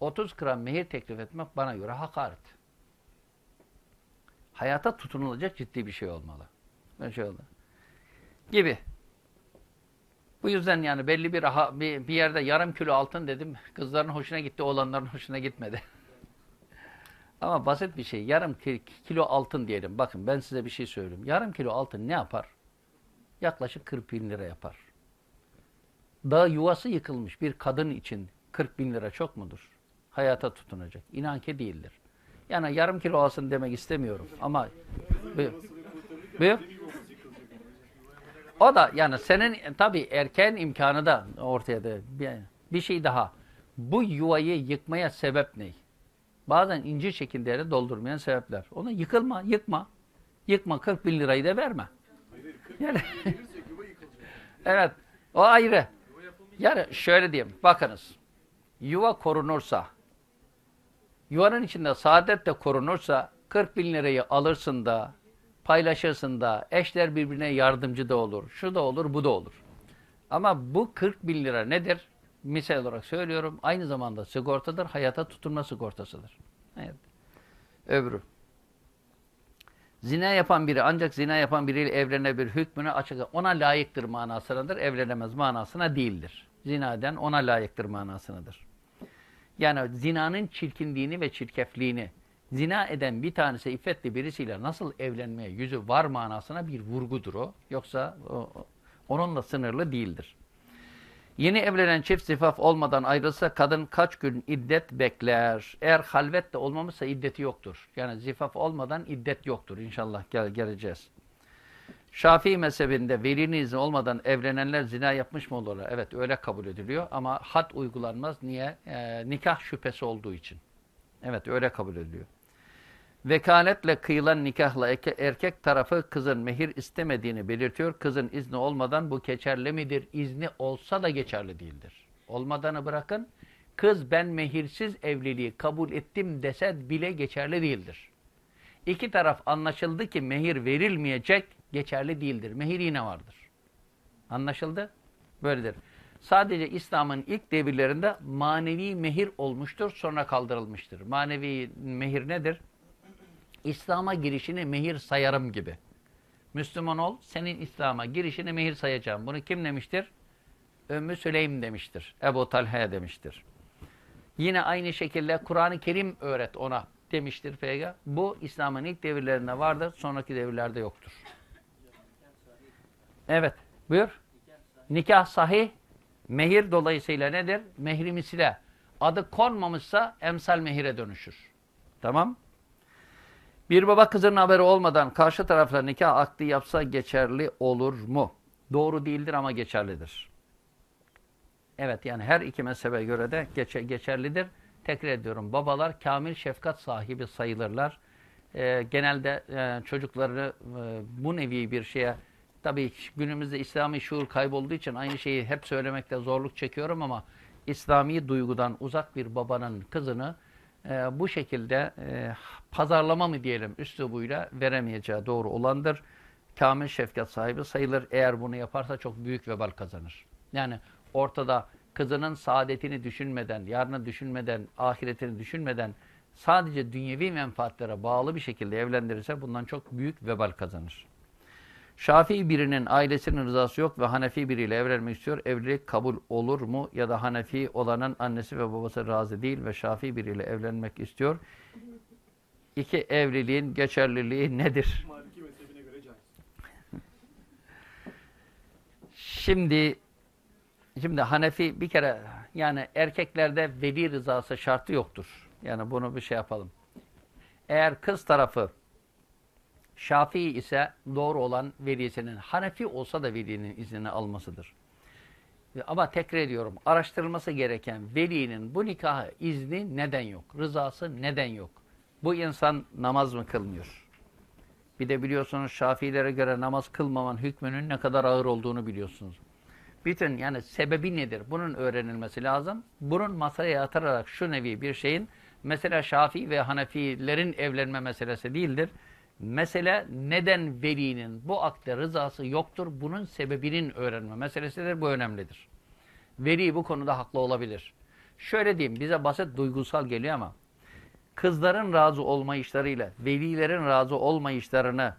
30 gram mehir teklif etmek bana göre hakaret. Hayata tutunulacak ciddi bir şey olmalı. Böyle şey oldu. Gibi. Bu yüzden yani belli bir, aha, bir, bir yerde yarım kilo altın dedim. Kızların hoşuna gitti, oğlanların hoşuna gitmedi. (laughs) Ama basit bir şey. Yarım kilo altın diyelim. Bakın ben size bir şey söyleyeyim. Yarım kilo altın ne yapar? Yaklaşık 40 bin lira yapar. Daha yuvası yıkılmış bir kadın için 40 bin lira çok mudur? Hayata tutunacak. İnan ki değildir. Yani yarım kilo alsın demek istemiyorum. Ama buyur. O da yani senin tabii erken imkanı da ortaya da bir, şey daha. Bu yuvayı yıkmaya sebep ne? Bazen ince çekirdeğini doldurmayan sebepler. Onu yıkılma, yıkma. Yıkma 40 bin lirayı da verme. Yani, (laughs) evet, o ayrı. Yani şöyle diyeyim, bakınız. Yuva korunursa, yuvanın içinde saadet de korunursa 40 bin lirayı alırsın da, paylaşırsın da, eşler birbirine yardımcı da olur, şu da olur, bu da olur. Ama bu 40 bin lira nedir? Misal olarak söylüyorum, aynı zamanda sigortadır, hayata tutunma sigortasıdır. Evet. Öbürü. Zina yapan biri ancak zina yapan biriyle evlenebilir hükmünü açık ona layıktır manasındadır. Evlenemez manasına değildir. Zinaden ona layıktır manasındadır. Yani zinanın çirkinliğini ve çirkefliğini zina eden bir tanesi iffetli birisiyle nasıl evlenmeye yüzü var manasına bir vurgudur o. Yoksa o, onunla sınırlı değildir. Yeni evlenen çift zifaf olmadan ayrılsa kadın kaç gün iddet bekler? Eğer halvet de olmamışsa iddeti yoktur. Yani zifaf olmadan iddet yoktur. İnşallah gel geleceğiz. Şafii mezhebinde velinin izni olmadan evlenenler zina yapmış mı olurlar? Evet öyle kabul ediliyor ama had uygulanmaz. Niye? Ee, nikah şüphesi olduğu için. Evet öyle kabul ediliyor. Vekaletle kıyılan nikahla erkek tarafı kızın mehir istemediğini belirtiyor. Kızın izni olmadan bu geçerli midir? İzni olsa da geçerli değildir. Olmadanı bırakın. Kız ben mehirsiz evliliği kabul ettim dese bile geçerli değildir. İki taraf anlaşıldı ki mehir verilmeyecek geçerli değildir. Mehir yine vardır. Anlaşıldı? Böyledir. Sadece İslam'ın ilk devirlerinde manevi mehir olmuştur sonra kaldırılmıştır. Manevi mehir nedir? İslam'a girişini mehir sayarım gibi. Müslüman ol, senin İslam'a girişini mehir sayacağım. Bunu kim demiştir? Ümmü Süleym demiştir. Ebu Talha demiştir. Yine aynı şekilde Kur'an-ı Kerim öğret ona demiştir Peygamber. Bu İslam'ın ilk devirlerinde vardır, sonraki devirlerde yoktur. Evet, buyur. Nikah sahih, mehir dolayısıyla nedir? Mehri misile. Adı konmamışsa emsal mehire dönüşür. Tamam bir baba kızının haberi olmadan karşı tarafla nikah akdi yapsa geçerli olur mu? Doğru değildir ama geçerlidir. Evet yani her iki mezhebe göre de geçe, geçerlidir. Tekrar ediyorum babalar kamil şefkat sahibi sayılırlar. Ee, genelde e, çocuklarını e, bu nevi bir şeye tabii günümüzde İslami şuur kaybolduğu için aynı şeyi hep söylemekte zorluk çekiyorum ama İslami duygudan uzak bir babanın kızını e, bu şekilde e, pazarlama mı diyelim üslubuyla veremeyeceği doğru olandır. Kamil şefkat sahibi sayılır. Eğer bunu yaparsa çok büyük vebal kazanır. Yani ortada kızının saadetini düşünmeden, yarını düşünmeden, ahiretini düşünmeden sadece dünyevi menfaatlere bağlı bir şekilde evlendirirse bundan çok büyük vebal kazanır. Şafii birinin ailesinin rızası yok ve Hanefi biriyle evlenmek istiyor. Evlilik kabul olur mu? Ya da Hanefi olanın annesi ve babası razı değil ve Şafii biriyle evlenmek istiyor. İki evliliğin geçerliliği nedir? Şimdi şimdi Hanefi bir kere yani erkeklerde veli rızası şartı yoktur. Yani bunu bir şey yapalım. Eğer kız tarafı Şafii ise doğru olan velisinin Hanefi olsa da velinin iznini almasıdır. Ama tekrar ediyorum araştırılması gereken velinin bu nikahı izni neden yok? Rızası neden yok? Bu insan namaz mı kılmıyor? Bir de biliyorsunuz Şafiilere göre namaz kılmaman hükmünün ne kadar ağır olduğunu biliyorsunuz. Bütün yani sebebi nedir? Bunun öğrenilmesi lazım. Bunun masaya yatırarak şu nevi bir şeyin mesela Şafii ve Hanefilerin evlenme meselesi değildir. Mesele neden velinin bu akte rızası yoktur? Bunun sebebinin öğrenme meselesidir. Bu önemlidir. Veli bu konuda haklı olabilir. Şöyle diyeyim bize basit duygusal geliyor ama kızların razı olmayışlarıyla velilerin razı olmayışlarını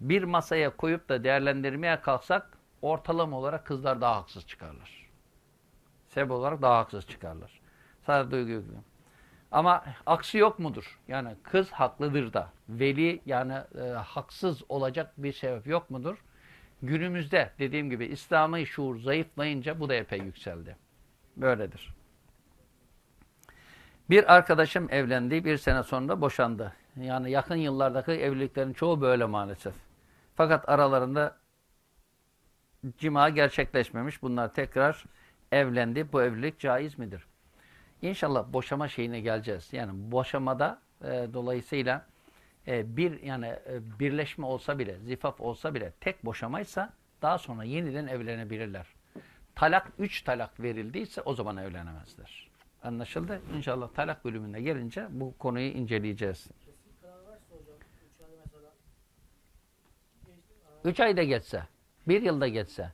bir masaya koyup da değerlendirmeye kalksak ortalama olarak kızlar daha haksız çıkarlar. Sebep olarak daha haksız çıkarlar. Sadece duygu yüklüyorum. Ama aksi yok mudur? Yani kız haklıdır da veli yani e, haksız olacak bir sebep yok mudur? Günümüzde dediğim gibi İslami şuur zayıflayınca bu da epey yükseldi. Böyledir. Bir arkadaşım evlendi, bir sene sonra boşandı. Yani yakın yıllardaki evliliklerin çoğu böyle maalesef. Fakat aralarında cima gerçekleşmemiş. Bunlar tekrar evlendi. Bu evlilik caiz midir? İnşallah boşama şeyine geleceğiz. Yani boşamada e, dolayısıyla e, bir yani e, birleşme olsa bile, zifaf olsa bile tek boşamaysa daha sonra yeniden evlenebilirler. Talak, üç talak verildiyse o zaman evlenemezler. Anlaşıldı? İnşallah talak bölümüne gelince bu konuyu inceleyeceğiz. Kesin karar varsa hocam 3 ay mesela geçti. Üç ayda geçse, bir yılda geçse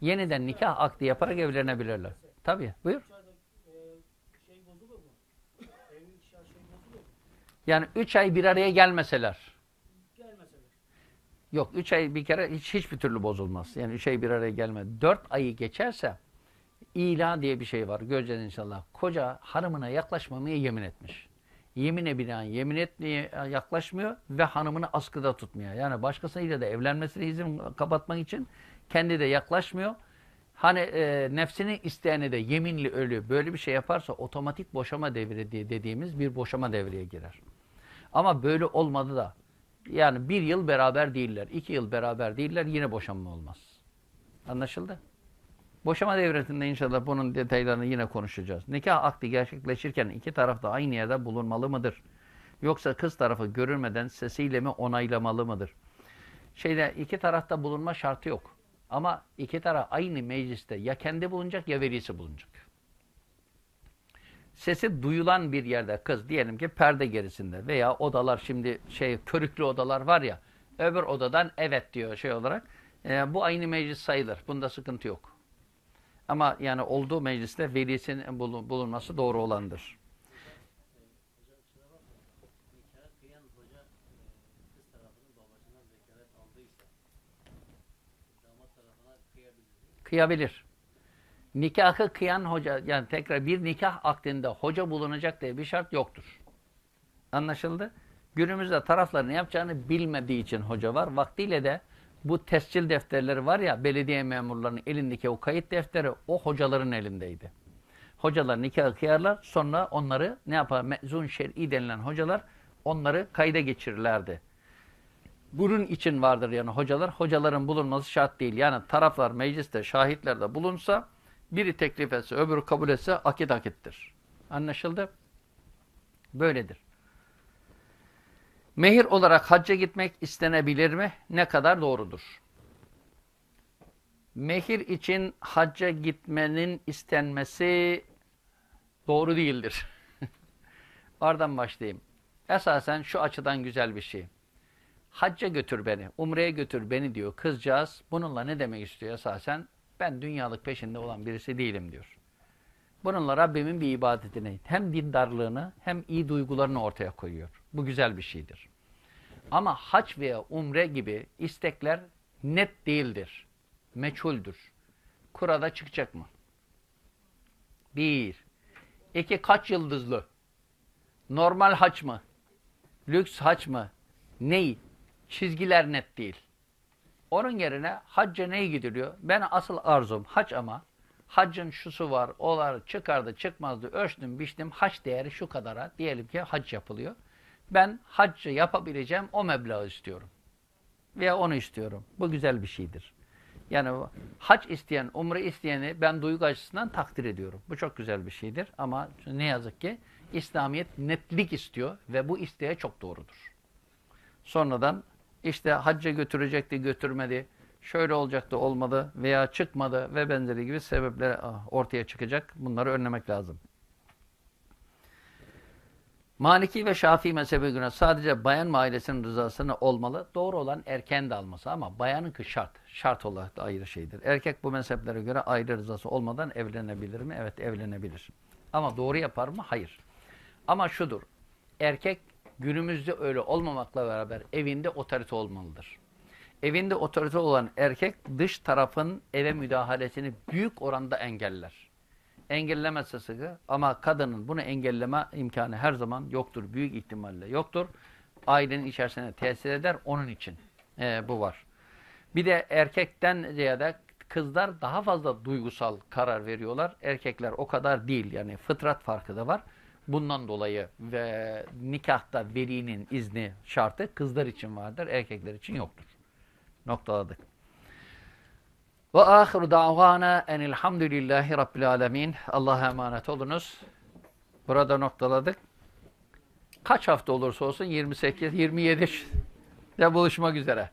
yeniden nikah akdi yaparak evlenebilirler. Tabii. Buyur. 3 ayda e, şey bozulur mu? Evlilik şah şey bozulur mu? Yani üç ay bir araya gelmeseler. Gelmeseler. Yok üç ay bir kere hiç hiçbir türlü bozulmaz. Yani üç ay bir araya gelme. Dört ayı geçerse ila diye bir şey var. Göreceğiz inşallah. Koca hanımına yaklaşmamaya yemin etmiş. Yemine binaen yemin etmeye yaklaşmıyor ve hanımını askıda tutmuyor. Yani başkasıyla da evlenmesine izin kapatmak için kendi de yaklaşmıyor. Hani e, nefsini isteyene de yeminli ölü böyle bir şey yaparsa otomatik boşama devri diye dediğimiz bir boşama devreye girer. Ama böyle olmadı da yani bir yıl beraber değiller, iki yıl beraber değiller yine boşanma olmaz. Anlaşıldı? Boşama devretinde inşallah bunun detaylarını yine konuşacağız. Nikah akdi gerçekleşirken iki taraf da aynı yerde bulunmalı mıdır? Yoksa kız tarafı görülmeden sesiyle mi onaylamalı mıdır? Şeyde iki tarafta bulunma şartı yok. Ama iki taraf aynı mecliste ya kendi bulunacak ya velisi bulunacak. Sesi duyulan bir yerde kız diyelim ki perde gerisinde veya odalar şimdi şey körüklü odalar var ya öbür odadan evet diyor şey olarak. E, bu aynı meclis sayılır. Bunda sıkıntı yok. Ama yani olduğu mecliste velisinin bulun- bulunması doğru olandır. Kıyabilir. Nikahı kıyan hoca yani tekrar bir nikah akdinde hoca bulunacak diye bir şart yoktur. Anlaşıldı? Günümüzde tarafların yapacağını bilmediği için hoca var. Vaktiyle de bu tescil defterleri var ya belediye memurlarının elindeki o kayıt defteri o hocaların elindeydi. Hocalar nikahı kıyarlar sonra onları ne yapar? Mezun şer'i denilen hocalar onları kayda geçirirlerdi. Bunun için vardır yani hocalar. Hocaların bulunması şart değil. Yani taraflar mecliste, şahitlerde bulunsa biri teklif etse, öbürü kabul etse akit akittir. Anlaşıldı? Böyledir. Mehir olarak hacca gitmek istenebilir mi? Ne kadar doğrudur? Mehir için hacca gitmenin istenmesi doğru değildir. (laughs) Oradan başlayayım. Esasen şu açıdan güzel bir şey. Hacca götür beni, umreye götür beni diyor kızcağız. Bununla ne demek istiyor esasen? Ben dünyalık peşinde olan birisi değilim diyor. Bununla Rabbimin bir ibadetini, hem dindarlığını hem iyi duygularını ortaya koyuyor. Bu güzel bir şeydir. Ama hac veya umre gibi istekler net değildir. Meçhuldür. Kurada çıkacak mı? Bir. İki, kaç yıldızlı? Normal haç mı? Lüks haç mı? Ney? Çizgiler net değil. Onun yerine hacca neye gidiliyor? Ben asıl arzum hac ama haccın şusu var, olar, çıkardı, çıkmazdı, ölçtüm, biçtim, hac değeri şu kadara. Diyelim ki hac yapılıyor. Ben haccı yapabileceğim o meblağı istiyorum. Veya onu istiyorum. Bu güzel bir şeydir. Yani hac isteyen, umre isteyeni ben duygu açısından takdir ediyorum. Bu çok güzel bir şeydir. Ama ne yazık ki İslamiyet netlik istiyor ve bu isteğe çok doğrudur. Sonradan işte hacca götürecekti, götürmedi, şöyle olacaktı, olmadı veya çıkmadı ve benzeri gibi sebepler ah, ortaya çıkacak. Bunları önlemek lazım. Maliki ve Şafii mezhebi göre sadece bayan ve ailesinin rızasını olmalı. Doğru olan erkeğin de alması ama bayanınki şart. Şart olarak da ayrı şeydir. Erkek bu mezheplere göre ayrı rızası olmadan evlenebilir mi? Evet evlenebilir. Ama doğru yapar mı? Hayır. Ama şudur. Erkek günümüzde öyle olmamakla beraber evinde otorite olmalıdır. Evinde otorite olan erkek dış tarafın eve müdahalesini büyük oranda engeller. Engellemezse sıkı ama kadının bunu engelleme imkanı her zaman yoktur. Büyük ihtimalle yoktur. Ailenin içerisine tesir eder. Onun için e, bu var. Bir de erkekten ziyade kızlar daha fazla duygusal karar veriyorlar. Erkekler o kadar değil. Yani fıtrat farkı da var. Bundan dolayı ve nikahta velinin izni şartı kızlar için vardır. Erkekler için yoktur. Noktaladık. Ve ahiru davana enilhamdülillahi rabbil alemin. Allah'a emanet olunuz. Burada noktaladık. Kaç hafta olursa olsun 28, 27 de buluşmak üzere.